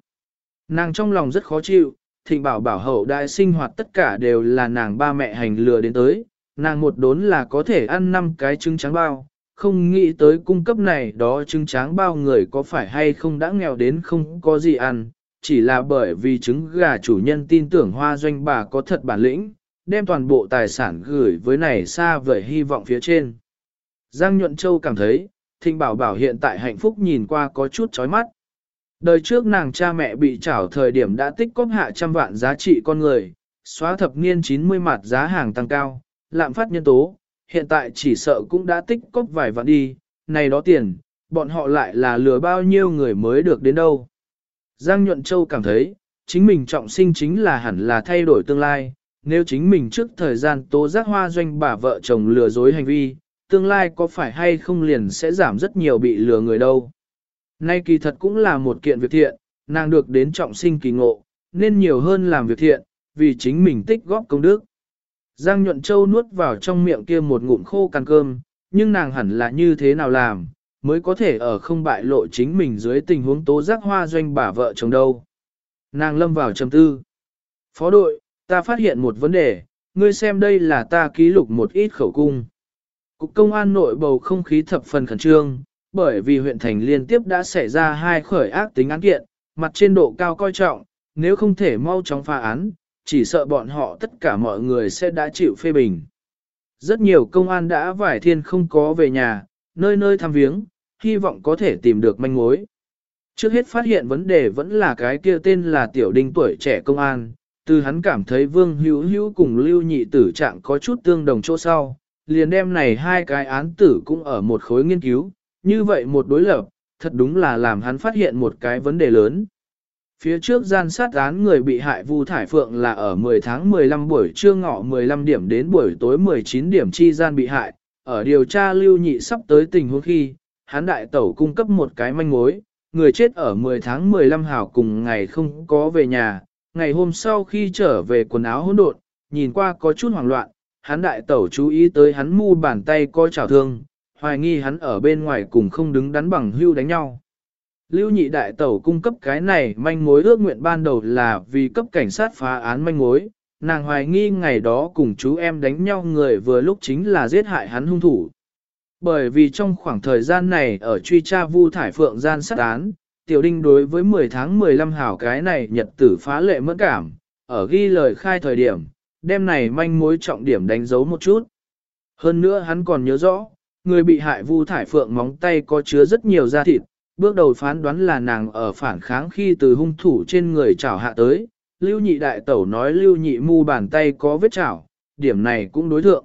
Nàng trong lòng rất khó chịu, thịnh bảo bảo hậu đại sinh hoạt tất cả đều là nàng ba mẹ hành lừa đến tới, nàng một đốn là có thể ăn năm cái trứng trắng bao, không nghĩ tới cung cấp này đó trứng trắng bao người có phải hay không đã nghèo đến không có gì ăn, chỉ là bởi vì trứng gà chủ nhân tin tưởng hoa doanh bà có thật bản lĩnh, đem toàn bộ tài sản gửi với này xa vời hy vọng phía trên. Giang Nhuận Châu cảm thấy, Thịnh Bảo Bảo hiện tại hạnh phúc nhìn qua có chút chói mắt. Đời trước nàng cha mẹ bị trảo thời điểm đã tích cóp hạ trăm vạn giá trị con người, xóa thập niên 90 mặt giá hàng tăng cao, lạm phát nhân tố, hiện tại chỉ sợ cũng đã tích cóp vài vạn đi, này đó tiền, bọn họ lại là lừa bao nhiêu người mới được đến đâu. Giang Nhuận Châu cảm thấy, chính mình trọng sinh chính là hẳn là thay đổi tương lai, nếu chính mình trước thời gian tố giác hoa doanh bà vợ chồng lừa dối hành vi, tương lai có phải hay không liền sẽ giảm rất nhiều bị lừa người đâu. Nay kỳ thật cũng là một kiện việc thiện, nàng được đến trọng sinh kỳ ngộ, nên nhiều hơn làm việc thiện, vì chính mình tích góp công đức. Giang Nhuận Châu nuốt vào trong miệng kia một ngụm khô cằn cơm, nhưng nàng hẳn là như thế nào làm, mới có thể ở không bại lộ chính mình dưới tình huống tố giác hoa doanh bà vợ chồng đâu. Nàng lâm vào trầm tư. Phó đội, ta phát hiện một vấn đề, ngươi xem đây là ta ký lục một ít khẩu cung. Cục công an nội bầu không khí thập phần khẩn trương, bởi vì huyện thành liên tiếp đã xảy ra hai khởi ác tính án kiện, mặt trên độ cao coi trọng, nếu không thể mau chóng phá án, chỉ sợ bọn họ tất cả mọi người sẽ đã chịu phê bình. Rất nhiều công an đã vải thiên không có về nhà, nơi nơi thăm viếng, hy vọng có thể tìm được manh mối. Trước hết phát hiện vấn đề vẫn là cái kia tên là tiểu đinh tuổi trẻ công an, từ hắn cảm thấy vương hữu hữu cùng lưu nhị tử trạng có chút tương đồng chỗ sau, liền đem này hai cái án tử cũng ở một khối nghiên cứu, như vậy một đối lập, thật đúng là làm hắn phát hiện một cái vấn đề lớn. Phía trước gian sát án người bị hại Vu Thải Phượng là ở 10 tháng 15 buổi trưa ngọ 15 điểm đến buổi tối 19 điểm chi gian bị hại, ở điều tra lưu nhị sắp tới tình huống khi, hắn đại tẩu cung cấp một cái manh mối, người chết ở 10 tháng 15 hào cùng ngày không có về nhà, ngày hôm sau khi trở về quần áo hỗn độn, nhìn qua có chút hoảng loạn, hắn đại tẩu chú ý tới hắn mu bàn tay coi trào thương, hoài nghi hắn ở bên ngoài cùng không đứng đắn bằng hưu đánh nhau. Lưu nhị đại tẩu cung cấp cái này manh mối ước nguyện ban đầu là vì cấp cảnh sát phá án manh mối, nàng hoài nghi ngày đó cùng chú em đánh nhau người vừa lúc chính là giết hại hắn hung thủ. Bởi vì trong khoảng thời gian này ở truy tra vu thải phượng gian sát án, tiểu đinh đối với 10 tháng 15 hảo cái này nhật tử phá lệ mẫn cảm, ở ghi lời khai thời điểm, đêm này manh mối trọng điểm đánh dấu một chút. Hơn nữa hắn còn nhớ rõ, người bị hại vu thải phượng móng tay có chứa rất nhiều da thịt, bước đầu phán đoán là nàng ở phản kháng khi từ hung thủ trên người chảo hạ tới. Lưu nhị đại tẩu nói lưu nhị mu bàn tay có vết chảo, điểm này cũng đối thượng.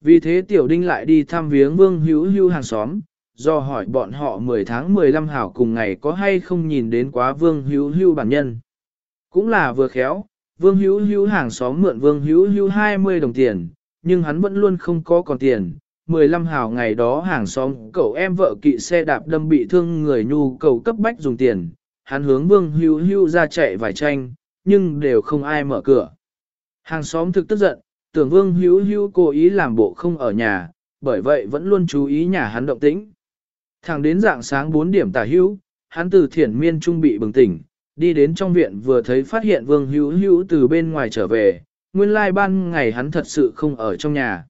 Vì thế tiểu đinh lại đi thăm viếng vương hữu hưu hàng xóm, do hỏi bọn họ 10 tháng 15 hảo cùng ngày có hay không nhìn đến quá vương hữu hưu bản nhân. Cũng là vừa khéo, vương hữu hữu hàng xóm mượn vương hữu hữu 20 đồng tiền, nhưng hắn vẫn luôn không có còn tiền, 15 hào ngày đó hàng xóm cậu em vợ kỵ xe đạp đâm bị thương người nhu cầu cấp bách dùng tiền, hắn hướng vương hưu hưu ra chạy vài tranh, nhưng đều không ai mở cửa. Hàng xóm thực tức giận, tưởng vương hưu hưu cố ý làm bộ không ở nhà, bởi vậy vẫn luôn chú ý nhà hắn động tĩnh. Thẳng đến dạng sáng 4 điểm tả hưu, hắn từ thiển miên trung bị bừng tỉnh, đi đến trong viện vừa thấy phát hiện vương hưu hưu từ bên ngoài trở về, nguyên lai ban ngày hắn thật sự không ở trong nhà.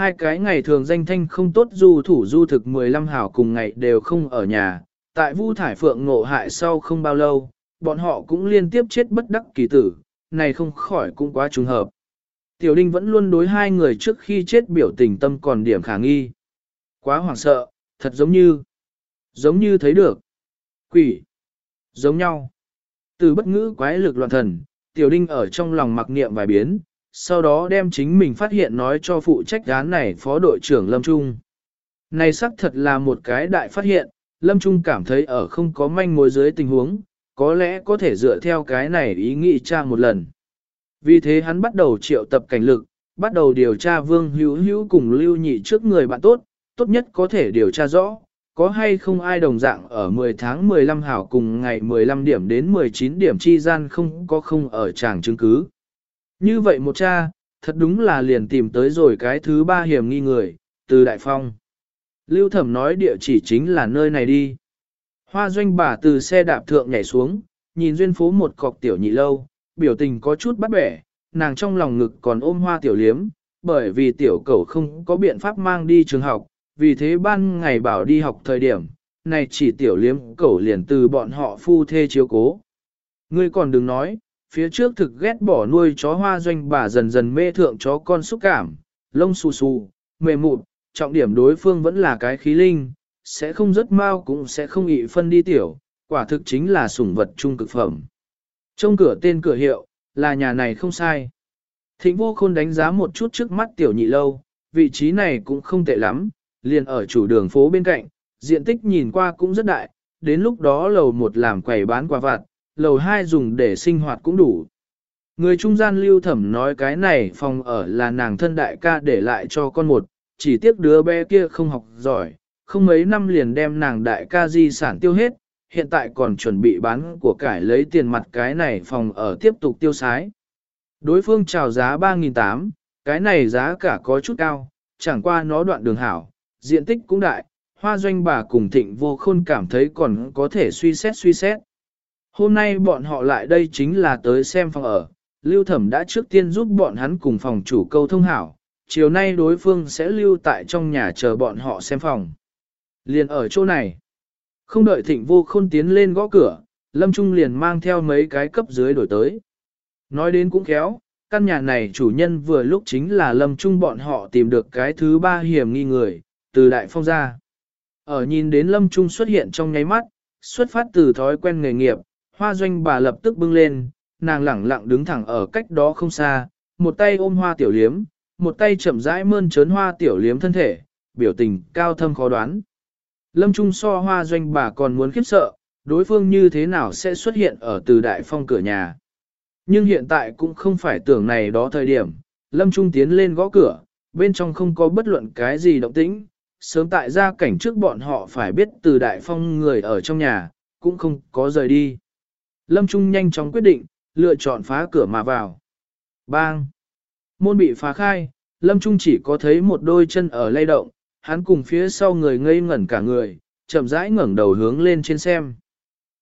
Hai cái ngày thường danh thanh không tốt du thủ du thực 15 hảo cùng ngày đều không ở nhà, tại Vu Thải Phượng ngộ hại sau không bao lâu, bọn họ cũng liên tiếp chết bất đắc kỳ tử, này không khỏi cũng quá trùng hợp. Tiểu Đinh vẫn luôn đối hai người trước khi chết biểu tình tâm còn điểm khả nghi. Quá hoảng sợ, thật giống như, giống như thấy được. Quỷ, giống nhau. Từ bất ngữ quái lực loạn thần, Tiểu Đinh ở trong lòng mặc niệm vài biến, sau đó đem chính mình phát hiện nói cho phụ trách án này phó đội trưởng Lâm Trung. Này xác thật là một cái đại phát hiện, Lâm Trung cảm thấy ở không có manh mối dưới tình huống, có lẽ có thể dựa theo cái này ý nghĩ tra một lần. Vì thế hắn bắt đầu triệu tập cảnh lực, bắt đầu điều tra Vương Hữu Hữu cùng Lưu Nhị trước người bạn tốt, tốt nhất có thể điều tra rõ, có hay không ai đồng dạng ở 10 tháng 15 hảo cùng ngày 15 điểm đến 19 điểm chi gian không có không ở tràng chứng cứ. Như vậy một cha, thật đúng là liền tìm tới rồi cái thứ ba hiểm nghi người, từ Đại Phong. Lưu Thẩm nói địa chỉ chính là nơi này đi. Hoa doanh bà từ xe đạp thượng nhảy xuống, nhìn duyên phố một cọc tiểu nhị lâu, biểu tình có chút bắt bẻ, nàng trong lòng ngực còn ôm hoa tiểu liếm, bởi vì tiểu cẩu không có biện pháp mang đi trường học, vì thế ban ngày bảo đi học thời điểm, này chỉ tiểu liếm cẩu liền từ bọn họ phu thê chiếu cố. Ngươi còn đừng nói, phía trước thực ghét bỏ nuôi chó hoa doanh bà dần dần mê thượng chó con xúc cảm, lông xù xù, mềm mụn, trọng điểm đối phương vẫn là cái khí linh, sẽ không rất mau cũng sẽ không ị phân đi tiểu, quả thực chính là sủng vật trung cực phẩm. Trong cửa tên cửa hiệu, là nhà này không sai. Thịnh vô khôn đánh giá một chút trước mắt tiểu nhị lâu, vị trí này cũng không tệ lắm, liền ở chủ đường phố bên cạnh, diện tích nhìn qua cũng rất đại, đến lúc đó lầu một làm quầy bán quà vặt, lầu hai dùng để sinh hoạt cũng đủ. Người trung gian lưu thẩm nói cái này phòng ở là nàng thân đại ca để lại cho con một, chỉ tiếc đứa bé kia không học giỏi, không mấy năm liền đem nàng đại ca di sản tiêu hết, hiện tại còn chuẩn bị bán của cải lấy tiền mặt cái này phòng ở tiếp tục tiêu sái. Đối phương chào giá 3.800, cái này giá cả có chút cao, chẳng qua nó đoạn đường hảo, diện tích cũng đại, hoa doanh bà cùng thịnh vô khôn cảm thấy còn có thể suy xét suy xét. Hôm nay bọn họ lại đây chính là tới xem phòng ở, lưu thẩm đã trước tiên giúp bọn hắn cùng phòng chủ câu thông hảo, chiều nay đối phương sẽ lưu tại trong nhà chờ bọn họ xem phòng. Liền ở chỗ này, không đợi thịnh vô khôn tiến lên gõ cửa, Lâm Trung liền mang theo mấy cái cấp dưới đổi tới. Nói đến cũng khéo, căn nhà này chủ nhân vừa lúc chính là Lâm Trung bọn họ tìm được cái thứ ba hiểm nghi người, từ Đại Phong ra. Ở nhìn đến Lâm Trung xuất hiện trong nháy mắt, xuất phát từ thói quen nghề nghiệp, hoa doanh bà lập tức bưng lên, nàng lẳng lặng đứng thẳng ở cách đó không xa, một tay ôm hoa tiểu liếm, một tay chậm rãi mơn trớn hoa tiểu liếm thân thể, biểu tình cao thâm khó đoán. Lâm Trung so hoa doanh bà còn muốn khiếp sợ, đối phương như thế nào sẽ xuất hiện ở từ đại phong cửa nhà. Nhưng hiện tại cũng không phải tưởng này đó thời điểm, Lâm Trung tiến lên gõ cửa, bên trong không có bất luận cái gì động tĩnh, sớm tại gia cảnh trước bọn họ phải biết từ đại phong người ở trong nhà, cũng không có rời đi. Lâm Trung nhanh chóng quyết định, lựa chọn phá cửa mà vào. Bang! Môn bị phá khai, Lâm Trung chỉ có thấy một đôi chân ở lay động, hắn cùng phía sau người ngây ngẩn cả người, chậm rãi ngẩng đầu hướng lên trên xem.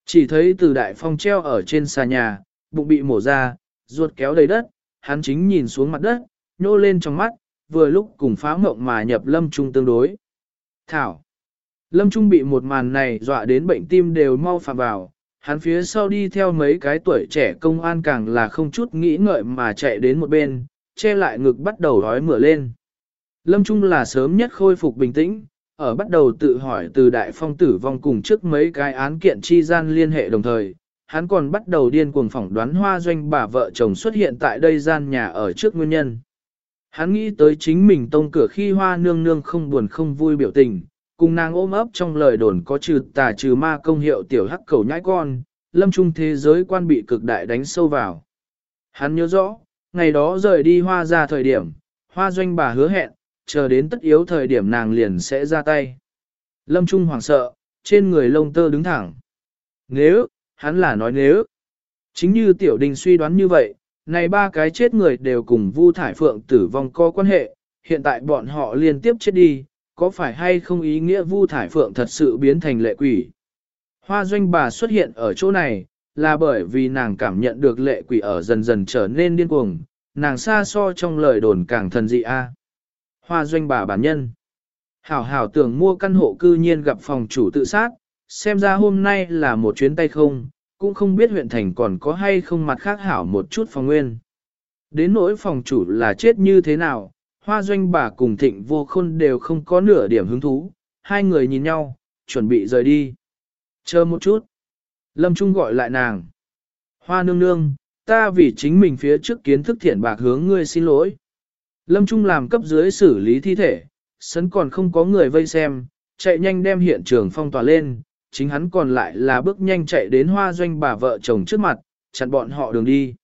Chỉ thấy từ đại phong treo ở trên xà nhà, bụng bị mổ ra, ruột kéo đầy đất, hắn chính nhìn xuống mặt đất, nhô lên trong mắt, vừa lúc cùng phá mộng mà nhập lâm trung tương đối. Thảo. Lâm trung bị một màn này dọa đến bệnh tim đều mau phạm vào, hắn phía sau đi theo mấy cái tuổi trẻ công an càng là không chút nghĩ ngợi mà chạy đến một bên, che lại ngực bắt đầu đói mửa lên. Lâm Trung là sớm nhất khôi phục bình tĩnh, ở bắt đầu tự hỏi từ đại phong tử vong cùng trước mấy cái án kiện chi gian liên hệ đồng thời, hắn còn bắt đầu điên cuồng phỏng đoán hoa doanh bà vợ chồng xuất hiện tại đây gian nhà ở trước nguyên nhân. Hắn nghĩ tới chính mình tông cửa khi hoa nương nương không buồn không vui biểu tình, cùng nàng ôm ấp trong lời đồn có trừ tà trừ ma công hiệu tiểu hắc cầu nhãi con, lâm trung thế giới quan bị cực đại đánh sâu vào. Hắn nhớ rõ, ngày đó rời đi hoa ra thời điểm, hoa doanh bà hứa hẹn, chờ đến tất yếu thời điểm nàng liền sẽ ra tay. Lâm Trung hoảng sợ, trên người lông tơ đứng thẳng. Nếu, hắn là nói nếu. Chính như tiểu đình suy đoán như vậy, này ba cái chết người đều cùng Vu Thải Phượng tử vong có quan hệ, hiện tại bọn họ liên tiếp chết đi, có phải hay không ý nghĩa Vu Thải Phượng thật sự biến thành lệ quỷ. Hoa doanh bà xuất hiện ở chỗ này, là bởi vì nàng cảm nhận được lệ quỷ ở dần dần trở nên điên cuồng, nàng xa so trong lời đồn càng thần dị a. Hoa doanh bà bản nhân. Hảo hảo tưởng mua căn hộ cư nhiên gặp phòng chủ tự sát, xem ra hôm nay là một chuyến tay không, cũng không biết huyện thành còn có hay không mặt khác hảo một chút phòng nguyên. Đến nỗi phòng chủ là chết như thế nào, hoa doanh bà cùng thịnh vô khôn đều không có nửa điểm hứng thú, hai người nhìn nhau, chuẩn bị rời đi. Chờ một chút. Lâm Trung gọi lại nàng. Hoa nương nương, ta vì chính mình phía trước kiến thức thiện bạc hướng ngươi xin lỗi. Lâm Trung làm cấp dưới xử lý thi thể, sấn còn không có người vây xem, chạy nhanh đem hiện trường phong tỏa lên, chính hắn còn lại là bước nhanh chạy đến hoa doanh bà vợ chồng trước mặt, chặn bọn họ đường đi.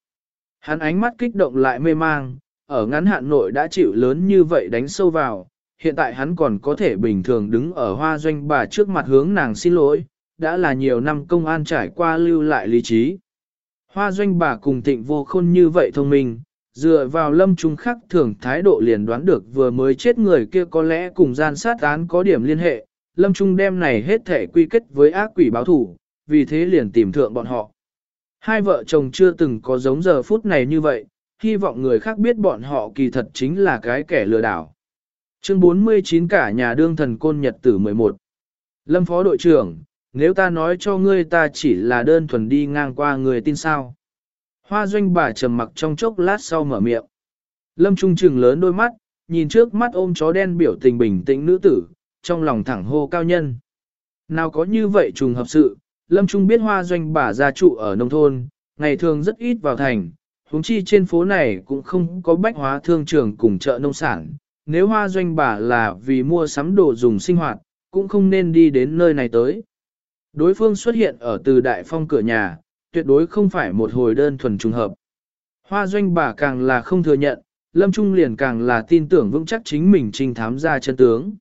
Hắn ánh mắt kích động lại mê mang, ở ngắn hạn nội đã chịu lớn như vậy đánh sâu vào, hiện tại hắn còn có thể bình thường đứng ở hoa doanh bà trước mặt hướng nàng xin lỗi, đã là nhiều năm công an trải qua lưu lại lý trí. Hoa doanh bà cùng thịnh vô khôn như vậy thông minh, dựa vào lâm trung khắc thường thái độ liền đoán được vừa mới chết người kia có lẽ cùng gian sát án có điểm liên hệ, lâm trung đem này hết thể quy kết với ác quỷ báo thủ, vì thế liền tìm thượng bọn họ. Hai vợ chồng chưa từng có giống giờ phút này như vậy, hy vọng người khác biết bọn họ kỳ thật chính là cái kẻ lừa đảo. Chương 49 cả nhà đương thần côn nhật tử 11 Lâm phó đội trưởng, nếu ta nói cho ngươi ta chỉ là đơn thuần đi ngang qua người tin sao. Hoa doanh bà trầm mặc trong chốc lát sau mở miệng. Lâm Trung trừng lớn đôi mắt, nhìn trước mắt ôm chó đen biểu tình bình tĩnh nữ tử, trong lòng thẳng hô cao nhân. Nào có như vậy trùng hợp sự, Lâm Trung biết hoa doanh bà gia trụ ở nông thôn, ngày thường rất ít vào thành, huống chi trên phố này cũng không có bách hóa thương trường cùng chợ nông sản. Nếu hoa doanh bà là vì mua sắm đồ dùng sinh hoạt, cũng không nên đi đến nơi này tới. Đối phương xuất hiện ở từ đại phong cửa nhà, tuyệt đối không phải một hồi đơn thuần trùng hợp. Hoa doanh bà càng là không thừa nhận, Lâm Trung liền càng là tin tưởng vững chắc chính mình trình thám ra chân tướng.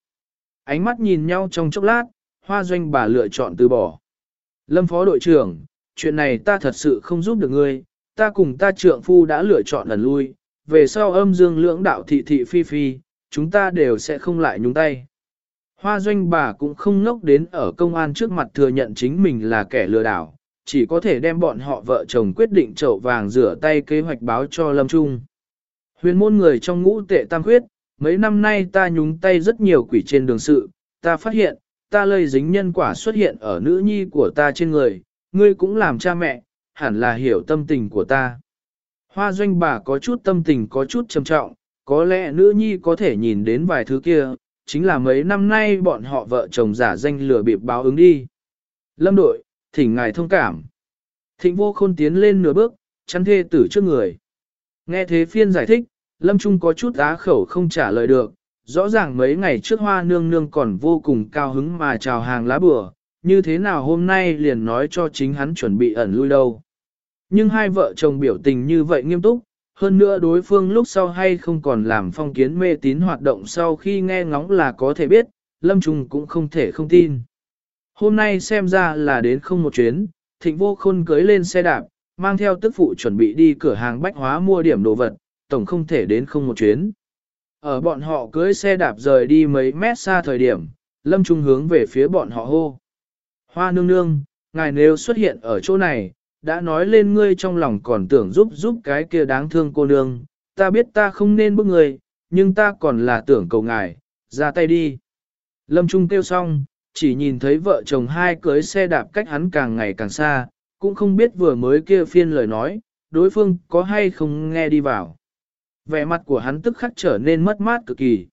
Ánh mắt nhìn nhau trong chốc lát, hoa doanh bà lựa chọn từ bỏ. Lâm phó đội trưởng, chuyện này ta thật sự không giúp được ngươi, ta cùng ta trượng phu đã lựa chọn lần lui, về sau âm dương lưỡng đạo thị thị phi phi, chúng ta đều sẽ không lại nhúng tay. Hoa doanh bà cũng không ngốc đến ở công an trước mặt thừa nhận chính mình là kẻ lừa đảo, chỉ có thể đem bọn họ vợ chồng quyết định chậu vàng rửa tay kế hoạch báo cho Lâm Trung. Huyền môn người trong ngũ tệ tam khuyết, mấy năm nay ta nhúng tay rất nhiều quỷ trên đường sự, ta phát hiện, ta lây dính nhân quả xuất hiện ở nữ nhi của ta trên người, ngươi cũng làm cha mẹ, hẳn là hiểu tâm tình của ta. Hoa doanh bà có chút tâm tình có chút trầm trọng, có lẽ nữ nhi có thể nhìn đến vài thứ kia, chính là mấy năm nay bọn họ vợ chồng giả danh lừa bịp báo ứng đi. Lâm đội, thỉnh ngài thông cảm. Thịnh vô khôn tiến lên nửa bước, chắn thê tử trước người. Nghe thế phiên giải thích, Lâm Trung có chút á khẩu không trả lời được, rõ ràng mấy ngày trước hoa nương nương còn vô cùng cao hứng mà chào hàng lá bừa, như thế nào hôm nay liền nói cho chính hắn chuẩn bị ẩn lui đâu. Nhưng hai vợ chồng biểu tình như vậy nghiêm túc, hơn nữa đối phương lúc sau hay không còn làm phong kiến mê tín hoạt động sau khi nghe ngóng là có thể biết, Lâm Trung cũng không thể không tin. Hôm nay xem ra là đến không một chuyến, thịnh vô khôn cưới lên xe đạp, mang theo tức phụ chuẩn bị đi cửa hàng bách hóa mua điểm đồ vật, tổng không thể đến không một chuyến. Ở bọn họ cưới xe đạp rời đi mấy mét xa thời điểm, Lâm Trung hướng về phía bọn họ hô. Hoa nương nương, ngài nếu xuất hiện ở chỗ này, đã nói lên ngươi trong lòng còn tưởng giúp giúp cái kia đáng thương cô nương, ta biết ta không nên bức người, nhưng ta còn là tưởng cầu ngài, ra tay đi. Lâm Trung kêu xong, chỉ nhìn thấy vợ chồng hai cưới xe đạp cách hắn càng ngày càng xa, cũng không biết vừa mới kia phiên lời nói, đối phương có hay không nghe đi vào. Vẻ mặt của hắn tức khắc trở nên mất mát cực kỳ.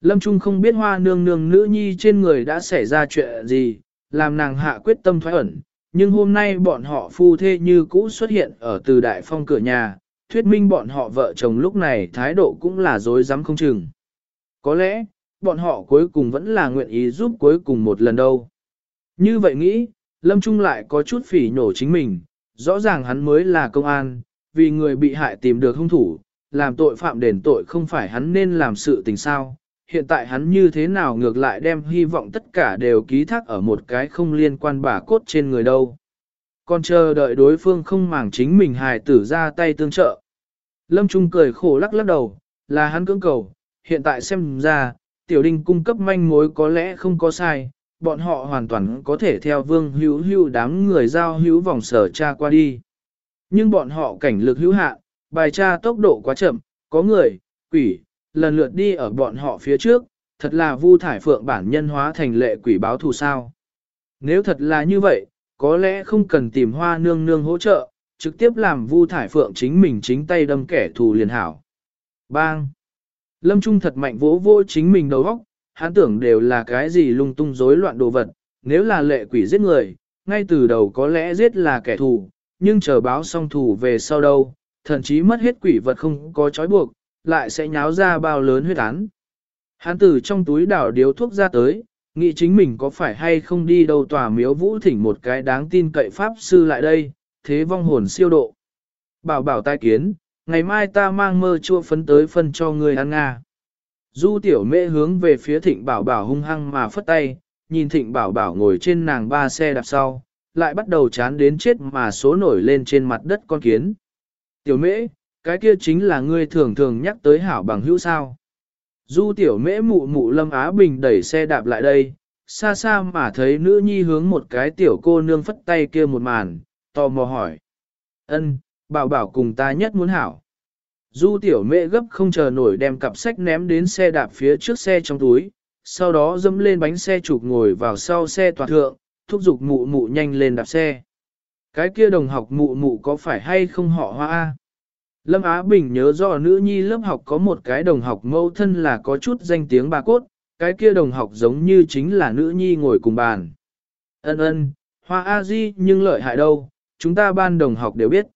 Lâm Trung không biết hoa nương nương nữ nhi trên người đã xảy ra chuyện gì, làm nàng hạ quyết tâm thoái ẩn, nhưng hôm nay bọn họ phu thê như cũ xuất hiện ở từ đại phong cửa nhà, thuyết minh bọn họ vợ chồng lúc này thái độ cũng là dối rắm không chừng. Có lẽ, bọn họ cuối cùng vẫn là nguyện ý giúp cuối cùng một lần đâu. Như vậy nghĩ, Lâm Trung lại có chút phỉ nhổ chính mình, rõ ràng hắn mới là công an, vì người bị hại tìm được hung thủ, làm tội phạm đền tội không phải hắn nên làm sự tình sao. Hiện tại hắn như thế nào ngược lại đem hy vọng tất cả đều ký thác ở một cái không liên quan bà cốt trên người đâu. Còn chờ đợi đối phương không màng chính mình hài tử ra tay tương trợ. Lâm Trung cười khổ lắc lắc đầu, là hắn cưỡng cầu, hiện tại xem ra, tiểu đinh cung cấp manh mối có lẽ không có sai, bọn họ hoàn toàn có thể theo vương hữu hữu đám người giao hữu vòng sở tra qua đi. Nhưng bọn họ cảnh lực hữu hạn, bài tra tốc độ quá chậm, có người, quỷ, lần lượt đi ở bọn họ phía trước, thật là vu thải phượng bản nhân hóa thành lệ quỷ báo thù sao. Nếu thật là như vậy, có lẽ không cần tìm hoa nương nương hỗ trợ, trực tiếp làm Vu Thải Phượng chính mình chính tay đâm kẻ thù liền hảo. Bang! Lâm Trung thật mạnh vỗ vỗ chính mình đầu óc, hắn tưởng đều là cái gì lung tung rối loạn đồ vật, nếu là lệ quỷ giết người, ngay từ đầu có lẽ giết là kẻ thù, nhưng chờ báo xong thù về sau đâu, thậm chí mất hết quỷ vật không có trói buộc, lại sẽ nháo ra bao lớn huyết án. Hắn từ trong túi đảo điếu thuốc ra tới, nghĩ chính mình có phải hay không đi đâu tòa miếu vũ thỉnh một cái đáng tin cậy pháp sư lại đây, thế vong hồn siêu độ. Bảo bảo tai kiến, ngày mai ta mang mơ chua phấn tới phân cho người ăn nga. Du tiểu mẹ hướng về phía thịnh bảo bảo hung hăng mà phất tay, nhìn thịnh bảo bảo ngồi trên nàng ba xe đạp sau, lại bắt đầu chán đến chết mà số nổi lên trên mặt đất con kiến. Tiểu mễ, cái kia chính là ngươi thường thường nhắc tới hảo bằng hữu sao. Du tiểu mễ mụ mụ lâm Á Bình đẩy xe đạp lại đây, xa xa mà thấy nữ nhi hướng một cái tiểu cô nương phất tay kia một màn, tò mò hỏi. ân bảo bảo cùng ta nhất muốn hảo. Du tiểu mễ gấp không chờ nổi đem cặp sách ném đến xe đạp phía trước xe trong túi, sau đó dẫm lên bánh xe chụp ngồi vào sau xe toàn thượng, thúc giục mụ mụ nhanh lên đạp xe. Cái kia đồng học mụ mụ có phải hay không họ hoa Lâm Á Bình nhớ rõ nữ nhi lớp học có một cái đồng học mâu thân là có chút danh tiếng bà cốt, cái kia đồng học giống như chính là nữ nhi ngồi cùng bàn. Ân ân, hoa a di nhưng lợi hại đâu, chúng ta ban đồng học đều biết.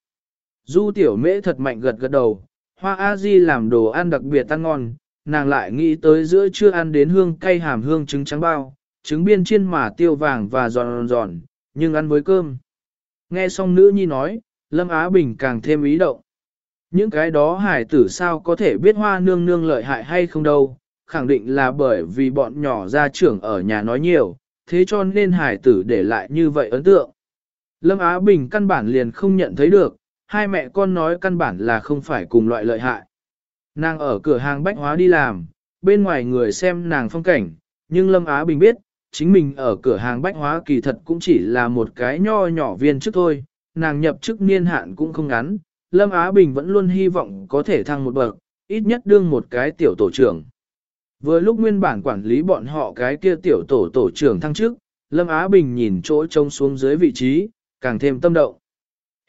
Du tiểu mễ thật mạnh gật gật đầu, hoa a di làm đồ ăn đặc biệt ăn ngon, nàng lại nghĩ tới giữa trưa ăn đến hương cay hàm hương trứng trắng bao, trứng biên chiên mà tiêu vàng và giòn giòn, nhưng ăn với cơm. Nghe xong nữ nhi nói, Lâm Á Bình càng thêm ý động. Những cái đó hải tử sao có thể biết hoa nương nương lợi hại hay không đâu, khẳng định là bởi vì bọn nhỏ ra trưởng ở nhà nói nhiều, thế cho nên hải tử để lại như vậy ấn tượng. Lâm Á Bình căn bản liền không nhận thấy được, hai mẹ con nói căn bản là không phải cùng loại lợi hại. Nàng ở cửa hàng bách hóa đi làm, bên ngoài người xem nàng phong cảnh, nhưng Lâm Á Bình biết, chính mình ở cửa hàng bách hóa kỳ thật cũng chỉ là một cái nho nhỏ viên chức thôi, nàng nhập chức niên hạn cũng không ngắn, Lâm Á Bình vẫn luôn hy vọng có thể thăng một bậc, ít nhất đương một cái tiểu tổ trưởng. Vừa lúc nguyên bản quản lý bọn họ cái kia tiểu tổ tổ trưởng thăng chức, Lâm Á Bình nhìn chỗ trông xuống dưới vị trí, càng thêm tâm động.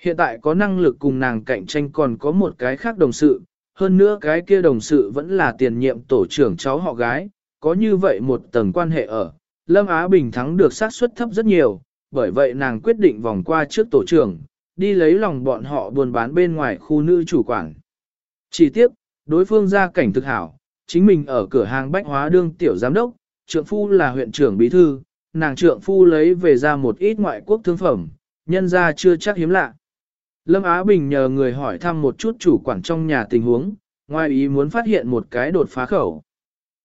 Hiện tại có năng lực cùng nàng cạnh tranh còn có một cái khác đồng sự, hơn nữa cái kia đồng sự vẫn là tiền nhiệm tổ trưởng cháu họ gái, có như vậy một tầng quan hệ ở. Lâm Á Bình thắng được xác suất thấp rất nhiều, bởi vậy nàng quyết định vòng qua trước tổ trưởng, đi lấy lòng bọn họ buôn bán bên ngoài khu nữ chủ quản. Chỉ tiếc, đối phương ra cảnh thực hảo, chính mình ở cửa hàng bách hóa đương tiểu giám đốc, trượng phu là huyện trưởng bí thư, nàng trượng phu lấy về ra một ít ngoại quốc thương phẩm, nhân ra chưa chắc hiếm lạ. Lâm Á Bình nhờ người hỏi thăm một chút chủ quản trong nhà tình huống, ngoài ý muốn phát hiện một cái đột phá khẩu.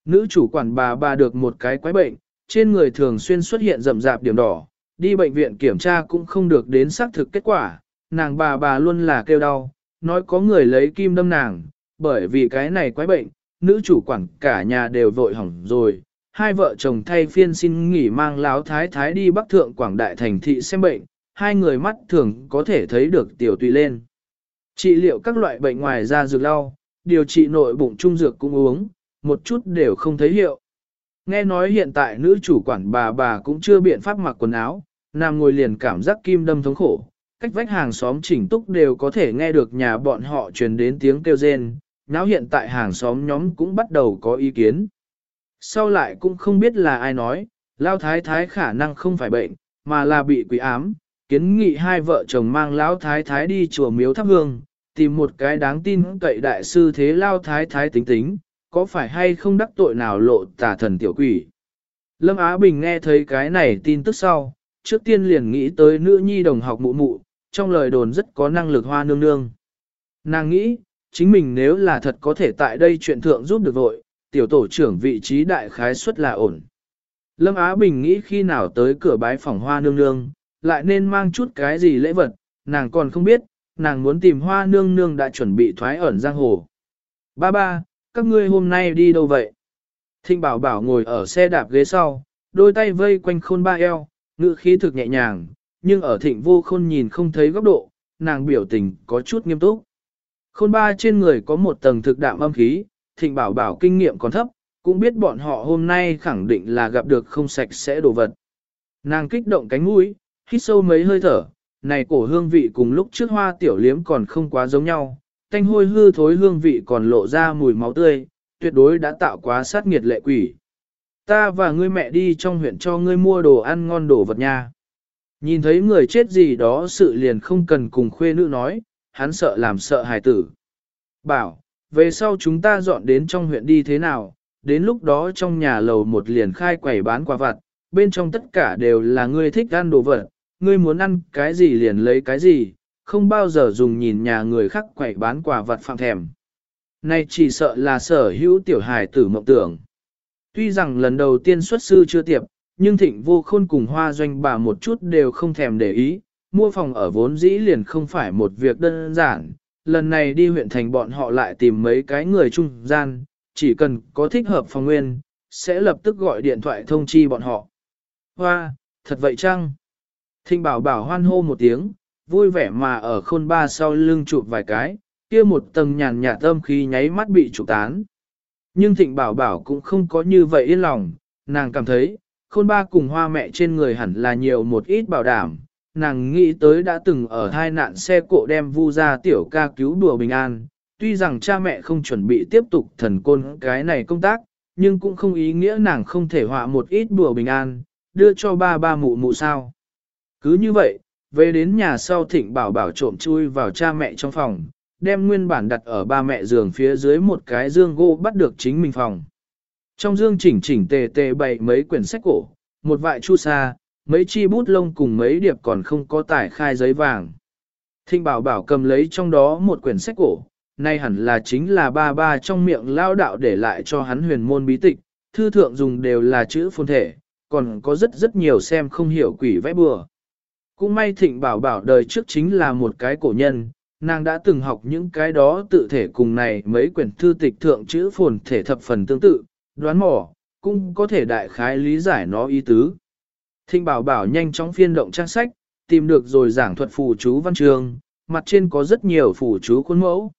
Nữ chủ quản bà bà được một cái quái bệnh, trên người thường xuyên xuất hiện rậm rạp điểm đỏ, đi bệnh viện kiểm tra cũng không được đến xác thực kết quả, nàng bà bà luôn là kêu đau, nói có người lấy kim đâm nàng, bởi vì cái này quái bệnh, nữ chủ quản cả nhà đều vội hỏng rồi. Hai vợ chồng thay phiên xin nghỉ mang láo thái thái đi bắc thượng quảng đại thành thị xem bệnh, hai người mắt thường có thể thấy được tiểu tùy lên. Trị liệu các loại bệnh ngoài da dược lau, điều trị nội bụng trung dược cũng uống, một chút đều không thấy hiệu. Nghe nói hiện tại nữ chủ quản bà bà cũng chưa biện pháp mặc quần áo, nằm ngồi liền cảm giác kim đâm thống khổ, cách vách hàng xóm chỉnh túc đều có thể nghe được nhà bọn họ truyền đến tiếng kêu rên, náo hiện tại hàng xóm nhóm cũng bắt đầu có ý kiến. Sau lại cũng không biết là ai nói, lao thái thái khả năng không phải bệnh, mà là bị quỷ ám, kiến nghị hai vợ chồng mang lão thái thái đi chùa miếu thắp hương, tìm một cái đáng tin cậy đại sư thế lao thái thái tính tính, có phải hay không đắc tội nào lộ tà thần tiểu quỷ. Lâm Á Bình nghe thấy cái này tin tức sau, trước tiên liền nghĩ tới nữ nhi đồng học mụ mụ, trong lời đồn rất có năng lực hoa nương nương. Nàng nghĩ, chính mình nếu là thật có thể tại đây chuyện thượng giúp được vội, tiểu tổ trưởng vị trí đại khái suất là ổn. Lâm Á Bình nghĩ khi nào tới cửa bái phòng hoa nương nương, lại nên mang chút cái gì lễ vật, nàng còn không biết, nàng muốn tìm hoa nương nương đã chuẩn bị thoái ẩn giang hồ. Ba ba, các ngươi hôm nay đi đâu vậy? Thịnh bảo bảo ngồi ở xe đạp ghế sau, đôi tay vây quanh khôn ba eo, ngữ khí thực nhẹ nhàng, nhưng ở thịnh vô khôn nhìn không thấy góc độ, nàng biểu tình có chút nghiêm túc. Khôn ba trên người có một tầng thực đạm âm khí, thịnh bảo bảo kinh nghiệm còn thấp, cũng biết bọn họ hôm nay khẳng định là gặp được không sạch sẽ đồ vật. Nàng kích động cánh mũi, hít sâu mấy hơi thở, này cổ hương vị cùng lúc trước hoa tiểu liếm còn không quá giống nhau, thanh hôi hư thối hương vị còn lộ ra mùi máu tươi, tuyệt đối đã tạo quá sát nghiệt lệ quỷ. Ta và ngươi mẹ đi trong huyện cho ngươi mua đồ ăn ngon đồ vật nha. Nhìn thấy người chết gì đó sự liền không cần cùng khuê nữ nói, hắn sợ làm sợ hài tử. Bảo, về sau chúng ta dọn đến trong huyện đi thế nào, đến lúc đó trong nhà lầu một liền khai quẩy bán quà vặt, bên trong tất cả đều là ngươi thích ăn đồ vật, ngươi muốn ăn cái gì liền lấy cái gì, không bao giờ dùng nhìn nhà người khác quẩy bán quà vật phạm thèm. Này chỉ sợ là sở hữu tiểu hài tử mộng tưởng. Tuy rằng lần đầu tiên xuất sư chưa tiệp, nhưng thịnh vô khôn cùng hoa doanh bà một chút đều không thèm để ý, mua phòng ở vốn dĩ liền không phải một việc đơn giản. Lần này đi huyện thành bọn họ lại tìm mấy cái người trung gian, chỉ cần có thích hợp phòng nguyên, sẽ lập tức gọi điện thoại thông chi bọn họ. Hoa, thật vậy chăng? Thịnh bảo bảo hoan hô một tiếng, vui vẻ mà ở khôn ba sau lưng chụp vài cái, kia một tầng nhàn nhạt âm khí nháy mắt bị chụp tán. Nhưng thịnh bảo bảo cũng không có như vậy yên lòng, nàng cảm thấy, khôn ba cùng hoa mẹ trên người hẳn là nhiều một ít bảo đảm. Nàng nghĩ tới đã từng ở hai nạn xe cộ đem vu ra tiểu ca cứu đùa bình an, tuy rằng cha mẹ không chuẩn bị tiếp tục thần côn cái này công tác, nhưng cũng không ý nghĩa nàng không thể họa một ít đùa bình an, đưa cho ba ba mụ mụ sao. Cứ như vậy, về đến nhà sau thịnh bảo bảo trộm chui vào cha mẹ trong phòng, đem nguyên bản đặt ở ba mẹ giường phía dưới một cái dương gỗ bắt được chính mình phòng. Trong dương chỉnh chỉnh tề tề bày mấy quyển sách cổ, một vại chu sa, mấy chi bút lông cùng mấy điệp còn không có tải khai giấy vàng. Thịnh bảo bảo cầm lấy trong đó một quyển sách cổ, nay hẳn là chính là ba ba trong miệng lao đạo để lại cho hắn huyền môn bí tịch, thư thượng dùng đều là chữ phôn thể, còn có rất rất nhiều xem không hiểu quỷ vẽ bừa. Cũng may thịnh bảo bảo đời trước chính là một cái cổ nhân, nàng đã từng học những cái đó tự thể cùng này mấy quyển thư tịch thượng chữ phồn thể thập phần tương tự, đoán mò, cũng có thể đại khái lý giải nó ý tứ. Thịnh bảo bảo nhanh chóng phiên động trang sách, tìm được rồi giảng thuật phù chú văn trường, mặt trên có rất nhiều phù chú khuôn mẫu.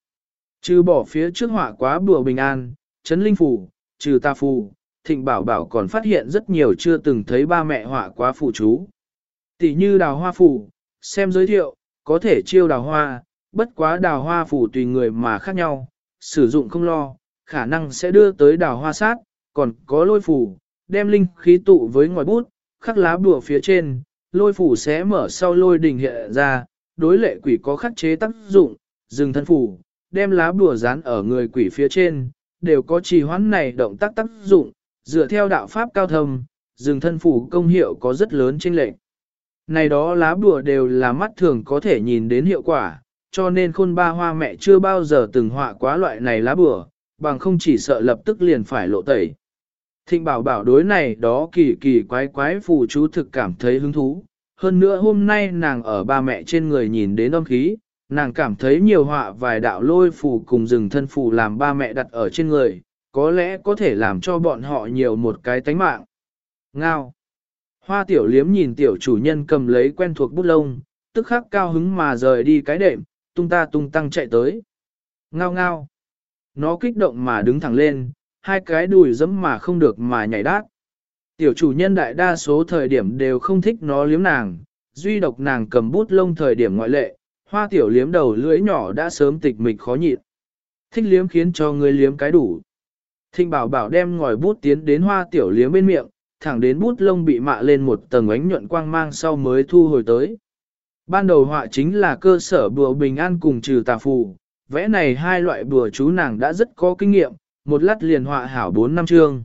Trừ bỏ phía trước họa quá bùa bình an, chấn linh phù, trừ ta phù, thịnh bảo bảo còn phát hiện rất nhiều chưa từng thấy ba mẹ họa quá phù chú. Tỷ như đào hoa phủ, xem giới thiệu, có thể chiêu đào hoa, bất quá đào hoa phủ tùy người mà khác nhau, sử dụng không lo, khả năng sẽ đưa tới đào hoa sát, còn có lôi phủ, đem linh khí tụ với ngòi bút, khắc lá bùa phía trên, lôi phủ sẽ mở sau lôi đình hiện ra, đối lệ quỷ có khắc chế tác dụng, dừng thân phủ, đem lá bùa dán ở người quỷ phía trên, đều có trì hoãn này động tác tác dụng, dựa theo đạo pháp cao thâm, dừng thân phủ công hiệu có rất lớn trên lệnh. Này đó lá bùa đều là mắt thường có thể nhìn đến hiệu quả, cho nên khôn ba hoa mẹ chưa bao giờ từng họa quá loại này lá bùa, bằng không chỉ sợ lập tức liền phải lộ tẩy. Thịnh bảo bảo đối này đó kỳ kỳ quái quái phù chú thực cảm thấy hứng thú. Hơn nữa hôm nay nàng ở ba mẹ trên người nhìn đến âm khí, nàng cảm thấy nhiều họa vài đạo lôi phù cùng rừng thân phù làm ba mẹ đặt ở trên người, có lẽ có thể làm cho bọn họ nhiều một cái tánh mạng. Ngao. Hoa tiểu liếm nhìn tiểu chủ nhân cầm lấy quen thuộc bút lông, tức khắc cao hứng mà rời đi cái đệm, tung ta tung tăng chạy tới. Ngao ngao. Nó kích động mà đứng thẳng lên, hai cái đùi dẫm mà không được mà nhảy đát. Tiểu chủ nhân đại đa số thời điểm đều không thích nó liếm nàng, duy độc nàng cầm bút lông thời điểm ngoại lệ, hoa tiểu liếm đầu lưỡi nhỏ đã sớm tịch mịch khó nhịn. Thích liếm khiến cho người liếm cái đủ. Thịnh bảo bảo đem ngòi bút tiến đến hoa tiểu liếm bên miệng, thẳng đến bút lông bị mạ lên một tầng ánh nhuận quang mang sau mới thu hồi tới. Ban đầu họa chính là cơ sở bùa bình an cùng trừ tà phù, vẽ này hai loại bùa chú nàng đã rất có kinh nghiệm, một lát liền họa hảo 4 năm chương.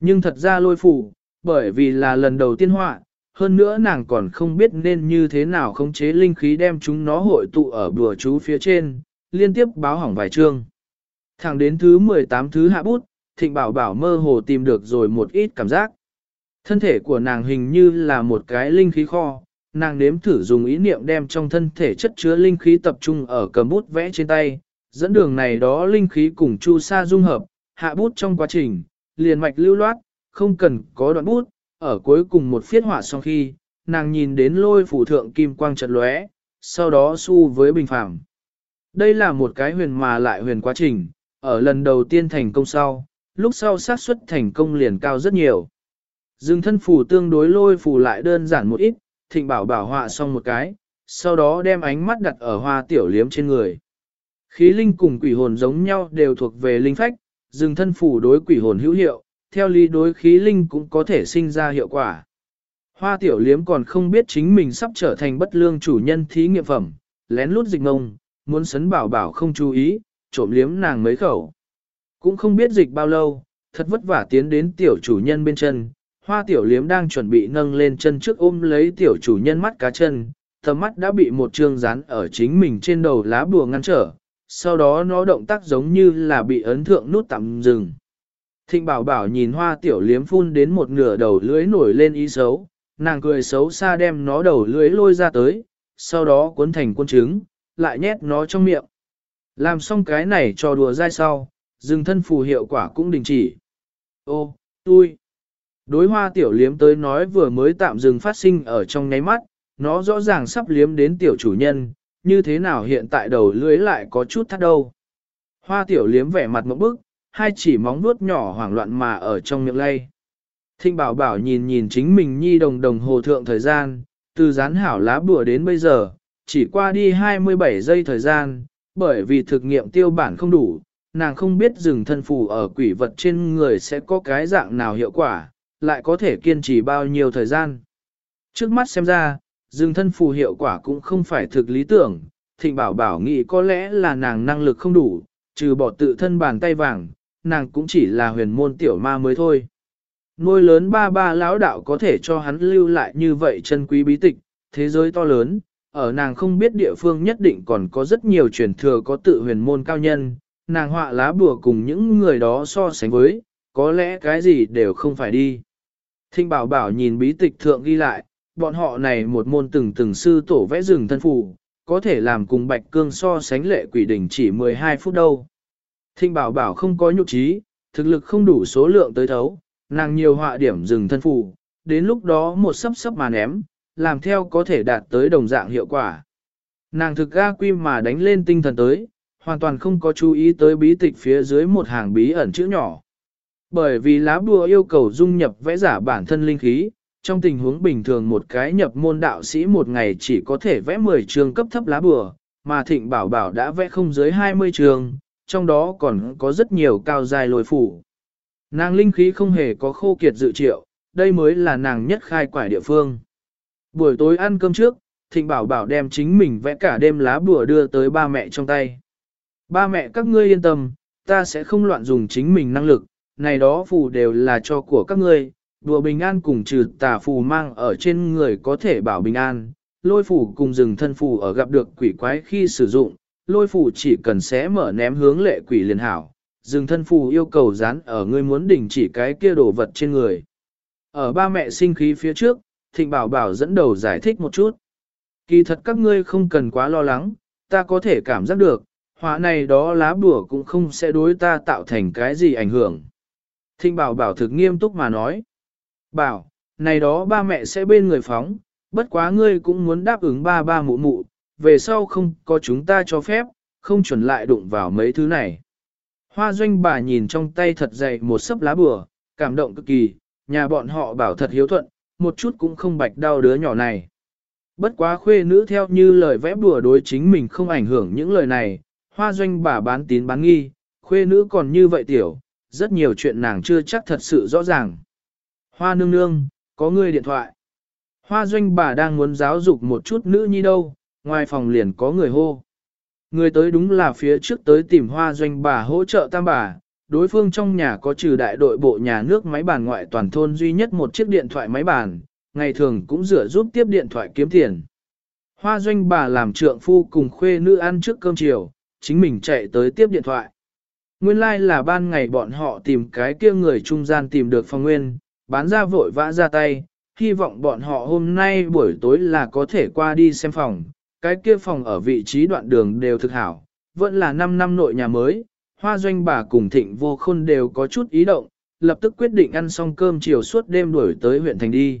Nhưng thật ra lôi phù, bởi vì là lần đầu tiên họa, hơn nữa nàng còn không biết nên như thế nào khống chế linh khí đem chúng nó hội tụ ở bùa chú phía trên, liên tiếp báo hỏng vài chương. Thẳng đến thứ 18 thứ hạ bút, thịnh bảo bảo mơ hồ tìm được rồi một ít cảm giác. Thân thể của nàng hình như là một cái linh khí kho, nàng nếm thử dùng ý niệm đem trong thân thể chất chứa linh khí tập trung ở cầm bút vẽ trên tay, dẫn đường này đó linh khí cùng chu sa dung hợp, hạ bút trong quá trình, liền mạch lưu loát, không cần có đoạn bút, ở cuối cùng một phiết họa xong khi, nàng nhìn đến lôi phủ thượng kim quang chợt lóe, sau đó su với bình phẳng. Đây là một cái huyền mà lại huyền quá trình, ở lần đầu tiên thành công sau, lúc sau xác suất thành công liền cao rất nhiều. Dương thân phù tương đối lôi phù lại đơn giản một ít, thịnh bảo bảo họa xong một cái, sau đó đem ánh mắt đặt ở hoa tiểu liếm trên người. Khí linh cùng quỷ hồn giống nhau đều thuộc về linh phách, dừng thân phù đối quỷ hồn hữu hiệu, theo lý đối khí linh cũng có thể sinh ra hiệu quả. Hoa tiểu liếm còn không biết chính mình sắp trở thành bất lương chủ nhân thí nghiệm phẩm, lén lút dịch ngông, muốn sấn bảo bảo không chú ý, trộm liếm nàng mấy khẩu. Cũng không biết dịch bao lâu, thật vất vả tiến đến tiểu chủ nhân bên chân, hoa tiểu liếm đang chuẩn bị nâng lên chân trước ôm lấy tiểu chủ nhân mắt cá chân, tầm mắt đã bị một trương rán ở chính mình trên đầu lá bùa ngăn trở, sau đó nó động tác giống như là bị ấn thượng nút tạm dừng. Thịnh bảo bảo nhìn hoa tiểu liếm phun đến một nửa đầu lưỡi nổi lên ý xấu, nàng cười xấu xa đem nó đầu lưỡi lôi ra tới, sau đó cuốn thành cuốn trứng, lại nhét nó trong miệng. Làm xong cái này cho đùa dai sau, dừng thân phù hiệu quả cũng đình chỉ. Ô, tôi. Đối hoa tiểu liếm tới nói vừa mới tạm dừng phát sinh ở trong nháy mắt, nó rõ ràng sắp liếm đến tiểu chủ nhân, như thế nào hiện tại đầu lưới lại có chút thắt đâu. Hoa tiểu liếm vẻ mặt một bức, hai chỉ móng vuốt nhỏ hoảng loạn mà ở trong miệng lay. Thinh bảo bảo nhìn nhìn chính mình nhi đồng đồng hồ thượng thời gian, từ rán hảo lá bùa đến bây giờ, chỉ qua đi 27 giây thời gian, bởi vì thực nghiệm tiêu bản không đủ, nàng không biết rừng thân phù ở quỷ vật trên người sẽ có cái dạng nào hiệu quả, lại có thể kiên trì bao nhiêu thời gian. Trước mắt xem ra, dừng thân phù hiệu quả cũng không phải thực lý tưởng, thịnh bảo bảo nghĩ có lẽ là nàng năng lực không đủ, trừ bỏ tự thân bàn tay vàng, nàng cũng chỉ là huyền môn tiểu ma mới thôi. Nuôi lớn ba ba lão đạo có thể cho hắn lưu lại như vậy chân quý bí tịch, thế giới to lớn, ở nàng không biết địa phương nhất định còn có rất nhiều truyền thừa có tự huyền môn cao nhân, nàng họa lá bùa cùng những người đó so sánh với, có lẽ cái gì đều không phải đi. Thinh bảo bảo nhìn bí tịch thượng ghi lại, bọn họ này một môn từng từng sư tổ vẽ rừng thân phù, có thể làm cùng bạch cương so sánh lệ quỷ đỉnh chỉ 12 phút đâu. Thinh bảo bảo không có nhục trí, thực lực không đủ số lượng tới thấu, nàng nhiều họa điểm rừng thân phù, đến lúc đó một sấp sấp mà ném, làm theo có thể đạt tới đồng dạng hiệu quả. Nàng thực ga quy mà đánh lên tinh thần tới, hoàn toàn không có chú ý tới bí tịch phía dưới một hàng bí ẩn chữ nhỏ. Bởi vì lá bùa yêu cầu dung nhập vẽ giả bản thân linh khí, trong tình huống bình thường một cái nhập môn đạo sĩ một ngày chỉ có thể vẽ 10 trường cấp thấp lá bùa, mà thịnh bảo bảo đã vẽ không dưới 20 trường, trong đó còn có rất nhiều cao dài lồi phủ. Nàng linh khí không hề có khô kiệt dự triệu, đây mới là nàng nhất khai quải địa phương. Buổi tối ăn cơm trước, thịnh bảo bảo đem chính mình vẽ cả đêm lá bùa đưa tới ba mẹ trong tay. Ba mẹ các ngươi yên tâm, ta sẽ không loạn dùng chính mình năng lực, này đó phù đều là cho của các ngươi, đùa bình an cùng trừ tà phù mang ở trên người có thể bảo bình an, lôi phù cùng rừng thân phù ở gặp được quỷ quái khi sử dụng, lôi phù chỉ cần xé mở ném hướng lệ quỷ liền hảo, rừng thân phù yêu cầu dán ở ngươi muốn đỉnh chỉ cái kia đồ vật trên người. Ở ba mẹ sinh khí phía trước, thịnh bảo bảo dẫn đầu giải thích một chút. Kỳ thật các ngươi không cần quá lo lắng, ta có thể cảm giác được, họa này đó lá bùa cũng không sẽ đối ta tạo thành cái gì ảnh hưởng. Thinh bảo bảo thực nghiêm túc mà nói. Bảo, này đó ba mẹ sẽ bên người phóng, bất quá ngươi cũng muốn đáp ứng ba ba mụ mụ, về sau không có chúng ta cho phép, không chuẩn lại đụng vào mấy thứ này. Hoa doanh bà nhìn trong tay thật dày một sấp lá bừa, cảm động cực kỳ, nhà bọn họ bảo thật hiếu thuận, một chút cũng không bạch đau đứa nhỏ này. Bất quá khuê nữ theo như lời vẽ bùa đối chính mình không ảnh hưởng những lời này, hoa doanh bà bán tín bán nghi, khuê nữ còn như vậy tiểu, rất nhiều chuyện nàng chưa chắc thật sự rõ ràng. Hoa nương nương, có người điện thoại. Hoa doanh bà đang muốn giáo dục một chút nữ nhi đâu, ngoài phòng liền có người hô. Người tới đúng là phía trước tới tìm hoa doanh bà hỗ trợ tam bà, đối phương trong nhà có trừ đại đội bộ nhà nước máy bàn ngoại toàn thôn duy nhất một chiếc điện thoại máy bàn, ngày thường cũng rửa giúp tiếp điện thoại kiếm tiền. Hoa doanh bà làm trượng phu cùng khuê nữ ăn trước cơm chiều, chính mình chạy tới tiếp điện thoại. Nguyên lai like là ban ngày bọn họ tìm cái kia người trung gian tìm được phòng nguyên, bán ra vội vã ra tay, hy vọng bọn họ hôm nay buổi tối là có thể qua đi xem phòng, cái kia phòng ở vị trí đoạn đường đều thực hảo, vẫn là 5 năm nội nhà mới, hoa doanh bà cùng thịnh vô khôn đều có chút ý động, lập tức quyết định ăn xong cơm chiều suốt đêm đuổi tới huyện thành đi.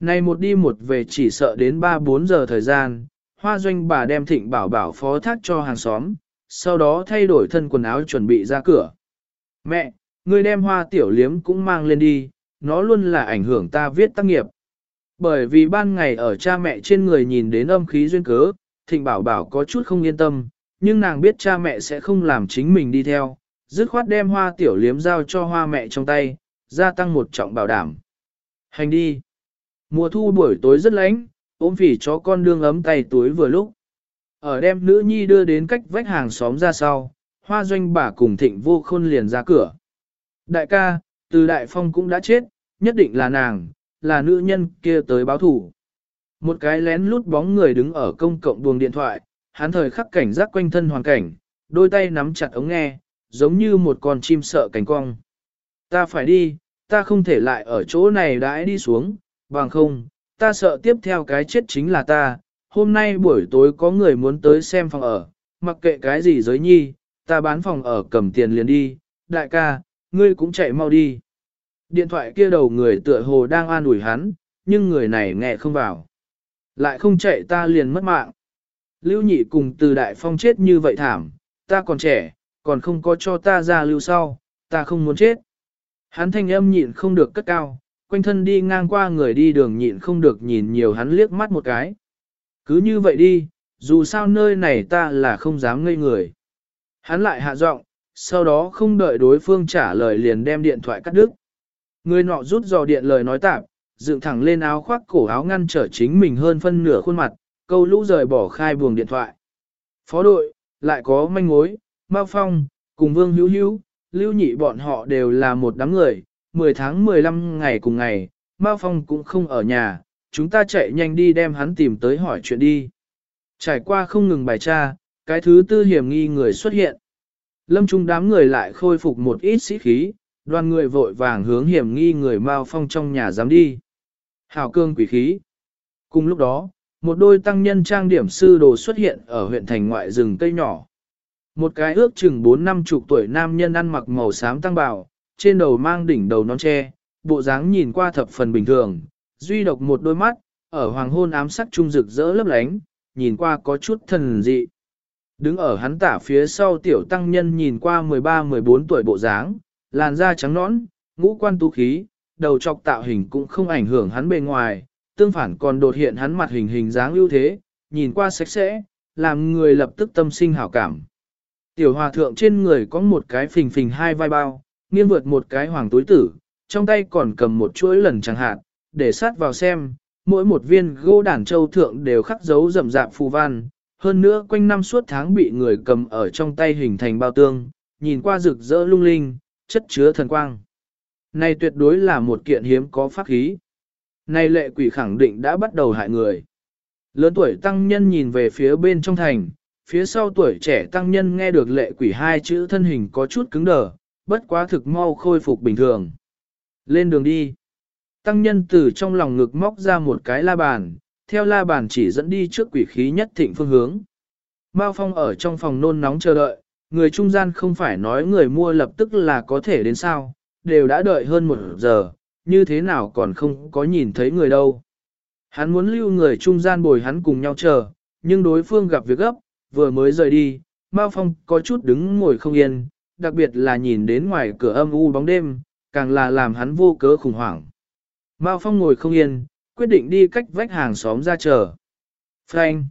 Này một đi một về chỉ sợ đến 3-4 giờ thời gian, hoa doanh bà đem thịnh bảo bảo phó thác cho hàng xóm, sau đó thay đổi thân quần áo chuẩn bị ra cửa. Mẹ, người đem hoa tiểu liếm cũng mang lên đi, nó luôn là ảnh hưởng ta viết tác nghiệp. Bởi vì ban ngày ở cha mẹ trên người nhìn đến âm khí duyên cớ, thịnh bảo bảo có chút không yên tâm, nhưng nàng biết cha mẹ sẽ không làm chính mình đi theo, dứt khoát đem hoa tiểu liếm giao cho hoa mẹ trong tay, gia tăng một trọng bảo đảm. Hành đi. Mùa thu buổi tối rất lạnh, ôm phỉ chó con đương ấm tay túi vừa lúc. Ở đem nữ nhi đưa đến cách vách hàng xóm ra sau, hoa doanh bà cùng thịnh vô khôn liền ra cửa. Đại ca, từ đại phong cũng đã chết, nhất định là nàng, là nữ nhân kia tới báo thủ. Một cái lén lút bóng người đứng ở công cộng buồng điện thoại, hắn thời khắc cảnh giác quanh thân hoàn cảnh, đôi tay nắm chặt ống nghe, giống như một con chim sợ cánh cong. Ta phải đi, ta không thể lại ở chỗ này đãi đi xuống, bằng không, ta sợ tiếp theo cái chết chính là ta. Hôm nay buổi tối có người muốn tới xem phòng ở, mặc kệ cái gì giới nhi, ta bán phòng ở cầm tiền liền đi, đại ca, ngươi cũng chạy mau đi. Điện thoại kia đầu người tựa hồ đang an ủi hắn, nhưng người này nghe không vào. Lại không chạy ta liền mất mạng. Lưu nhị cùng từ đại phong chết như vậy thảm, ta còn trẻ, còn không có cho ta ra lưu sau, ta không muốn chết. Hắn thanh âm nhịn không được cất cao, quanh thân đi ngang qua người đi đường nhịn không được nhìn nhiều hắn liếc mắt một cái. Cứ như vậy đi, dù sao nơi này ta là không dám ngây người. Hắn lại hạ giọng, sau đó không đợi đối phương trả lời liền đem điện thoại cắt đứt. Người nọ rút dò điện lời nói tạm, dựng thẳng lên áo khoác cổ áo ngăn trở chính mình hơn phân nửa khuôn mặt, câu lũ rời bỏ khai buồng điện thoại. Phó đội, lại có manh mối, Mao Phong, cùng Vương Hữu Hữu, Lưu Nhị bọn họ đều là một đám người, 10 tháng 15 ngày cùng ngày, Mao Phong cũng không ở nhà, chúng ta chạy nhanh đi đem hắn tìm tới hỏi chuyện đi. Trải qua không ngừng bài tra, cái thứ tư hiểm nghi người xuất hiện. Lâm trung đám người lại khôi phục một ít sĩ khí, đoàn người vội vàng hướng hiểm nghi người Mao Phong trong nhà dám đi. Hào cương quỷ khí. Cùng lúc đó, một đôi tăng nhân trang điểm sư đồ xuất hiện ở huyện thành ngoại rừng cây nhỏ. Một cái ước chừng 4 năm chục tuổi nam nhân ăn mặc màu xám tăng bào, trên đầu mang đỉnh đầu nón tre, bộ dáng nhìn qua thập phần bình thường, duy độc một đôi mắt, ở hoàng hôn ám sắc trung rực rỡ lấp lánh, nhìn qua có chút thần dị. Đứng ở hắn tả phía sau tiểu tăng nhân nhìn qua 13-14 tuổi bộ dáng, làn da trắng nõn, ngũ quan tú khí, đầu trọc tạo hình cũng không ảnh hưởng hắn bề ngoài, tương phản còn đột hiện hắn mặt hình hình dáng ưu thế, nhìn qua sạch sẽ, làm người lập tức tâm sinh hảo cảm. Tiểu hòa thượng trên người có một cái phình phình hai vai bao, nghiêng vượt một cái hoàng túi tử, trong tay còn cầm một chuỗi lần chẳng hạn, để sát vào xem, mỗi một viên gỗ đàn châu thượng đều khắc dấu rậm rạp phù văn, hơn nữa quanh năm suốt tháng bị người cầm ở trong tay hình thành bao tương, nhìn qua rực rỡ lung linh, chất chứa thần quang. Này tuyệt đối là một kiện hiếm có pháp khí. Này lệ quỷ khẳng định đã bắt đầu hại người. Lớn tuổi tăng nhân nhìn về phía bên trong thành, phía sau tuổi trẻ tăng nhân nghe được lệ quỷ hai chữ thân hình có chút cứng đờ, bất quá thực mau khôi phục bình thường. Lên đường đi. Tăng nhân từ trong lòng ngực móc ra một cái la bàn, theo la bàn chỉ dẫn đi trước quỷ khí nhất thịnh phương hướng. Mao Phong ở trong phòng nôn nóng chờ đợi, người trung gian không phải nói người mua lập tức là có thể đến sao, đều đã đợi hơn một giờ, như thế nào còn không có nhìn thấy người đâu. Hắn muốn lưu người trung gian bồi hắn cùng nhau chờ, nhưng đối phương gặp việc gấp, vừa mới rời đi, Mao Phong có chút đứng ngồi không yên, đặc biệt là nhìn đến ngoài cửa âm u bóng đêm, càng là làm hắn vô cớ khủng hoảng. Mao Phong ngồi không yên, quyết định đi cách vách hàng xóm ra chờ. Phanh,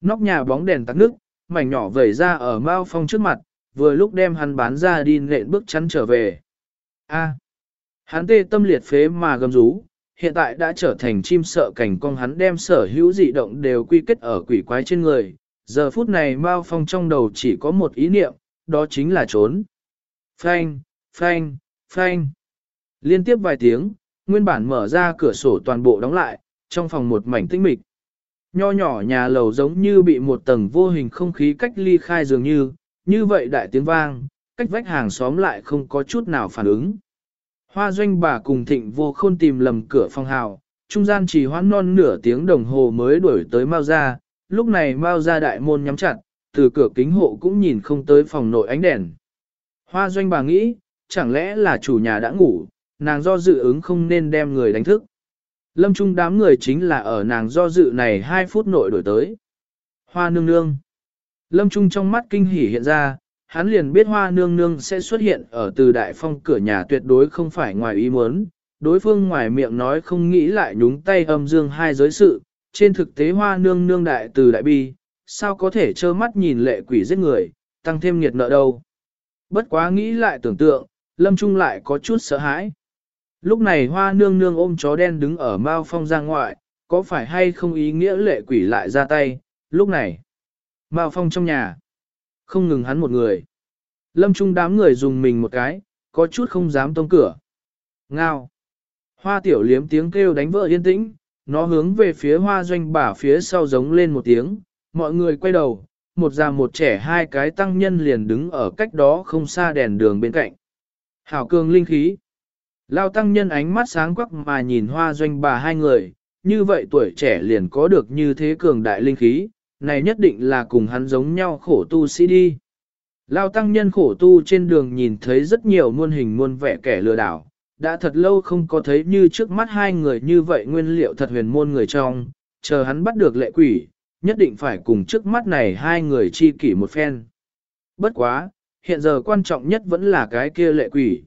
Nóc nhà bóng đèn tắt nước, mảnh nhỏ vẩy ra ở Mao Phong trước mặt, vừa lúc đem hắn bán ra đi nện bước chắn trở về. A. Hắn tê tâm liệt phế mà gầm rú, hiện tại đã trở thành chim sợ cảnh con hắn đem sở hữu dị động đều quy kết ở quỷ quái trên người. Giờ phút này Mao Phong trong đầu chỉ có một ý niệm, đó chính là trốn. Phanh, phanh, phanh. Liên tiếp vài tiếng, nguyên bản mở ra cửa sổ toàn bộ đóng lại, trong phòng một mảnh tĩnh mịch. Nho nhỏ nhà lầu giống như bị một tầng vô hình không khí cách ly khai dường như, như vậy đại tiếng vang, cách vách hàng xóm lại không có chút nào phản ứng. Hoa doanh bà cùng thịnh vô khôn tìm lầm cửa phòng hào, trung gian chỉ hoãn non nửa tiếng đồng hồ mới đuổi tới Mao ra, lúc này Mao ra đại môn nhắm chặt, từ cửa kính hộ cũng nhìn không tới phòng nội ánh đèn. Hoa doanh bà nghĩ, chẳng lẽ là chủ nhà đã ngủ, nàng do dự ứng không nên đem người đánh thức. Lâm trung đám người chính là ở nàng do dự này 2 phút nội đổi tới. Hoa nương nương. Lâm trung trong mắt kinh hỉ hiện ra, hắn liền biết hoa nương nương sẽ xuất hiện ở từ đại phong cửa nhà tuyệt đối không phải ngoài ý muốn, đối phương ngoài miệng nói không nghĩ lại nhúng tay âm dương hai giới sự, trên thực tế hoa nương nương đại từ đại bi, sao có thể trơ mắt nhìn lệ quỷ giết người, tăng thêm nghiệt nợ đâu. Bất quá nghĩ lại tưởng tượng, lâm trung lại có chút sợ hãi. Lúc này hoa nương nương ôm chó đen đứng ở mao phong ra ngoại, có phải hay không ý nghĩa lệ quỷ lại ra tay, lúc này. Mao phong trong nhà, không ngừng hắn một người. Lâm trung đám người dùng mình một cái, có chút không dám tông cửa. Ngao. Hoa tiểu liếm tiếng kêu đánh vỡ yên tĩnh, nó hướng về phía hoa doanh bả phía sau giống lên một tiếng, mọi người quay đầu, một già một trẻ hai cái tăng nhân liền đứng ở cách đó không xa đèn đường bên cạnh. Hảo cường linh khí. Lao tăng nhân ánh mắt sáng quắc mà nhìn hoa doanh bà hai người, như vậy tuổi trẻ liền có được như thế cường đại linh khí, này nhất định là cùng hắn giống nhau khổ tu sĩ đi. Lao tăng nhân khổ tu trên đường nhìn thấy rất nhiều muôn hình muôn vẻ kẻ lừa đảo, đã thật lâu không có thấy như trước mắt hai người như vậy nguyên liệu thật huyền môn người trong, chờ hắn bắt được lệ quỷ, nhất định phải cùng trước mắt này hai người chi kỷ một phen. Bất quá, hiện giờ quan trọng nhất vẫn là cái kia lệ quỷ.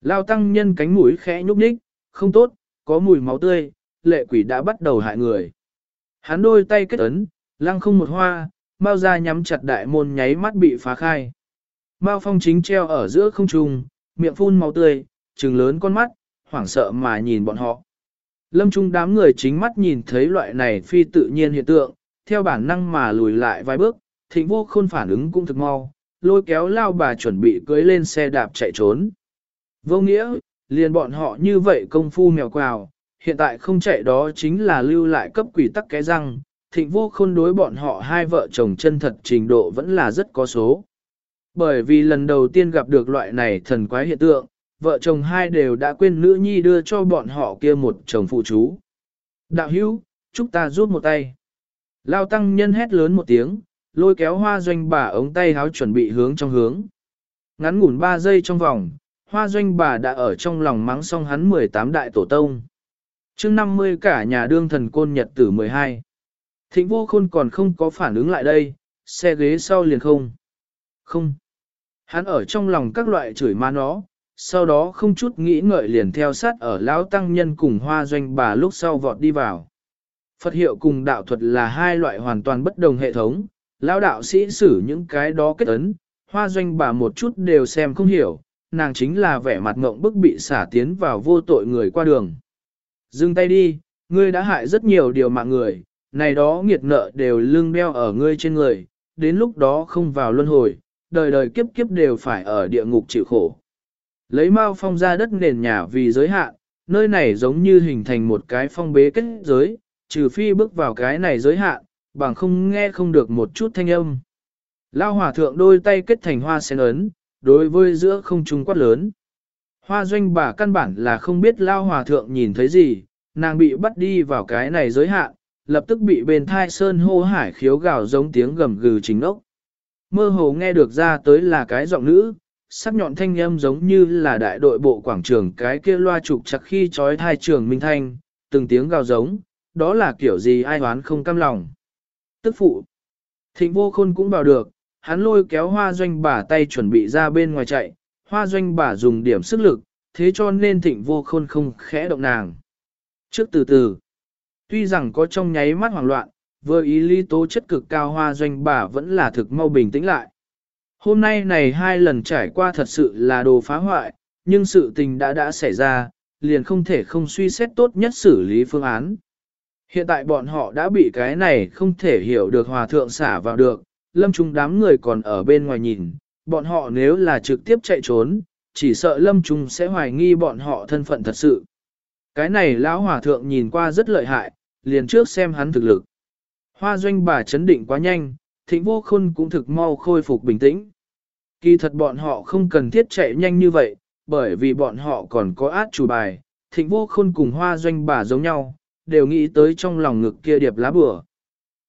Lao tăng nhân cánh mũi khẽ nhúc nhích, không tốt, có mùi máu tươi, lệ quỷ đã bắt đầu hại người. Hắn đôi tay kết ấn, lăng không một hoa, Mao ra nhắm chặt đại môn nháy mắt bị phá khai. Mao phong chính treo ở giữa không trung, miệng phun máu tươi, trừng lớn con mắt, hoảng sợ mà nhìn bọn họ. Lâm trung đám người chính mắt nhìn thấy loại này phi tự nhiên hiện tượng, theo bản năng mà lùi lại vài bước, thịnh vô khôn phản ứng cũng thực mau, lôi kéo lao bà chuẩn bị cưới lên xe đạp chạy trốn. Vô nghĩa, liền bọn họ như vậy công phu mèo quào, hiện tại không chạy đó chính là lưu lại cấp quỷ tắc cái răng, thịnh vô khôn đối bọn họ hai vợ chồng chân thật trình độ vẫn là rất có số. Bởi vì lần đầu tiên gặp được loại này thần quái hiện tượng, vợ chồng hai đều đã quên nữ nhi đưa cho bọn họ kia một chồng phụ chú. Đạo hữu, chúng ta rút một tay. Lao tăng nhân hét lớn một tiếng, lôi kéo hoa doanh bà ống tay háo chuẩn bị hướng trong hướng. Ngắn ngủn ba giây trong vòng, hoa doanh bà đã ở trong lòng mắng xong hắn 18 đại tổ tông. chương 50 cả nhà đương thần côn nhật tử 12. Thịnh vô khôn còn không có phản ứng lại đây, xe ghế sau liền không. Không. Hắn ở trong lòng các loại chửi ma nó, sau đó không chút nghĩ ngợi liền theo sát ở lão tăng nhân cùng hoa doanh bà lúc sau vọt đi vào. Phật hiệu cùng đạo thuật là hai loại hoàn toàn bất đồng hệ thống, lão đạo sĩ xử những cái đó kết ấn, hoa doanh bà một chút đều xem không hiểu, nàng chính là vẻ mặt ngộng bức bị xả tiến vào vô tội người qua đường. Dừng tay đi, ngươi đã hại rất nhiều điều mạng người, này đó nghiệt nợ đều lưng đeo ở ngươi trên người, đến lúc đó không vào luân hồi, đời đời kiếp kiếp đều phải ở địa ngục chịu khổ. Lấy mao phong ra đất nền nhà vì giới hạn, nơi này giống như hình thành một cái phong bế kết giới, trừ phi bước vào cái này giới hạn, bằng không nghe không được một chút thanh âm. Lao hòa thượng đôi tay kết thành hoa sen ấn, đối với giữa không trung quát lớn. Hoa doanh bà căn bản là không biết Lao hòa thượng nhìn thấy gì, nàng bị bắt đi vào cái này giới hạn, lập tức bị bên thai sơn hô hải khiếu gào giống tiếng gầm gừ chính ốc. Mơ hồ nghe được ra tới là cái giọng nữ, sắc nhọn thanh âm giống như là đại đội bộ quảng trường cái kia loa trục chặt khi trói thai trường minh thanh, từng tiếng gào giống, đó là kiểu gì ai đoán không cam lòng. Tức phụ. Thịnh vô khôn cũng vào được, hắn lôi kéo hoa doanh bà tay chuẩn bị ra bên ngoài chạy, hoa doanh bà dùng điểm sức lực, thế cho nên thịnh vô khôn không khẽ động nàng. Trước từ từ, tuy rằng có trong nháy mắt hoảng loạn, vừa ý lý tố chất cực cao hoa doanh bà vẫn là thực mau bình tĩnh lại. Hôm nay này hai lần trải qua thật sự là đồ phá hoại, nhưng sự tình đã đã xảy ra, liền không thể không suy xét tốt nhất xử lý phương án. Hiện tại bọn họ đã bị cái này không thể hiểu được hòa thượng xả vào được, lâm trung đám người còn ở bên ngoài nhìn, bọn họ nếu là trực tiếp chạy trốn, chỉ sợ lâm trung sẽ hoài nghi bọn họ thân phận thật sự. Cái này lão hòa thượng nhìn qua rất lợi hại, liền trước xem hắn thực lực. Hoa doanh bà chấn định quá nhanh, thịnh vô khôn cũng thực mau khôi phục bình tĩnh. Kỳ thật bọn họ không cần thiết chạy nhanh như vậy, bởi vì bọn họ còn có át chủ bài, thịnh vô khôn cùng hoa doanh bà giống nhau, đều nghĩ tới trong lòng ngực kia điệp lá bừa.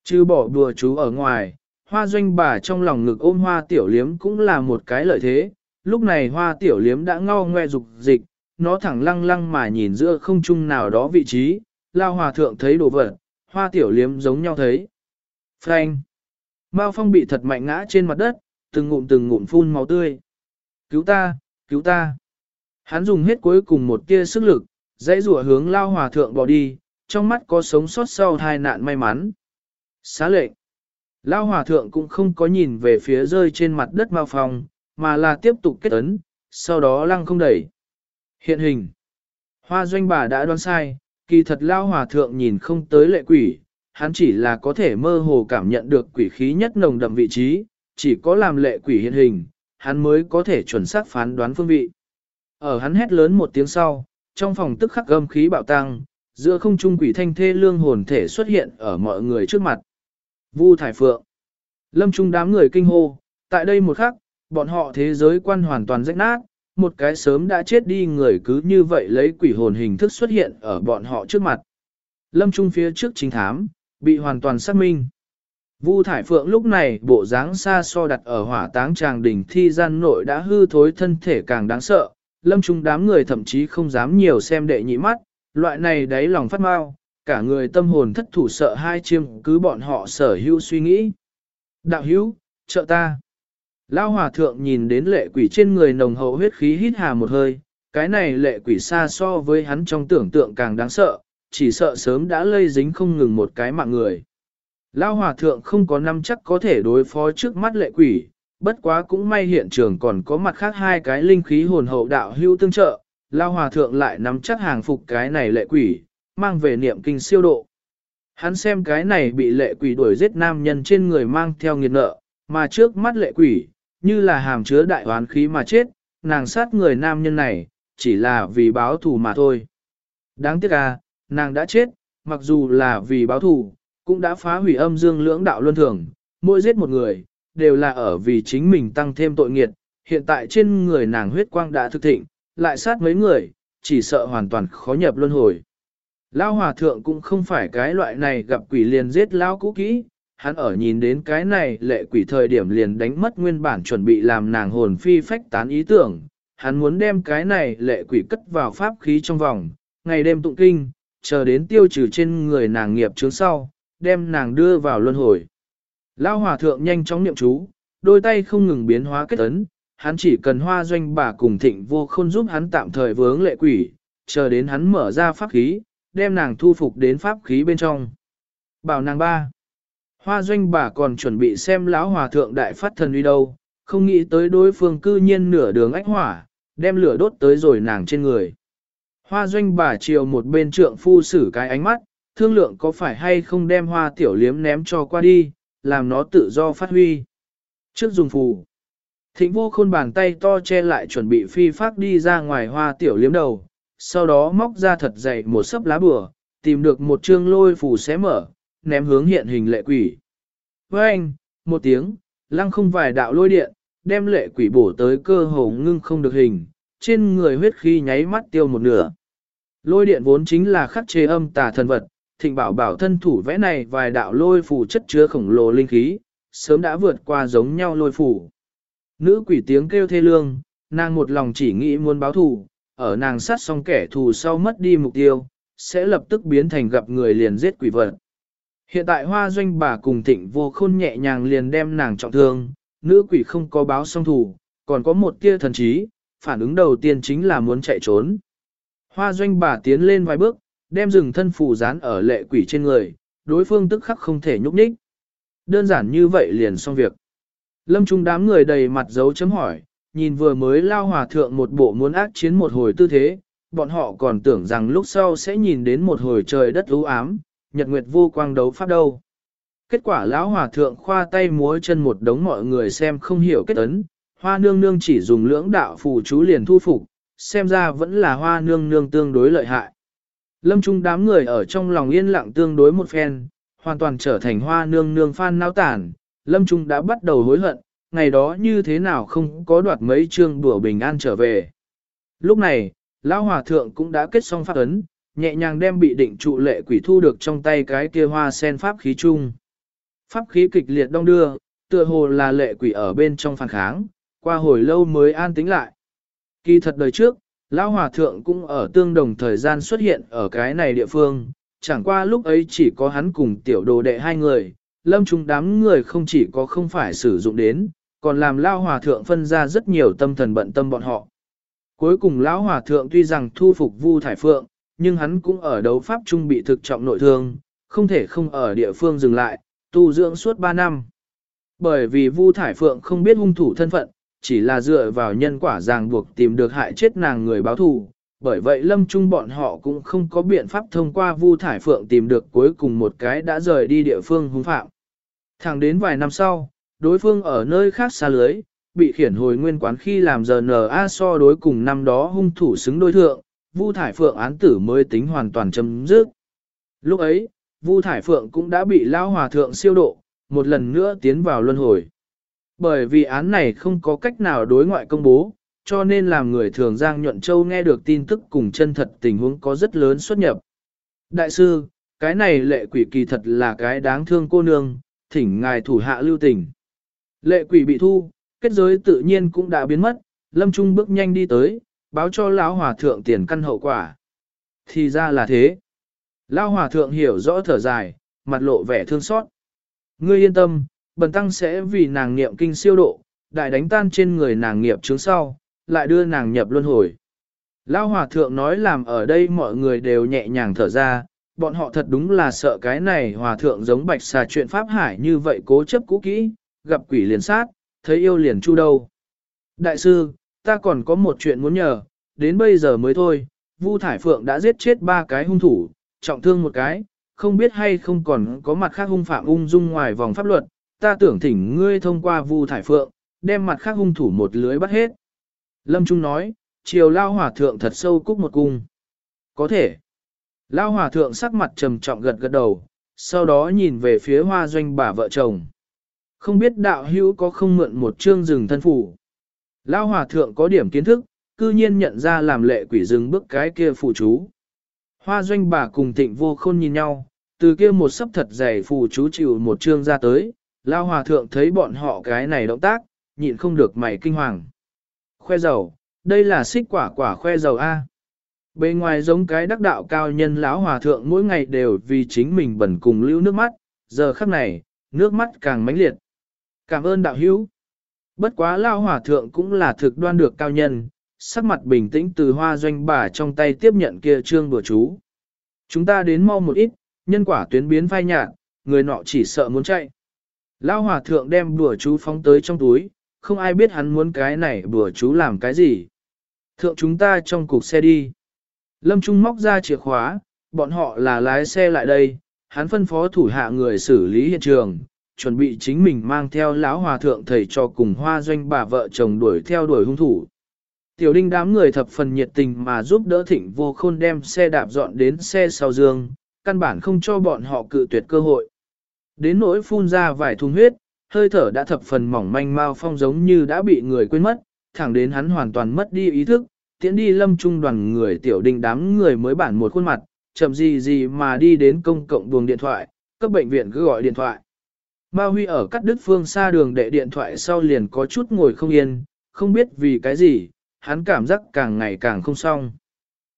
Chứ bỏ bừa chú ở ngoài, hoa doanh bà trong lòng ngực ôm hoa tiểu liếm cũng là một cái lợi thế, lúc này hoa tiểu liếm đã ngao ngoe dục dịch, nó thẳng lăng lăng mà nhìn giữa không trung nào đó vị trí, lao hòa thượng thấy đồ vật, hoa tiểu liếm giống nhau thấy. Frank! Mao phong bị thật mạnh ngã trên mặt đất, từng ngụm từng ngụm phun máu tươi. Cứu ta, cứu ta! Hắn dùng hết cuối cùng một tia sức lực, dãy rùa hướng lao hòa thượng bỏ đi, trong mắt có sống sót sau hai nạn may mắn. Xá lệnh. Lao hòa thượng cũng không có nhìn về phía rơi trên mặt đất mao phong, mà là tiếp tục kết ấn, sau đó lăng không đẩy. Hiện hình. Hoa doanh bà đã đoán sai, kỳ thật Lao hòa thượng nhìn không tới lệ quỷ, hắn chỉ là có thể mơ hồ cảm nhận được quỷ khí nhất nồng đậm vị trí, chỉ có làm lệ quỷ hiện hình, hắn mới có thể chuẩn xác phán đoán phương vị. Ở hắn hét lớn một tiếng sau, trong phòng tức khắc gâm khí bạo tăng, giữa không trung quỷ thanh thê lương hồn thể xuất hiện ở mọi người trước mặt. Vu Thải Phượng. Lâm trung đám người kinh hô, tại đây một khắc, bọn họ thế giới quan hoàn toàn rách nát, một cái sớm đã chết đi người cứ như vậy lấy quỷ hồn hình thức xuất hiện ở bọn họ trước mặt. Lâm trung phía trước chính thám, bị hoàn toàn xác minh. Vu Thải Phượng lúc này bộ dáng xa so đặt ở hỏa táng tràng đỉnh thi gian nội đã hư thối thân thể càng đáng sợ, lâm trung đám người thậm chí không dám nhiều xem đệ nhị mắt, loại này đáy lòng phát mau, cả người tâm hồn thất thủ sợ hai chiêm cứ bọn họ sở hữu suy nghĩ. Đạo hữu, trợ ta. Lao hòa thượng nhìn đến lệ quỷ trên người nồng hậu huyết khí hít hà một hơi, cái này lệ quỷ xa so với hắn trong tưởng tượng càng đáng sợ, chỉ sợ sớm đã lây dính không ngừng một cái mạng người. Lao hòa thượng không có năm chắc có thể đối phó trước mắt lệ quỷ, bất quá cũng may hiện trường còn có mặt khác hai cái linh khí hồn hậu đạo hưu tương trợ, Lao hòa thượng lại nắm chắc hàng phục cái này lệ quỷ, mang về niệm kinh siêu độ. Hắn xem cái này bị lệ quỷ đuổi giết nam nhân trên người mang theo nghiệt nợ, mà trước mắt lệ quỷ, như là hàm chứa đại hoán khí mà chết, nàng sát người nam nhân này, chỉ là vì báo thù mà thôi. Đáng tiếc à, nàng đã chết, mặc dù là vì báo thù, cũng đã phá hủy âm dương lưỡng đạo luân thường, mỗi giết một người, đều là ở vì chính mình tăng thêm tội nghiệt, hiện tại trên người nàng huyết quang đã thực thịnh, lại sát mấy người, chỉ sợ hoàn toàn khó nhập luân hồi. Lao hòa thượng cũng không phải cái loại này gặp quỷ liền giết lao cũ kỹ, hắn ở nhìn đến cái này lệ quỷ thời điểm liền đánh mất nguyên bản chuẩn bị làm nàng hồn phi phách tán ý tưởng, hắn muốn đem cái này lệ quỷ cất vào pháp khí trong vòng, ngày đêm tụng kinh, chờ đến tiêu trừ trên người nàng nghiệp chướng sau, đem nàng đưa vào luân hồi. Lao hòa thượng nhanh chóng niệm chú, đôi tay không ngừng biến hóa kết ấn, hắn chỉ cần hoa doanh bà cùng thịnh vô khôn giúp hắn tạm thời vướng lệ quỷ, chờ đến hắn mở ra pháp khí, đem nàng thu phục đến pháp khí bên trong. Bảo nàng ba. Hoa doanh bà còn chuẩn bị xem lão hòa thượng đại phát thần uy đâu, không nghĩ tới đối phương cư nhiên nửa đường ách hỏa, đem lửa đốt tới rồi nàng trên người. Hoa doanh bà chiều một bên trượng phu xử cái ánh mắt, thương lượng có phải hay không đem hoa tiểu liếm ném cho qua đi, làm nó tự do phát huy. Trước dùng phù, thịnh vô khôn bàn tay to che lại chuẩn bị phi phát đi ra ngoài hoa tiểu liếm đầu, sau đó móc ra thật dày một sấp lá bừa, tìm được một chương lôi phù xé mở, ném hướng hiện hình lệ quỷ. Với anh, một tiếng, lăng không vài đạo lôi điện, đem lệ quỷ bổ tới cơ hồ ngưng không được hình, trên người huyết khí nháy mắt tiêu một nửa. Lôi điện vốn chính là khắc chế âm tà thần vật, thịnh bảo bảo thân thủ vẽ này vài đạo lôi phù chất chứa khổng lồ linh khí, sớm đã vượt qua giống nhau lôi phù. Nữ quỷ tiếng kêu thê lương, nàng một lòng chỉ nghĩ muốn báo thù, ở nàng sát xong kẻ thù sau mất đi mục tiêu, sẽ lập tức biến thành gặp người liền giết quỷ vật. Hiện tại hoa doanh bà cùng thịnh vô khôn nhẹ nhàng liền đem nàng trọng thương, nữ quỷ không có báo song thù, còn có một tia thần trí, phản ứng đầu tiên chính là muốn chạy trốn. Hoa doanh bà tiến lên vài bước, đem rừng thân phù dán ở lệ quỷ trên người, đối phương tức khắc không thể nhúc nhích. Đơn giản như vậy liền xong việc. Lâm trung đám người đầy mặt dấu chấm hỏi, nhìn vừa mới lao hòa thượng một bộ muốn ác chiến một hồi tư thế, bọn họ còn tưởng rằng lúc sau sẽ nhìn đến một hồi trời đất u ám, nhật nguyệt vô quang đấu pháp đâu. Kết quả lão hòa thượng khoa tay múa chân một đống mọi người xem không hiểu kết ấn, hoa nương nương chỉ dùng lưỡng đạo phù chú liền thu phục, xem ra vẫn là hoa nương nương tương đối lợi hại. Lâm trung đám người ở trong lòng yên lặng tương đối một phen, hoàn toàn trở thành hoa nương nương phan náo tản, Lâm Trung đã bắt đầu hối hận, ngày đó như thế nào không có đoạt mấy chương đùa bình an trở về. Lúc này, Lão Hòa Thượng cũng đã kết xong pháp ấn, nhẹ nhàng đem bị định trụ lệ quỷ thu được trong tay cái kia hoa sen pháp khí chung. Pháp khí kịch liệt đông đưa, tựa hồ là lệ quỷ ở bên trong phản kháng, qua hồi lâu mới an tính lại. Kỳ thật đời trước, Lão Hòa Thượng cũng ở tương đồng thời gian xuất hiện ở cái này địa phương, chẳng qua lúc ấy chỉ có hắn cùng tiểu đồ đệ hai người, lâm trung đám người không chỉ có không phải sử dụng đến, còn làm Lão Hòa Thượng phân ra rất nhiều tâm thần bận tâm bọn họ. Cuối cùng Lão Hòa Thượng tuy rằng thu phục Vu Thải Phượng, nhưng hắn cũng ở đấu pháp trung bị thực trọng nội thương, không thể không ở địa phương dừng lại, tu dưỡng suốt 3 năm. Bởi vì Vu Thải Phượng không biết hung thủ thân phận, chỉ là dựa vào nhân quả ràng buộc tìm được hại chết nàng người báo thù. Bởi vậy lâm trung bọn họ cũng không có biện pháp thông qua Vu Thải Phượng tìm được cuối cùng một cái đã rời đi địa phương hung phạm. Thẳng đến vài năm sau, đối phương ở nơi khác xa lưới, bị khiển hồi nguyên quán khi làm giờ NA so đối cùng năm đó hung thủ xứng đối thượng, Vu Thải Phượng án tử mới tính hoàn toàn chấm dứt. Lúc ấy, Vu Thải Phượng cũng đã bị Lao Hòa Thượng siêu độ, một lần nữa tiến vào luân hồi. Bởi vì án này không có cách nào đối ngoại công bố, cho nên làm người thường Giang Nhuận Châu nghe được tin tức cùng chân thật tình huống có rất lớn xuất nhập. Đại sư, cái này lệ quỷ kỳ thật là cái đáng thương cô nương, thỉnh ngài thủ hạ lưu tình. Lệ quỷ bị thu, kết giới tự nhiên cũng đã biến mất, Lâm Trung bước nhanh đi tới, báo cho lão hòa thượng tiền căn hậu quả. Thì ra là thế. Lão hòa thượng hiểu rõ thở dài, mặt lộ vẻ thương xót. Ngươi yên tâm, bần tăng sẽ vì nàng niệm kinh siêu độ, đại đánh tan trên người nàng nghiệp chứng sau, lại đưa nàng nhập luân hồi. Lão hòa thượng nói làm ở đây mọi người đều nhẹ nhàng thở ra, bọn họ thật đúng là sợ cái này hòa thượng giống bạch xà chuyện pháp hải như vậy cố chấp cũ kỹ, gặp quỷ liền sát, thấy yêu liền chu đâu. Đại sư, ta còn có một chuyện muốn nhờ, đến bây giờ mới thôi, Vu Thải Phượng đã giết chết ba cái hung thủ, trọng thương một cái, không biết hay không còn có mặt khác hung phạm ung dung ngoài vòng pháp luật, ta tưởng thỉnh ngươi thông qua Vu Thải Phượng, đem mặt khác hung thủ một lưới bắt hết. Lâm Trung nói, chiều lao hòa thượng thật sâu cúc một cung. Có thể. Lao hòa thượng sắc mặt trầm trọng gật gật đầu, sau đó nhìn về phía hoa doanh bà vợ chồng. Không biết đạo hữu có không mượn một chương rừng thân phủ. Lao hòa thượng có điểm kiến thức, cư nhiên nhận ra làm lệ quỷ rừng bước cái kia phụ chú. Hoa doanh bà cùng thịnh vô khôn nhìn nhau, từ kia một sấp thật dày phù chú chịu một chương ra tới, Lao hòa thượng thấy bọn họ cái này động tác, nhịn không được mày kinh hoàng. Khoe dầu, đây là xích quả quả khoe dầu A. Bề ngoài giống cái đắc đạo cao nhân lão hòa thượng mỗi ngày đều vì chính mình bẩn cùng lưu nước mắt, giờ khắc này, nước mắt càng mãnh liệt. Cảm ơn đạo hữu. Bất quá lao hòa thượng cũng là thực đoan được cao nhân, sắc mặt bình tĩnh từ hoa doanh bà trong tay tiếp nhận kia trương bừa chú. Chúng ta đến mau một ít, nhân quả tuyến biến phai nhạt, người nọ chỉ sợ muốn chạy. Lao hòa thượng đem bùa chú phóng tới trong túi, không ai biết hắn muốn cái này bùa chú làm cái gì. Thượng chúng ta trong cục xe đi. Lâm Trung móc ra chìa khóa, bọn họ là lái xe lại đây, hắn phân phó thủ hạ người xử lý hiện trường, chuẩn bị chính mình mang theo lão hòa thượng thầy cho cùng hoa doanh bà vợ chồng đuổi theo đuổi hung thủ. Tiểu đinh đám người thập phần nhiệt tình mà giúp đỡ thịnh vô khôn đem xe đạp dọn đến xe sau dương, căn bản không cho bọn họ cự tuyệt cơ hội. Đến nỗi phun ra vài thùng huyết, hơi thở đã thập phần mỏng manh mau phong giống như đã bị người quên mất, thẳng đến hắn hoàn toàn mất đi ý thức, tiễn đi lâm trung đoàn người tiểu đinh đám người mới bản một khuôn mặt, chậm gì gì mà đi đến công cộng buồng điện thoại, cấp bệnh viện cứ gọi điện thoại. Ma Huy ở cắt đứt phương xa đường đệ điện thoại sau liền có chút ngồi không yên, không biết vì cái gì, hắn cảm giác càng ngày càng không xong.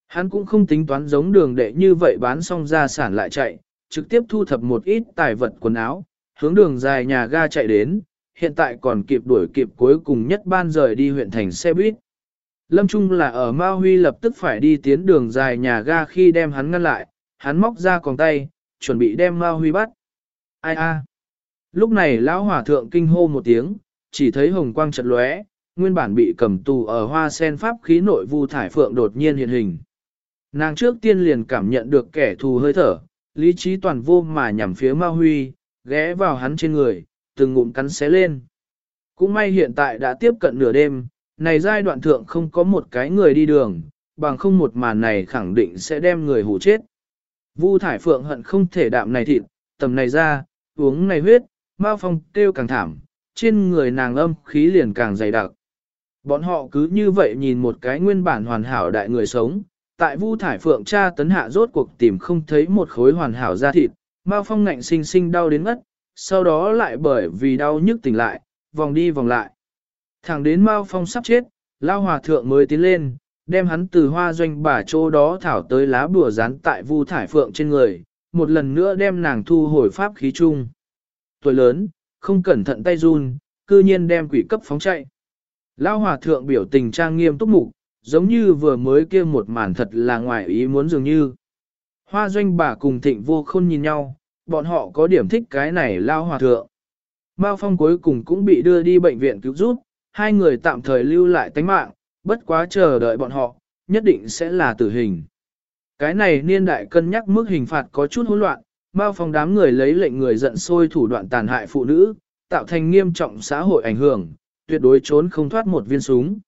Hắn cũng không tính toán giống đường đệ như vậy bán xong gia sản lại chạy, trực tiếp thu thập một ít tài vật quần áo, hướng đường dài nhà ga chạy đến, hiện tại còn kịp đuổi kịp cuối cùng nhất ban rời đi huyện thành xe buýt. Lâm Trung là ở Ma Huy lập tức phải đi tiến đường dài nhà ga khi đem hắn ngăn lại, hắn móc ra còn tay, chuẩn bị đem Ma Huy bắt. Ai a? Lúc này lão hòa thượng kinh hô một tiếng, chỉ thấy hồng quang chật lóe, nguyên bản bị cầm tù ở hoa sen pháp khí nội vu thải phượng đột nhiên hiện hình. Nàng trước tiên liền cảm nhận được kẻ thù hơi thở, lý trí toàn vô mà nhằm phía Ma Huy, ghé vào hắn trên người, từng ngụm cắn xé lên. Cũng may hiện tại đã tiếp cận nửa đêm, này giai đoạn thượng không có một cái người đi đường, bằng không một màn này khẳng định sẽ đem người hủ chết. Vu Thải Phượng hận không thể đạm này thịt, tầm này ra, uống này huyết, Mao Phong kêu càng thảm, trên người nàng âm khí liền càng dày đặc. Bọn họ cứ như vậy nhìn một cái nguyên bản hoàn hảo đại người sống, tại Vu Thải Phượng cha tấn hạ rốt cuộc tìm không thấy một khối hoàn hảo da thịt, Mao Phong ngạnh sinh sinh đau đến ngất, sau đó lại bởi vì đau nhức tỉnh lại, vòng đi vòng lại. Thẳng đến Mao Phong sắp chết, Lao Hòa Thượng mới tiến lên, đem hắn từ hoa doanh bả chỗ đó thảo tới lá bùa rán tại Vu Thải Phượng trên người, một lần nữa đem nàng thu hồi pháp khí chung tuổi lớn, không cẩn thận tay run, cư nhiên đem quỷ cấp phóng chạy. Lão hòa thượng biểu tình trang nghiêm túc mục, giống như vừa mới kia một màn thật là ngoài ý muốn dường như. Hoa doanh bà cùng thịnh vô khôn nhìn nhau, bọn họ có điểm thích cái này lao hòa thượng. Mao Phong cuối cùng cũng bị đưa đi bệnh viện cứu giúp, hai người tạm thời lưu lại tánh mạng, bất quá chờ đợi bọn họ, nhất định sẽ là tử hình. Cái này niên đại cân nhắc mức hình phạt có chút hỗn loạn, Mao Phong đám người lấy lệnh người giận sôi thủ đoạn tàn hại phụ nữ, tạo thành nghiêm trọng xã hội ảnh hưởng, tuyệt đối trốn không thoát một viên súng.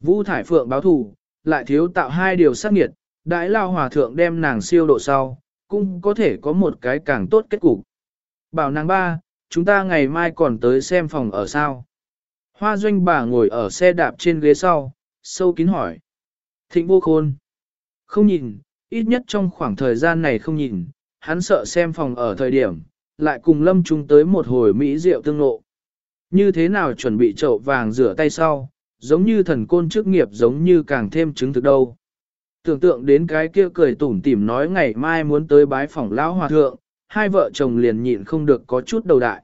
Vũ Thải Phượng báo thù, lại thiếu tạo hai điều sát nghiệt, đại lao hòa thượng đem nàng siêu độ sau, cũng có thể có một cái càng tốt kết cục. Bảo nàng ba, chúng ta ngày mai còn tới xem phòng ở sao. Hoa doanh bà ngồi ở xe đạp trên ghế sau, sâu kín hỏi. Thịnh vô khôn. Không nhìn, ít nhất trong khoảng thời gian này không nhìn, hắn sợ xem phòng ở thời điểm, lại cùng lâm trung tới một hồi mỹ rượu tương lộ. Như thế nào chuẩn bị chậu vàng rửa tay sau, giống như thần côn chức nghiệp giống như càng thêm chứng thực đâu. Tưởng tượng đến cái kia cười tủm tỉm nói ngày mai muốn tới bái phòng lão hòa thượng, hai vợ chồng liền nhịn không được có chút đầu đại.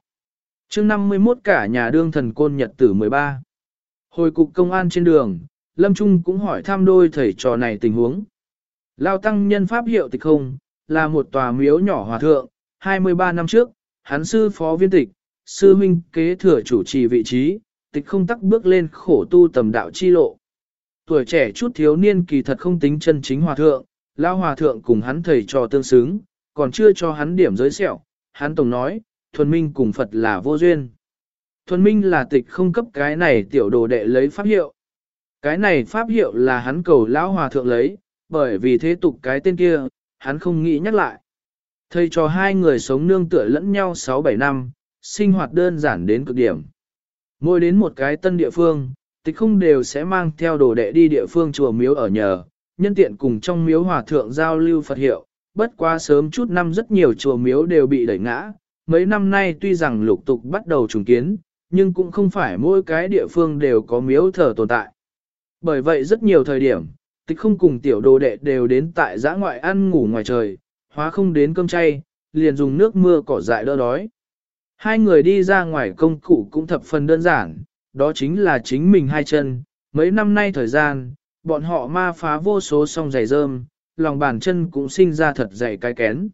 chương 51 cả nhà đương thần côn nhật tử 13. Hồi cục công an trên đường, Lâm Trung cũng hỏi thăm đôi thầy trò này tình huống. Lao tăng nhân pháp hiệu tịch không, là một tòa miếu nhỏ hòa thượng, 23 năm trước, hắn sư phó viên tịch, sư minh kế thừa chủ trì vị trí, tịch không tắc bước lên khổ tu tầm đạo chi lộ. Tuổi trẻ chút thiếu niên kỳ thật không tính chân chính hòa thượng, lao hòa thượng cùng hắn thầy trò tương xứng, còn chưa cho hắn điểm giới sẹo, hắn tổng nói, thuần minh cùng Phật là vô duyên. Thuần minh là tịch không cấp cái này tiểu đồ đệ lấy pháp hiệu. Cái này pháp hiệu là hắn cầu lão hòa thượng lấy, bởi vì thế tục cái tên kia, hắn không nghĩ nhắc lại. Thầy cho hai người sống nương tựa lẫn nhau 6-7 năm, sinh hoạt đơn giản đến cực điểm. Mỗi đến một cái tân địa phương, tịch không đều sẽ mang theo đồ đệ đi địa phương chùa miếu ở nhờ, nhân tiện cùng trong miếu hòa thượng giao lưu Phật hiệu, bất quá sớm chút năm rất nhiều chùa miếu đều bị đẩy ngã, mấy năm nay tuy rằng lục tục bắt đầu trùng kiến, nhưng cũng không phải mỗi cái địa phương đều có miếu thờ tồn tại. Bởi vậy rất nhiều thời điểm, tịch không cùng tiểu đồ đệ đều đến tại giã ngoại ăn ngủ ngoài trời, hóa không đến cơm chay, liền dùng nước mưa cỏ dại đỡ đói. Hai người đi ra ngoài công cụ cũng thập phần đơn giản, đó chính là chính mình hai chân. Mấy năm nay thời gian, bọn họ ma phá vô số song giày rơm, lòng bàn chân cũng sinh ra thật dày cái kén.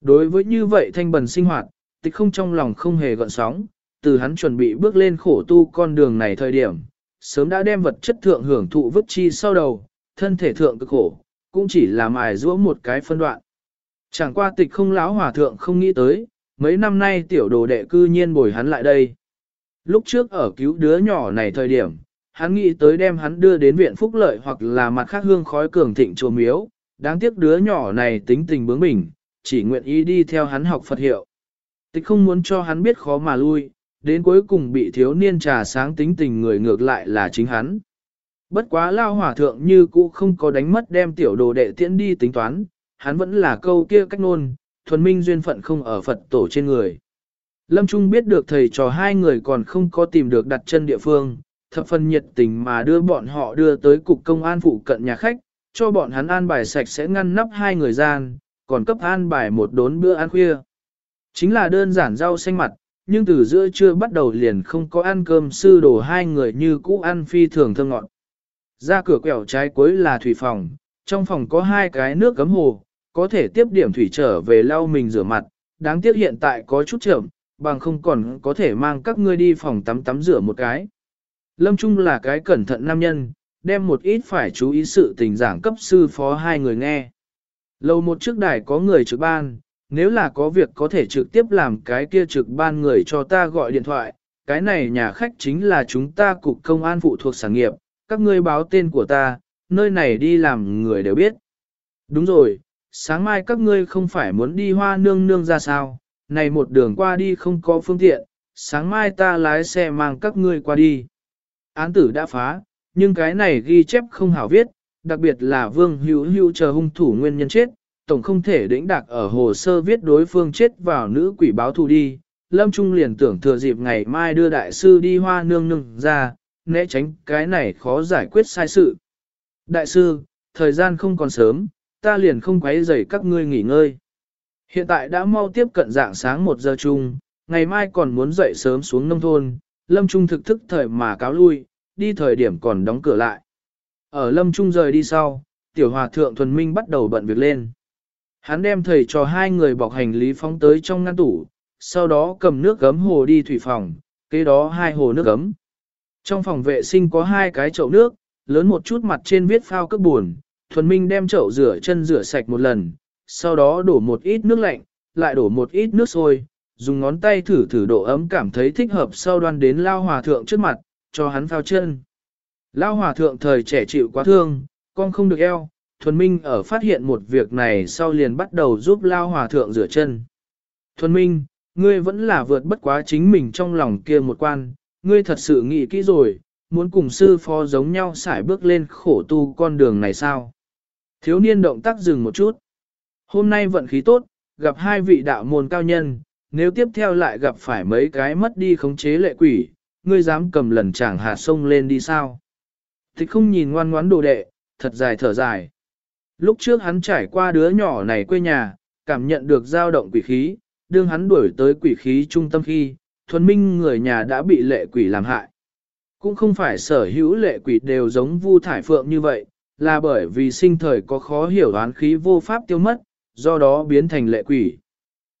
Đối với như vậy thanh bần sinh hoạt, tịch không trong lòng không hề gợn sóng, từ hắn chuẩn bị bước lên khổ tu con đường này thời điểm, sớm đã đem vật chất thượng hưởng thụ vứt chi sau đầu, thân thể thượng cực khổ, cũng chỉ là mài giũa một cái phân đoạn. Chẳng qua tịch không lão hòa thượng không nghĩ tới, mấy năm nay tiểu đồ đệ cư nhiên bồi hắn lại đây. Lúc trước ở cứu đứa nhỏ này thời điểm, hắn nghĩ tới đem hắn đưa đến viện phúc lợi hoặc là mặt khác hương khói cường thịnh chùa miếu, đáng tiếc đứa nhỏ này tính tình bướng bỉnh, chỉ nguyện ý đi theo hắn học Phật hiệu. Tịch không muốn cho hắn biết khó mà lui, đến cuối cùng bị thiếu niên trà sáng tính tình người ngược lại là chính hắn. Bất quá lao hỏa thượng như cũ không có đánh mất đem tiểu đồ đệ tiễn đi tính toán, hắn vẫn là câu kia cách nôn, thuần minh duyên phận không ở Phật tổ trên người. Lâm Trung biết được thầy trò hai người còn không có tìm được đặt chân địa phương, thập phần nhiệt tình mà đưa bọn họ đưa tới cục công an phụ cận nhà khách, cho bọn hắn an bài sạch sẽ ngăn nắp hai người gian, còn cấp an bài một đốn bữa ăn khuya. Chính là đơn giản rau xanh mặt, nhưng từ giữa trưa bắt đầu liền không có ăn cơm sư đồ hai người như cũ ăn phi thường thơ ngọt. Ra cửa quẹo trái cuối là thủy phòng, trong phòng có hai cái nước cấm hồ, có thể tiếp điểm thủy trở về lau mình rửa mặt, đáng tiếc hiện tại có chút chậm, bằng không còn có thể mang các ngươi đi phòng tắm tắm rửa một cái. Lâm Trung là cái cẩn thận nam nhân, đem một ít phải chú ý sự tình giảng cấp sư phó hai người nghe. Lâu một trước đài có người trực ban, nếu là có việc có thể trực tiếp làm cái kia trực ban người cho ta gọi điện thoại, cái này nhà khách chính là chúng ta cục công an phụ thuộc sản nghiệp, các ngươi báo tên của ta, nơi này đi làm người đều biết. Đúng rồi, sáng mai các ngươi không phải muốn đi hoa nương nương ra sao, này một đường qua đi không có phương tiện, sáng mai ta lái xe mang các ngươi qua đi. Án tử đã phá, nhưng cái này ghi chép không hảo viết, đặc biệt là vương hữu hữu chờ hung thủ nguyên nhân chết, tổng không thể đĩnh đạc ở hồ sơ viết đối phương chết vào nữ quỷ báo thù đi. Lâm Trung liền tưởng thừa dịp ngày mai đưa đại sư đi hoa nương nương ra, né tránh cái này khó giải quyết sai sự. Đại sư, thời gian không còn sớm, ta liền không quấy rầy các ngươi nghỉ ngơi. Hiện tại đã mau tiếp cận dạng sáng 1 giờ chung, ngày mai còn muốn dậy sớm xuống nông thôn, Lâm Trung thực thức thời mà cáo lui, đi thời điểm còn đóng cửa lại. Ở lâm trung rời đi sau, tiểu hòa thượng thuần minh bắt đầu bận việc lên. Hắn đem thầy cho hai người bọc hành lý phóng tới trong ngăn tủ, sau đó cầm nước gấm hồ đi thủy phòng, kế đó hai hồ nước gấm. Trong phòng vệ sinh có hai cái chậu nước, lớn một chút mặt trên viết phao cước buồn, thuần minh đem chậu rửa chân rửa sạch một lần, sau đó đổ một ít nước lạnh, lại đổ một ít nước sôi, dùng ngón tay thử thử độ ấm cảm thấy thích hợp sau đoan đến lao hòa thượng trước mặt, cho hắn phao chân. Lao hòa thượng thời trẻ chịu quá thương, con không được eo, thuần minh ở phát hiện một việc này sau liền bắt đầu giúp lao hòa thượng rửa chân. Thuần minh, ngươi vẫn là vượt bất quá chính mình trong lòng kia một quan, ngươi thật sự nghĩ kỹ rồi, muốn cùng sư phó giống nhau xải bước lên khổ tu con đường này sao? Thiếu niên động tác dừng một chút. Hôm nay vận khí tốt, gặp hai vị đạo môn cao nhân, nếu tiếp theo lại gặp phải mấy cái mất đi khống chế lệ quỷ, ngươi dám cầm lần chàng hạ sông lên đi sao? Thích không nhìn ngoan ngoãn đồ đệ, thật dài thở dài. Lúc trước hắn trải qua đứa nhỏ này quê nhà, cảm nhận được dao động quỷ khí, đương hắn đuổi tới quỷ khí trung tâm khi, thuần minh người nhà đã bị lệ quỷ làm hại. Cũng không phải sở hữu lệ quỷ đều giống vu thải phượng như vậy, là bởi vì sinh thời có khó hiểu đoán khí vô pháp tiêu mất, do đó biến thành lệ quỷ.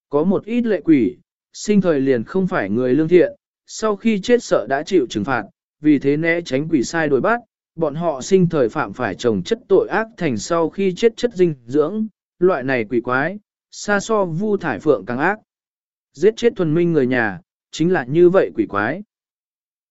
Có một ít lệ quỷ, sinh thời liền không phải người lương thiện, sau khi chết sợ đã chịu trừng phạt, vì thế né tránh quỷ sai đổi bắt, bọn họ sinh thời phạm phải trồng chất tội ác thành sau khi chết chất dinh dưỡng, loại này quỷ quái, xa so vu thải phượng càng ác. Giết chết thuần minh người nhà, chính là như vậy quỷ quái.